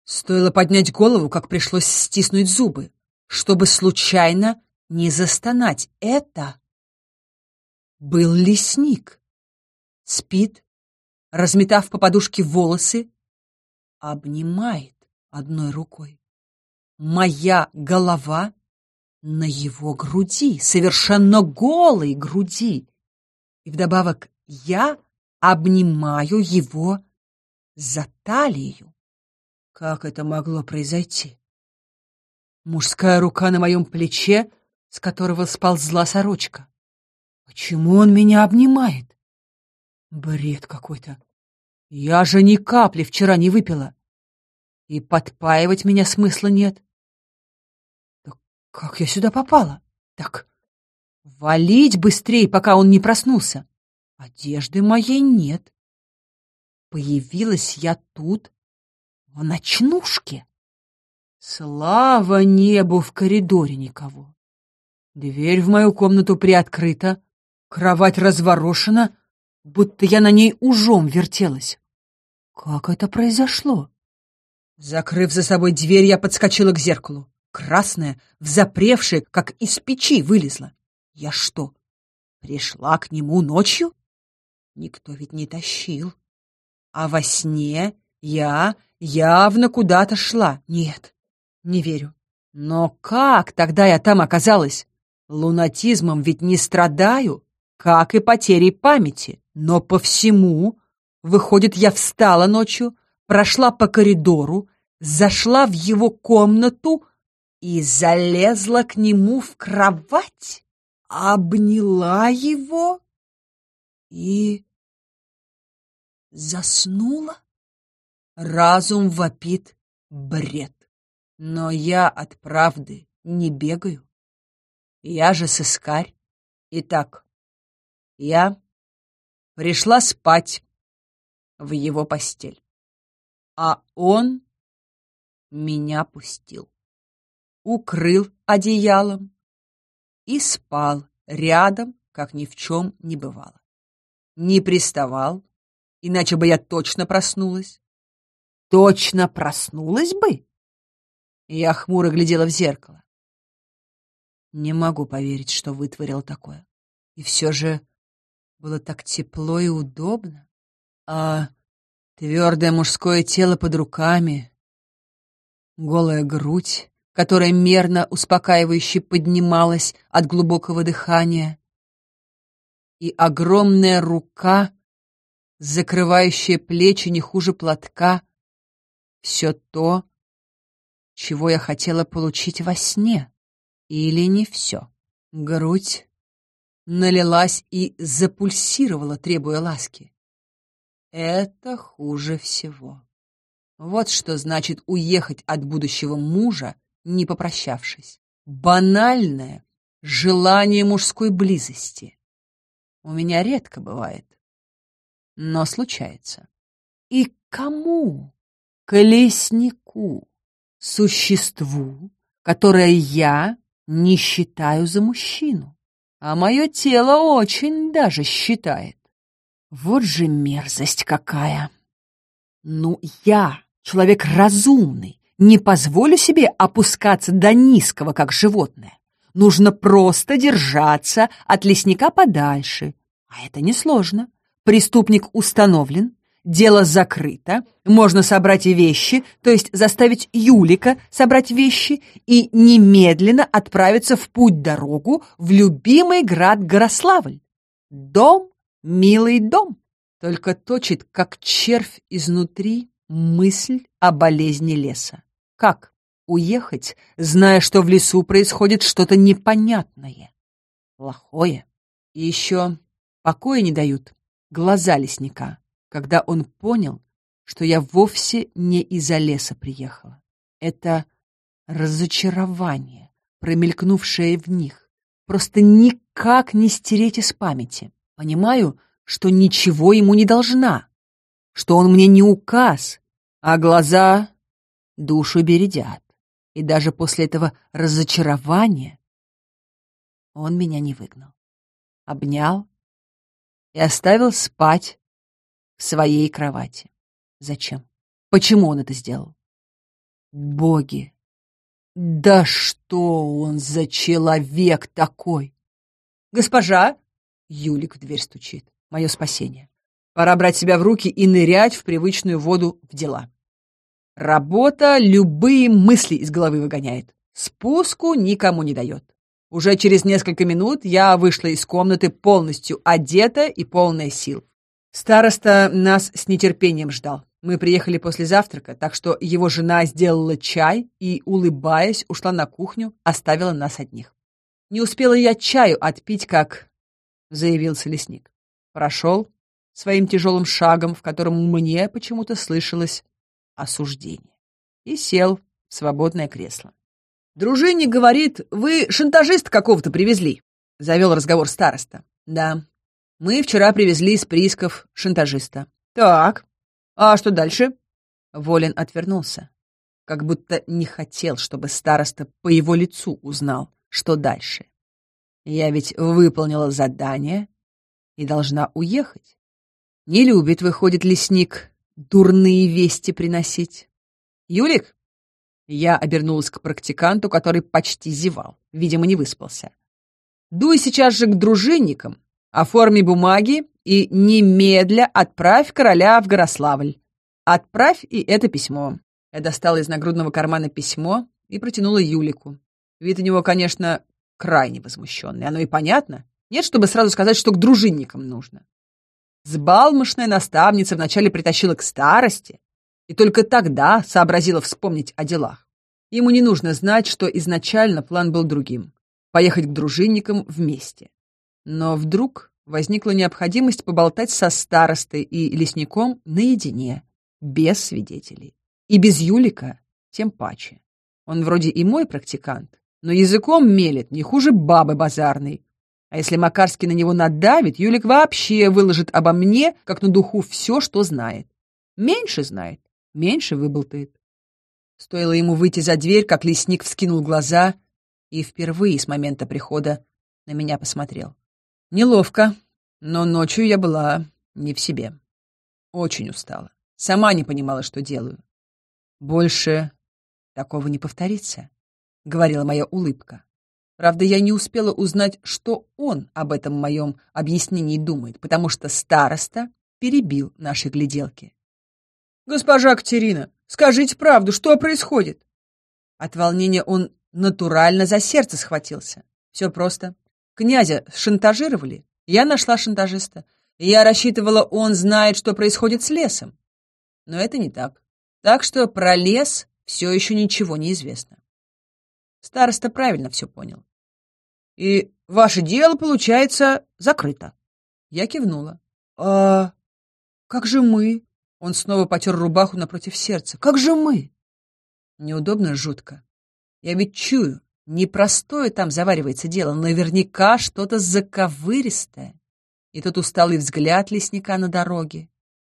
Стоило поднять голову, как пришлось стиснуть зубы, чтобы случайно не застонать. Это был лесник. Спит, разметав по подушке волосы, обнимает одной рукой. Моя голова на его груди, совершенно голой груди. И вдобавок я обнимаю его за талию. Как это могло произойти? Мужская рука на моем плече, с которого сползла сорочка. Почему он меня обнимает? Бред какой-то. Я же ни капли вчера не выпила. И подпаивать меня смысла нет. Как я сюда попала? Так, валить быстрее, пока он не проснулся. Одежды моей нет. Появилась я тут, в ночнушке. Слава небу, в коридоре никого. Дверь в мою комнату приоткрыта, кровать разворошена, будто я на ней ужом вертелась. Как это произошло? Закрыв за собой дверь, я подскочила к зеркалу. Красная, взапревшая, как из печи, вылезла. Я что, пришла к нему ночью? Никто ведь не тащил. А во сне я явно куда-то шла. Нет, не верю. Но как тогда я там оказалась? Лунатизмом ведь не страдаю, как и потерей памяти. Но по всему, выходит, я встала ночью, прошла по коридору, зашла в его комнату и залезла к нему в кровать, обняла его и заснула. Разум вопит бред. Но я от правды не бегаю. Я же сыскарь. Итак, я пришла спать в его постель а он меня пустил. Укрыл одеялом и спал рядом, как ни в чем не бывало. не приставал, иначе бы я точно проснулась. Точно проснулась бы? Я хмуро глядела в зеркало. Не могу поверить, что вытворил такое. И все же было так тепло и удобно. А твердое мужское тело под руками, голая грудь, которая мерно успокаивающе поднималась от глубокого дыхания, и огромная рука, закрывающая плечи не хуже платка, все то, чего я хотела получить во сне, или не все. Грудь налилась и запульсировала, требуя ласки. Это хуже всего. Вот что значит уехать от будущего мужа, не попрощавшись. Банальное желание мужской близости. У меня редко бывает, но случается. И кому? Колеснику, существу, которое я не считаю за мужчину, а мое тело очень даже считает. Вот же мерзость какая! Ну, я, человек разумный, не позволю себе опускаться до низкого, как животное. Нужно просто держаться от лесника подальше. А это несложно. Преступник установлен, дело закрыто, можно собрать вещи, то есть заставить Юлика собрать вещи и немедленно отправиться в путь-дорогу в любимый град Горославль. Дом, милый дом, только точит, как червь изнутри, мысль о болезни леса. Как? уехать, зная, что в лесу происходит что-то непонятное, плохое. И еще покоя не дают глаза лесника, когда он понял, что я вовсе не из-за леса приехала. Это разочарование, промелькнувшее в них, просто никак не стереть из памяти. Понимаю, что ничего ему не должна, что он мне не указ, а глаза душу бередят. И даже после этого разочарования он меня не выгнал. Обнял и оставил спать в своей кровати. Зачем? Почему он это сделал? Боги! Да что он за человек такой? Госпожа! Юлик в дверь стучит. Мое спасение. Пора брать себя в руки и нырять в привычную воду в дела. Работа любые мысли из головы выгоняет. Спуску никому не дает. Уже через несколько минут я вышла из комнаты полностью одета и полная сил. Староста нас с нетерпением ждал. Мы приехали после завтрака, так что его жена сделала чай и, улыбаясь, ушла на кухню, оставила нас одних. Не успела я чаю отпить, как заявился лесник. Прошел своим тяжелым шагом, в котором мне почему-то слышалось осуждение. И сел в свободное кресло. «Дружинник говорит, вы шантажиста какого-то привезли», — завел разговор староста. «Да, мы вчера привезли из приисков шантажиста». «Так, а что дальше?» Волин отвернулся, как будто не хотел, чтобы староста по его лицу узнал, что дальше. «Я ведь выполнила задание и должна уехать. Не любит, выходит, лесник дурные вести приносить. «Юлик?» Я обернулась к практиканту, который почти зевал, видимо, не выспался. «Дуй сейчас же к дружинникам, оформи бумаги и немедля отправь короля в Горославль. Отправь и это письмо». Я достала из нагрудного кармана письмо и протянула Юлику. Вид у него, конечно, крайне возмущенный. Оно и понятно. Нет, чтобы сразу сказать, что к дружинникам нужно. Сбалмошная наставница вначале притащила к старости, и только тогда сообразила вспомнить о делах. Ему не нужно знать, что изначально план был другим — поехать к дружинникам вместе. Но вдруг возникла необходимость поболтать со старостой и лесником наедине, без свидетелей. И без Юлика тем паче. Он вроде и мой практикант, но языком мелет не хуже бабы базарной, а если Макарский на него надавит, Юлик вообще выложит обо мне, как на духу, все, что знает. Меньше знает, меньше выболтает. Стоило ему выйти за дверь, как лесник вскинул глаза и впервые с момента прихода на меня посмотрел. Неловко. Но ночью я была не в себе. Очень устала. Сама не понимала, что делаю. Больше такого не повторится, — говорила моя улыбка. Правда, я не успела узнать, что он об этом моем объяснении думает, потому что староста перебил наши гляделки. «Госпожа Катерина, скажите правду, что происходит?» От волнения он натурально за сердце схватился. Все просто. Князя шантажировали, я нашла шантажиста. Я рассчитывала, он знает, что происходит с лесом. Но это не так. Так что про лес все еще ничего не известно. Староста правильно все понял. И ваше дело, получается, закрыто. Я кивнула. А как же мы? Он снова потер рубаху напротив сердца. Как же мы? Неудобно, жутко. Я ведь чую, непростое там заваривается дело, наверняка что-то заковыристое. И тот усталый взгляд лесника на дороге,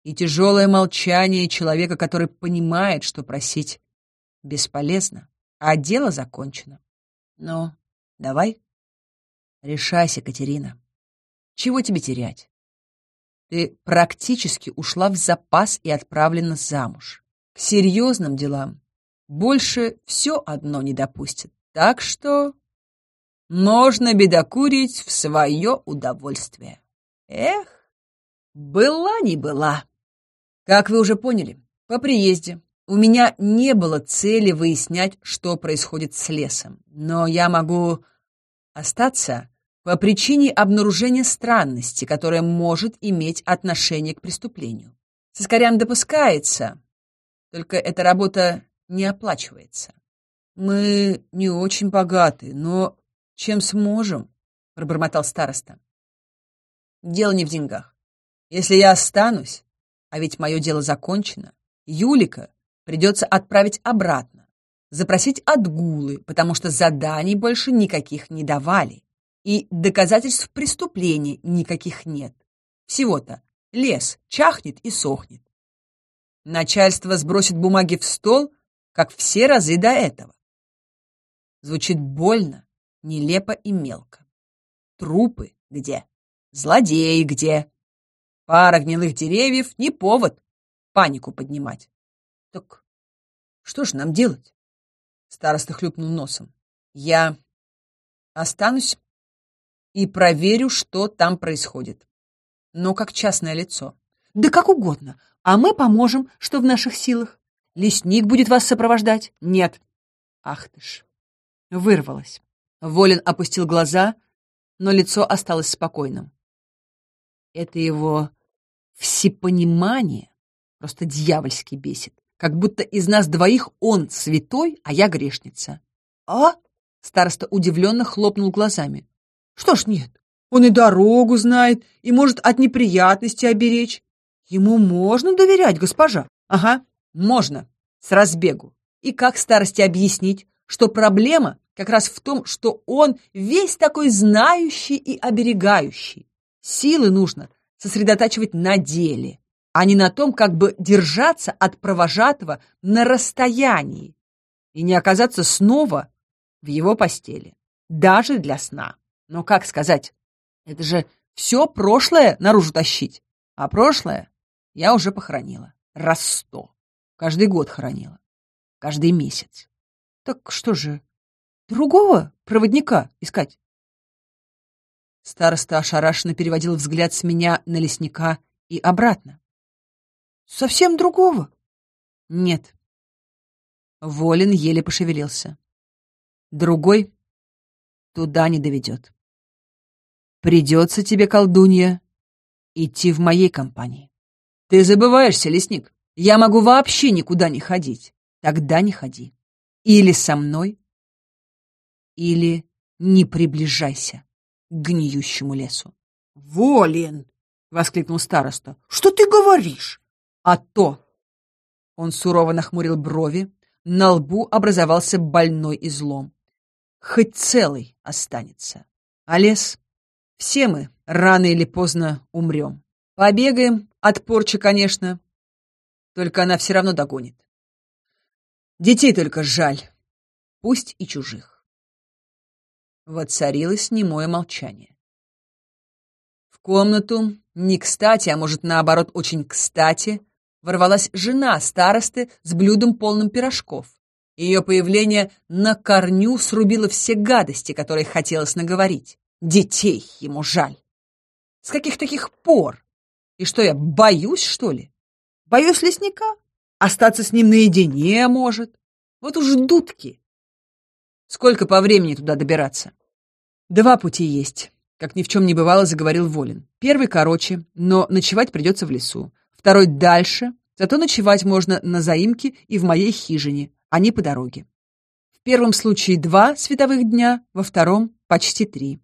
и тяжелое молчание человека, который понимает, что просить бесполезно, а дело закончено. Ну, давай. Решайся, Катерина. Чего тебе терять? Ты практически ушла в запас и отправлена замуж. К серьезным делам больше все одно не допустит. Так что можно бедокурить в свое удовольствие. Эх, была не была. Как вы уже поняли, по приезде у меня не было цели выяснять, что происходит с лесом, но я могу остаться по причине обнаружения странности, которая может иметь отношение к преступлению. Соскорям допускается, только эта работа не оплачивается. Мы не очень богаты, но чем сможем, пробормотал староста. Дело не в деньгах. Если я останусь, а ведь мое дело закончено, Юлика придется отправить обратно, запросить отгулы, потому что заданий больше никаких не давали и доказательств преступления никаких нет. Всего-то лес чахнет и сохнет. Начальство сбросит бумаги в стол, как все разы до этого. Звучит больно, нелепо и мелко. Трупы где? Злодеи где? Пара гнилых деревьев — не повод панику поднимать. Так что ж нам делать? Староста хлюпнул носом. Я останусь и проверю, что там происходит. Но как частное лицо. Да как угодно. А мы поможем, что в наших силах. Лесник будет вас сопровождать? Нет. Ах ты ж. Вырвалась. Волин опустил глаза, но лицо осталось спокойным. Это его всепонимание просто дьявольски бесит. Как будто из нас двоих он святой, а я грешница. А? Староста удивленно хлопнул глазами. Что ж нет, он и дорогу знает, и может от неприятностей оберечь. Ему можно доверять, госпожа? Ага, можно, с разбегу. И как старости объяснить, что проблема как раз в том, что он весь такой знающий и оберегающий. Силы нужно сосредотачивать на деле, а не на том, как бы держаться от провожатого на расстоянии и не оказаться снова в его постели, даже для сна. Но как сказать? Это же все прошлое наружу тащить. А прошлое я уже похоронила. Раз сто. Каждый год хоронила. Каждый месяц. Так что же, другого проводника искать? Староста ошарашенно переводил взгляд с меня на лесника и обратно. Совсем другого? Нет. Волин еле пошевелился. Другой туда не доведет. Придется тебе, колдунья, идти в моей компании. Ты забываешься, лесник. Я могу вообще никуда не ходить. Тогда не ходи. Или со мной, или не приближайся к гниющему лесу.
«Волин!» — воскликнул староста. «Что ты говоришь?»
«А то!» Он сурово нахмурил брови, на лбу образовался больной излом. «Хоть целый останется. А лес все мы рано или поздно умрем. Побегаем от порчи, конечно, только она все равно догонит. Детей только жаль, пусть и чужих. Воцарилось немое молчание. В комнату, не кстати, а может, наоборот, очень кстати, ворвалась жена старосты с блюдом полным пирожков. Ее появление на корню срубило все гадости, которые хотелось наговорить. Детей ему жаль. С каких таких пор? И что я, боюсь, что ли? Боюсь лесника? Остаться с ним наедине может. Вот уж дудки. Сколько по времени туда добираться? Два пути есть. Как ни в чем не бывало, заговорил Волин. Первый короче, но ночевать придется в лесу. Второй дальше, зато ночевать можно на заимке и в моей хижине, а не по дороге. В первом случае два световых дня, во втором почти три.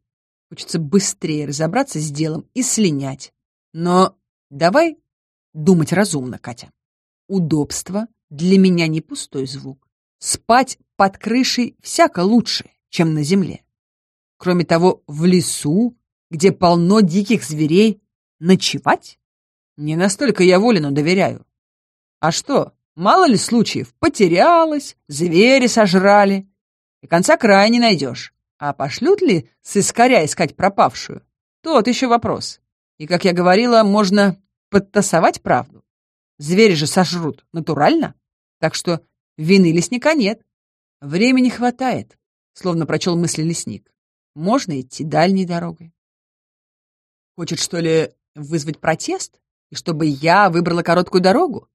Хочется быстрее разобраться с делом и слинять. Но давай думать разумно, Катя. Удобство для меня не пустой звук. Спать под крышей всяко лучше, чем на земле. Кроме того, в лесу, где полно диких зверей, ночевать? Не настолько я Волину доверяю. А что, мало ли случаев, потерялась, звери сожрали. И конца края не найдешь. А пошлют ли с искоря искать пропавшую? Тот еще вопрос. И, как я говорила, можно подтасовать правду. Звери же сожрут натурально. Так что вины лесника нет. Времени хватает, словно прочел мысли лесник. Можно идти дальней дорогой. Хочет, что ли, вызвать протест? И чтобы я выбрала короткую дорогу?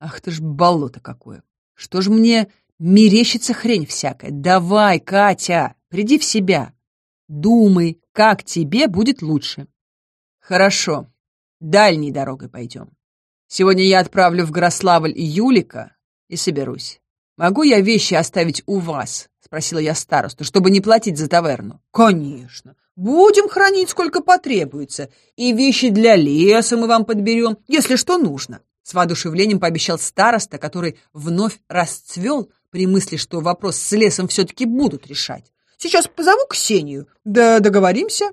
Ах ты ж болото какое! Что ж мне мерещится хрень всякая? Давай, Катя, приди в себя. Думай, как тебе будет лучше. Хорошо, дальней дорогой пойдем. Сегодня я отправлю в Грославль Юлика и соберусь. Могу я вещи оставить у вас? спросила я старосту, чтобы не платить за таверну. Конечно. Будем хранить, сколько потребуется. И вещи для леса мы вам подберем, если что нужно. С воодушевлением пообещал староста, который вновь расцвел при мысли, что вопрос с лесом все-таки будут решать. Сейчас позову Ксению, да договоримся.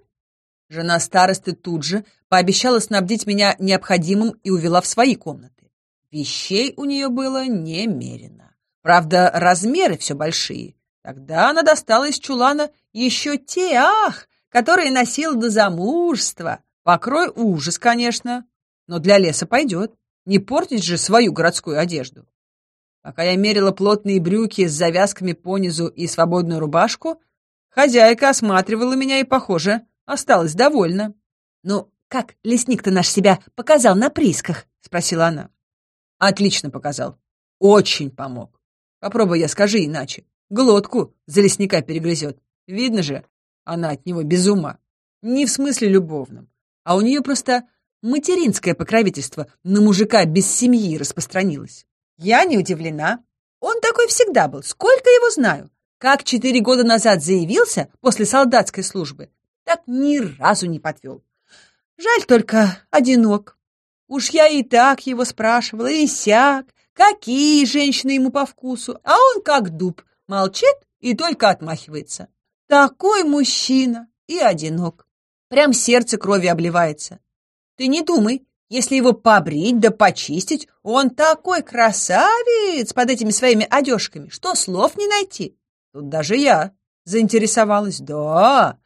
Жена старосты тут же пообещала снабдить меня необходимым и увела в свои комнаты. Вещей у нее было немерено. Правда, размеры все большие. Тогда она достала из чулана еще те, ах, которые носила до замужества. Покрой ужас, конечно, но для леса пойдет. Не портить же свою городскую одежду. Пока я мерила плотные брюки с завязками понизу и свободную рубашку, хозяйка осматривала меня и, похоже, осталась довольна. «Ну, как лесник-то наш себя показал на приисках?» — спросила она. «Отлично показал. Очень помог. Попробуй я скажи иначе. Глотку за лесника перегрызет. Видно же, она от него без ума. Не в смысле любовном, а у нее просто материнское покровительство на мужика без семьи распространилось. Я не удивлена. Он такой всегда был, сколько его знаю. Как четыре года назад заявился после солдатской службы, так ни разу не подвел. Жаль только одинок. Уж я и так его спрашивала, и сяк, какие женщины ему по вкусу, а он как дуб, Молчит и только отмахивается. Такой мужчина и одинок. Прям сердце крови обливается. Ты не думай, если его побрить да почистить, он такой красавец под этими своими одежками, что слов не найти. Тут даже я заинтересовалась. Да,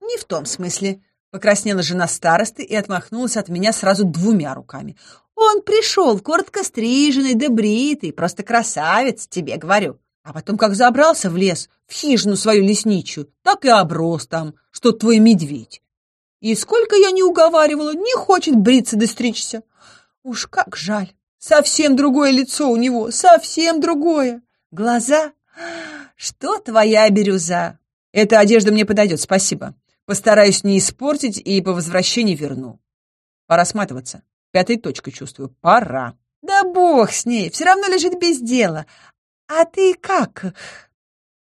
не в том смысле. Покраснела жена старосты и отмахнулась от меня сразу двумя руками. Он пришел, коротко стриженный да бритый, просто красавец, тебе говорю. А потом, как забрался в лес, в хижину свою лесничью, так и оброс там, что твой медведь. И сколько я не уговаривала, не хочет бриться да стричься. Уж как жаль. Совсем другое лицо у него, совсем другое. Глаза? Что твоя бирюза? Эта одежда мне подойдет, спасибо. Постараюсь не испортить и по возвращении верну. Пора сматываться. Пятой точкой чувствую. Пора. Да бог с ней, все равно лежит без дела. «А ты как?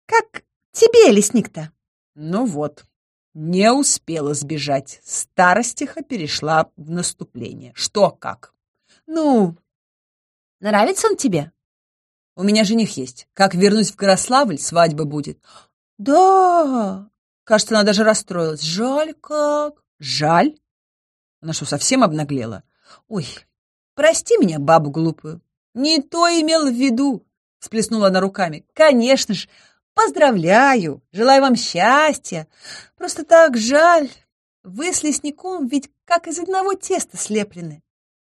Как тебе, лесник-то?» Ну вот, не успела сбежать. Старостиха перешла в наступление. Что как? Ну, нравится он тебе? У меня жених есть. Как вернусь в Горославль, свадьба будет. Да, кажется, она даже расстроилась. Жаль как. Жаль? Она что, совсем обнаглела? Ой, прости меня, бабу глупую. Не то имел в виду. — сплеснула она руками. «Конечно ж! Поздравляю! Желаю вам счастья! Просто так жаль!
вы с лесником ведь как из одного теста слеплены.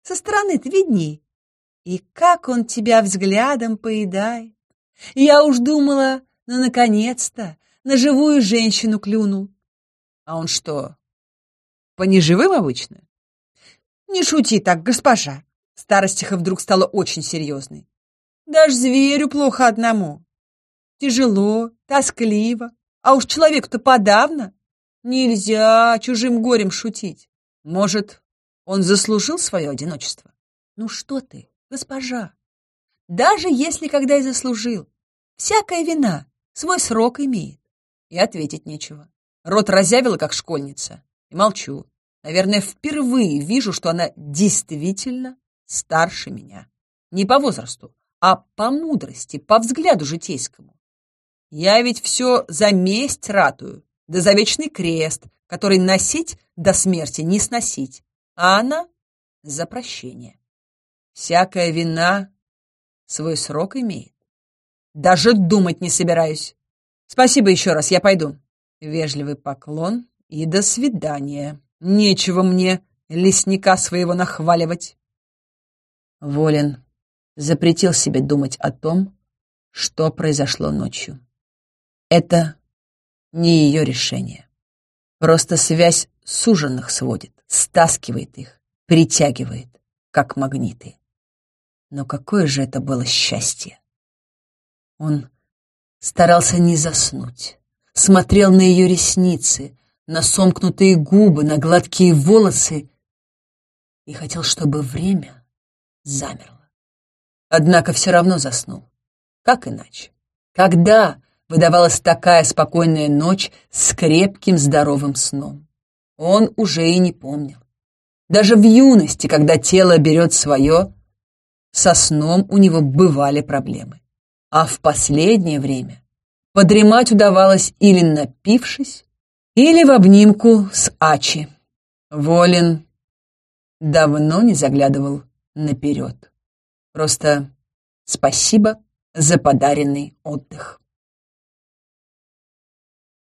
Со стороны ты видней. И как он тебя взглядом поедает. Я уж думала, ну, наконец-то, на живую женщину клюнул.
А он что, по неживым обычно?
Не шути так, госпожа. Старостиха вдруг стала очень серьезной. Даже зверю плохо одному. Тяжело, тоскливо, а уж человеку-то подавно. Нельзя чужим горем шутить.
Может, он заслужил свое одиночество?
Ну что ты, госпожа, даже если когда и заслужил, всякая вина свой срок имеет.
И ответить нечего. Рот разявила, как школьница, и молчу. Наверное, впервые вижу, что она действительно старше меня. Не по возрасту, а по мудрости, по взгляду житейскому. Я ведь все за месть ратую, да за вечный крест, который носить до смерти не сносить, а она за прощение. Всякая вина свой срок имеет. Даже думать не собираюсь. Спасибо еще раз, я пойду. Вежливый поклон и до свидания. Нечего мне лесника своего нахваливать. Волин запретил себе думать о том, что произошло ночью. Это не ее решение. Просто связь суженных сводит, стаскивает их, притягивает, как магниты. Но какое же это было счастье! Он старался не заснуть, смотрел на ее ресницы, на сомкнутые губы, на гладкие волосы и хотел, чтобы время замерло. Однако все равно заснул. Как иначе? Когда выдавалась такая спокойная ночь с крепким здоровым сном? Он уже и не помнил. Даже в юности, когда тело берет свое, со сном у него бывали проблемы. А в последнее время подремать удавалось или напившись, или в обнимку с Ачи. Волин давно не заглядывал наперед. Просто спасибо за подаренный отдых.